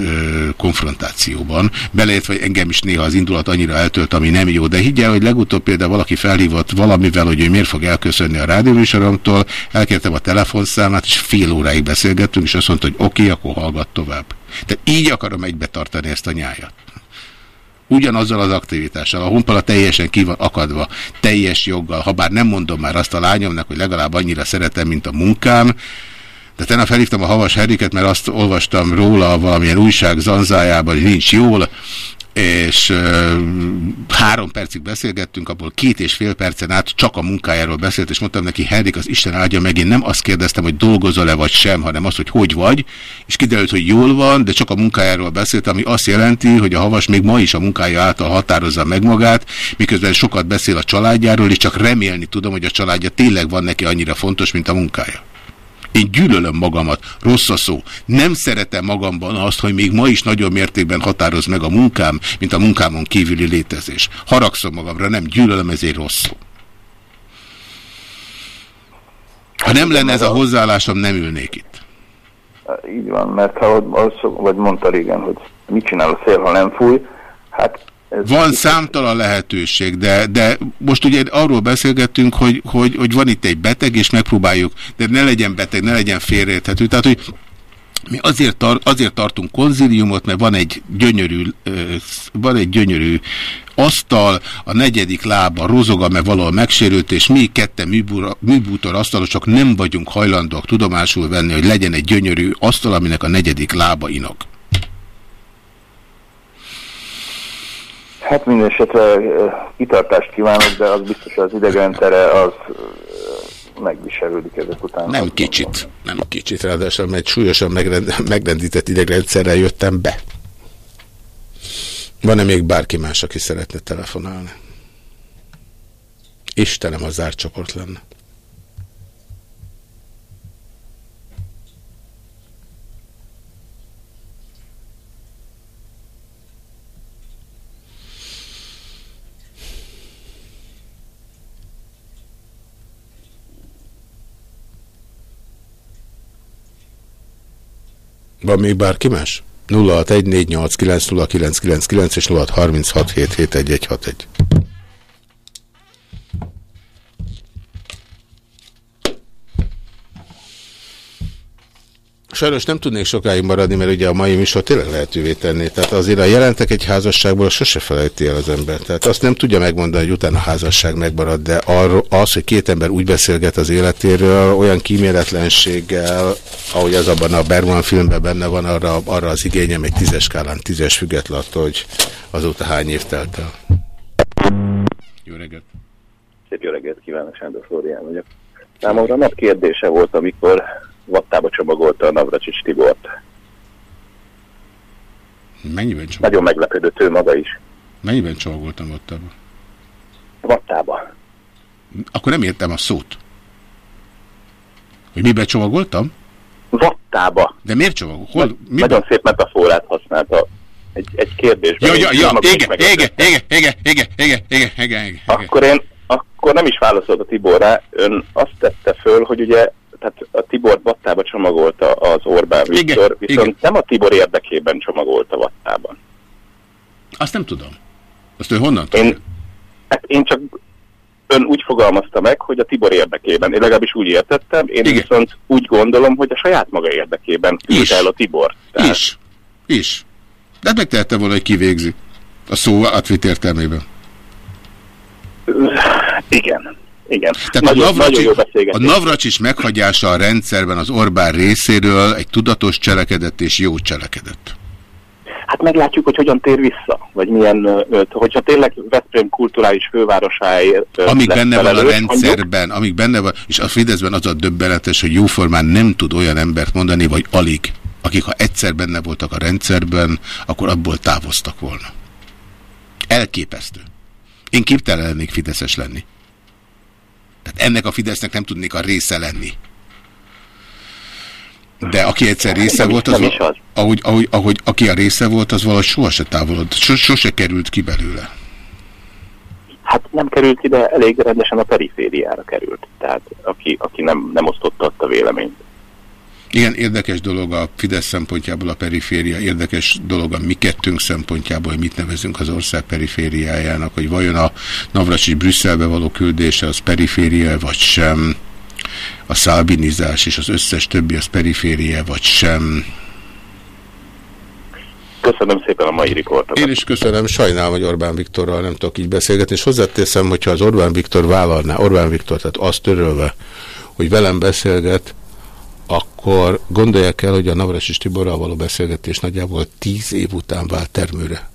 konfrontációban. Beleértve, hogy engem is néha az indulat annyira eltölt, ami nem jó, de higgyel, hogy legutóbb például valaki felhívott valamivel, hogy ő miért fog elköszönni a rádióműsoromtól, elkértem a telefonszámát, és fél óráig beszélgettünk, és azt mondta, hogy oké, okay, akkor hallgat tovább. Tehát így akarom egybe tartani ezt a nyájat. Ugyanazzal az aktivitással. A honpala teljesen ki van akadva, teljes joggal, ha bár nem mondom már azt a lányomnak, hogy legalább annyira szeretem, mint a munkám, de tegnap felhívtam a Havas Heriket, mert azt olvastam róla valamilyen újság zanzájában, hogy nincs jól, és három percig beszélgettünk, abból két és fél percen át csak a munkájáról beszélt, és mondtam neki, Henrik, az Isten áldja meg, én nem azt kérdeztem, hogy dolgozol-e vagy sem, hanem azt, hogy hogy vagy, és kiderült, hogy jól van, de csak a munkájáról beszélt, ami azt jelenti, hogy a Havas még ma is a munkája által határozza meg magát, miközben sokat beszél a családjáról, és csak remélni tudom, hogy a családja tényleg van neki annyira fontos, mint a munkája. Én gyűlölöm magamat, rossz a szó. Nem szeretem magamban azt, hogy még ma is nagyon mértékben határoz meg a munkám, mint a munkámon kívüli létezés. Haragszom magamra, nem gyűlölöm, ezért rossz szó. Ha nem lenne ez a hozzáállásom, nem ülnék itt. Így van, mert ha az, vagy mondta régen, hogy mit csinál a szél, ha nem fúj, hát ez Van számtalan lehetőség, de, de most ugye arról beszélgettünk, hogy, hogy, hogy van itt egy beteg, és megpróbáljuk, de ne legyen beteg, ne legyen félreérthető. Tehát, hogy mi azért, tar azért tartunk konziliumot, mert van egy gyönyörű, van egy gyönyörű asztal, a negyedik lába rozoga, mert valahol megsérült, és mi ketten műbútor asztalos csak nem vagyunk hajlandóak tudomásul venni, hogy legyen egy gyönyörű asztal, aminek a negyedik lába inog. Hát minden esetre kitartást kívánok, de az biztos az idegrendszere az megviselődik ezek után. Nem kicsit, nem kicsit, ráadásul mert súlyosan megrend, megrendített idegrendszerrel jöttem be. Van-e még bárki más, aki szeretne telefonálni? Istenem, a zárt csoport lenne. Van még bárki más? 0614890999 és 0636771161. Sajnos nem tudnék sokáig maradni, mert ugye a mai műsor tényleg lehetővé tenni. Tehát azért a jelentek egy házasságból sose felejti el az ember. Tehát azt nem tudja megmondani, hogy utána a házasság megmarad, de arról, az, hogy két ember úgy beszélget az életéről, olyan kíméletlenséggel, ahogy az abban a Bergman filmben benne van, arra, arra az igényem egy tízes skálán tízes független hogy azóta hány év telt el. Jó reggelt! Szép jó reggelt kívánok, Sándor Flórián vagyok. Számomra nap kérdése volt, amikor vattába csomagolta a Navracsics Tibort. Mennyiben csomagoltam? Nagyon meglepődött ő maga is. Mennyiben csomagoltam vattába? Vattába. Akkor nem értem a szót. Hogy miben csomagoltam? Vattába. De miért csomagol? Hol? Miben? Nagyon szép metaforát használta egy, egy kérdésben. Ja, ja, ja, ége, ége, ége, ége, ége, ége, ége, ége, ége. Akkor én akkor nem is válaszolt a Tibor rá, ön azt tette föl, hogy ugye tehát a Tibor vattába csomagolta az Orbán Viktor, viszont igen. nem a Tibor érdekében csomagolta vattában. Azt nem tudom. Azt ő honnan tudja? Én, hát én csak ön úgy fogalmazta meg, hogy a Tibor érdekében. Én legalábbis úgy értettem, én Igen. viszont úgy gondolom, hogy a saját maga érdekében küld el a Tibor. Tehát... Is. Is. De hát megtehette volna, hogy kivégzi. A szó átvitt értelmében. Igen. Igen. Tehát nagyon, a, Navracsi, a Navracsis meghagyása a rendszerben az Orbán részéről egy tudatos cselekedet és jó cselekedet. Hát meglátjuk, hogy hogyan tér vissza, vagy milyen, hogyha tényleg Veszprém kulturális fővárosáért Amíg benne felelős, van a rendszerben, mondjuk. amíg benne van, és a Fideszben az a döbbenetes, hogy jóformán nem tud olyan embert mondani, vagy alig, akik ha egyszer benne voltak a rendszerben, akkor abból távoztak volna. Elképesztő. Én képtelen lennék Fideszes lenni. Tehát ennek a Fidesznek nem tudnék a része lenni. De aki egyszer része volt, az, az. Ahogy, ahogy, ahogy aki a része volt, az valahogy sohasem távolod, sose került ki belőle. Hát nem került ki, de elég rendesen a perifériára került. Tehát aki, aki nem, nem osztotta a véleményt. Igen, érdekes dolog a Fidesz szempontjából a periféria, érdekes dolog a mi kettőnk szempontjából, hogy mit nevezünk az ország perifériájának, hogy vajon a Navracsis Brüsszelbe való küldése az periféria vagy sem, a szálbinizás és az összes többi az periféria vagy sem. Köszönöm szépen a mai riportot. Én is köszönöm, sajnálom, hogy Orbán Viktorral nem tudok így beszélgetni, és hozzáteszem, hogyha az Orbán Viktor vállalná, Orbán Viktor, tehát azt törölve, hogy velem beszélget, akkor gondolják el, hogy a Navras és Tiborral való beszélgetés nagyjából 10 év után vált termőre.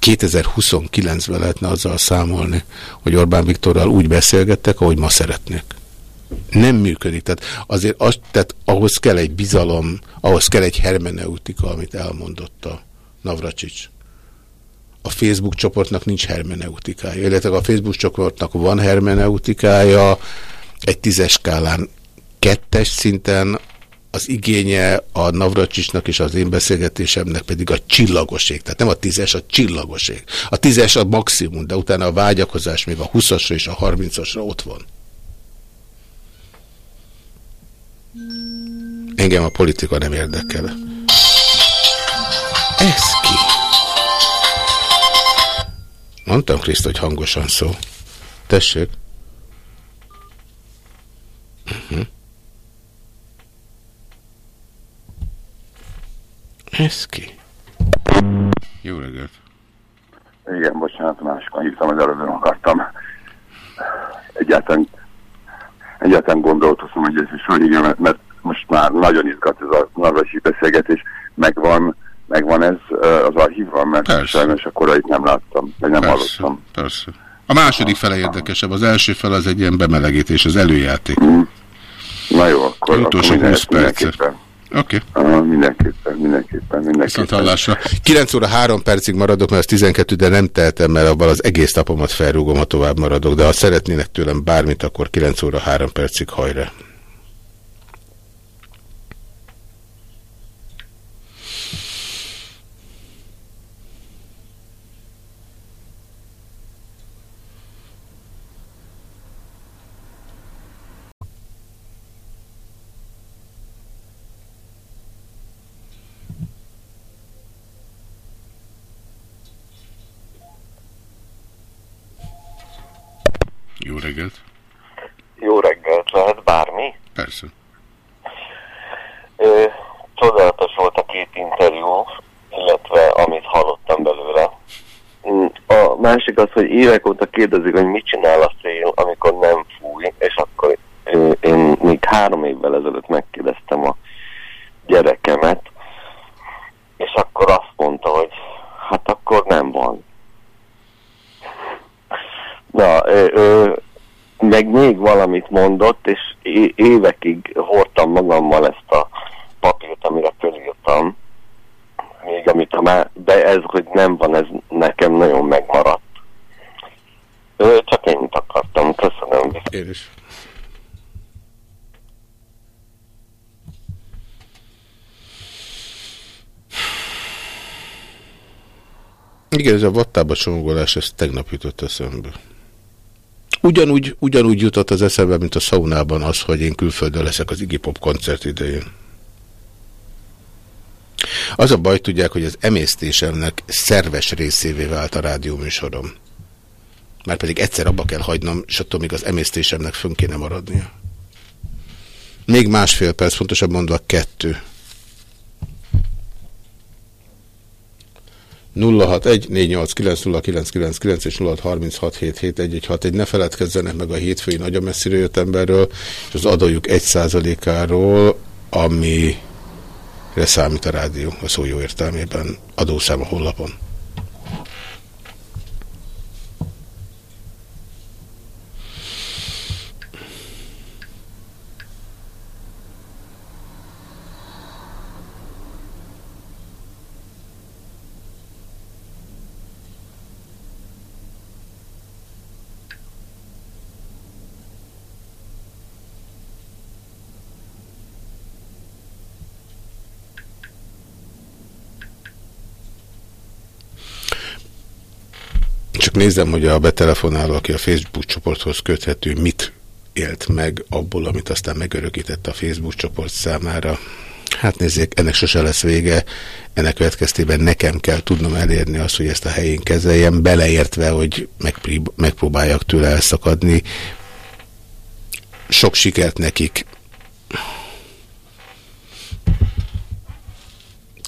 2029-ben lehetne azzal számolni, hogy Orbán Viktorral úgy beszélgettek, ahogy ma szeretnék. Nem működik. Tehát azért az, tehát ahhoz kell egy bizalom, ahhoz kell egy hermeneutika, amit elmondott a Navracsics. A Facebook csoportnak nincs hermeneutikája, illetve a Facebook csoportnak van hermeneutikája, egy tízes skálán kettes szinten az igénye a Navracsisnak és az én beszélgetésemnek pedig a csillagoség. Tehát nem a tízes, a csillagoség. A tízes a maximum, de utána a vágyakozás még a 20-asra és a 30-asra ott van. Engem a politika nem érdekel. Ez ki? Mondtam Kriszt, hogy hangosan szó. Tessék. Uh mhm. -huh. Ez ki? Jó reggelt! Igen, bocsánat, másikon hívtam, hogy előbb akartam. Egyáltalán, egyáltalán gondolkozom, hogy ez is igen, mert, mert most már nagyon izgat ez a narvasi beszélgetés. Megvan, megvan ez az archívban, mert persze. sajnos a korait nem láttam, vagy nem persze, hallottam. Persze. A második fele érdekesebb, az első fele az egy ilyen bemelegítés, az előjáték. Mm. Na jó, akkor... Az utolsó 20 perc. Oké. Okay. Mindenképpen, mindenképpen, mindenképpen. hallásra. 9 óra 3 percig maradok, mert az 12, de nem tehetem, mert abban az egész napomat felrúgom, ha tovább maradok, de ha szeretnének tőlem bármit, akkor 9 óra 3 percig hajra. Jó reggelt. Jó reggelt, lehet bármi? Persze. Ö, csodálatos volt a két interjú, illetve amit hallottam belőle. Mm, A másik az, hogy évek óta kérdezik, hogy mit csinál a szél, amikor nem fúj, és akkor én még három évvel ezelőtt megkérdeztem a gyerekemet, és akkor azt mondta, hogy hát akkor nem van. Na, ö, ö, meg még valamit mondott, és évekig hordtam magammal ezt a papírt, amire fölírtam, még amit a má- de ez, hogy nem van, ez nekem nagyon megmaradt. Csak ennyit akartam, köszönöm. Én is. Igen, ez a vattába csomagolás, ez tegnap jutott eszembe. Ugyanúgy, ugyanúgy jutott az eszembe, mint a szaunában az, hogy én külföldön leszek az Iggy Pop koncert idején. Az a baj, tudják, hogy az emésztésemnek szerves részévé vált a rádióműsorom. Már pedig egyszer abba kell hagynom, és attól még az emésztésemnek fönn kéne maradnia. Még másfél perc, pontosabb mondva kettő. 061-489-0999 és 0636771161. Ne feledkezzenek meg a hétfői nagyon messzire jött emberről, és az adójuk 1%-áról, amire számít a rádió a szó jó értelmében adószám a honlapon. Csak nézem, hogy a betelefonáló, aki a Facebook csoporthoz köthető, mit élt meg abból, amit aztán megörökített a Facebook csoport számára. Hát nézzék, ennek sose lesz vége. Ennek következtében nekem kell tudnom elérni azt, hogy ezt a helyén kezeljem, beleértve, hogy megpróbáljak tőle elszakadni. Sok sikert nekik.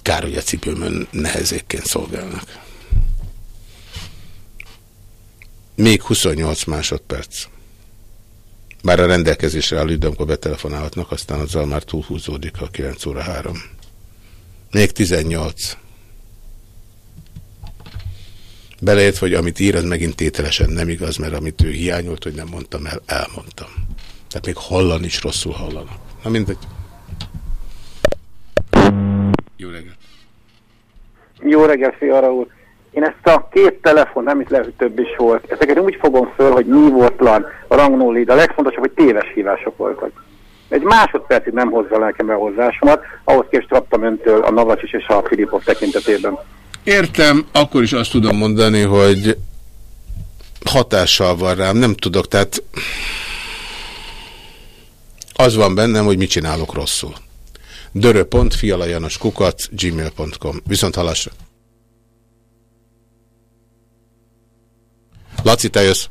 Kár, hogy a cipőmön nehezékként szolgálnak. Még 28 másodperc. Bár a rendelkezésre áll idő, amikor betelefonálhatnak, aztán azzal már túlhúzódik a 9 óra 3. Még 18. Beleért, hogy amit ír, az megint tételesen nem igaz, mert amit ő hiányolt, hogy nem mondtam el, elmondtam. Tehát még hallani is rosszul hallanak. Na mindegy. Jó reggelt. Jó reggelt, Fiara úr. Én ezt a két telefon, nem is lehet, több is volt, ezeket úgy fogom föl, hogy nívótlan, rangnóli, de a legfontosabb, hogy téves hívások voltak. Egy másodpercig nem hozza nekem behozzásomat, ahhoz képest kaptam öntől a Navacsis és a Filipov tekintetében. Értem, akkor is azt tudom mondani, hogy hatással van rám, nem tudok, tehát az van bennem, hogy mit csinálok rosszul. dörö.fialajanoskukac gmail.com Viszont halasra. Laci, te jössz.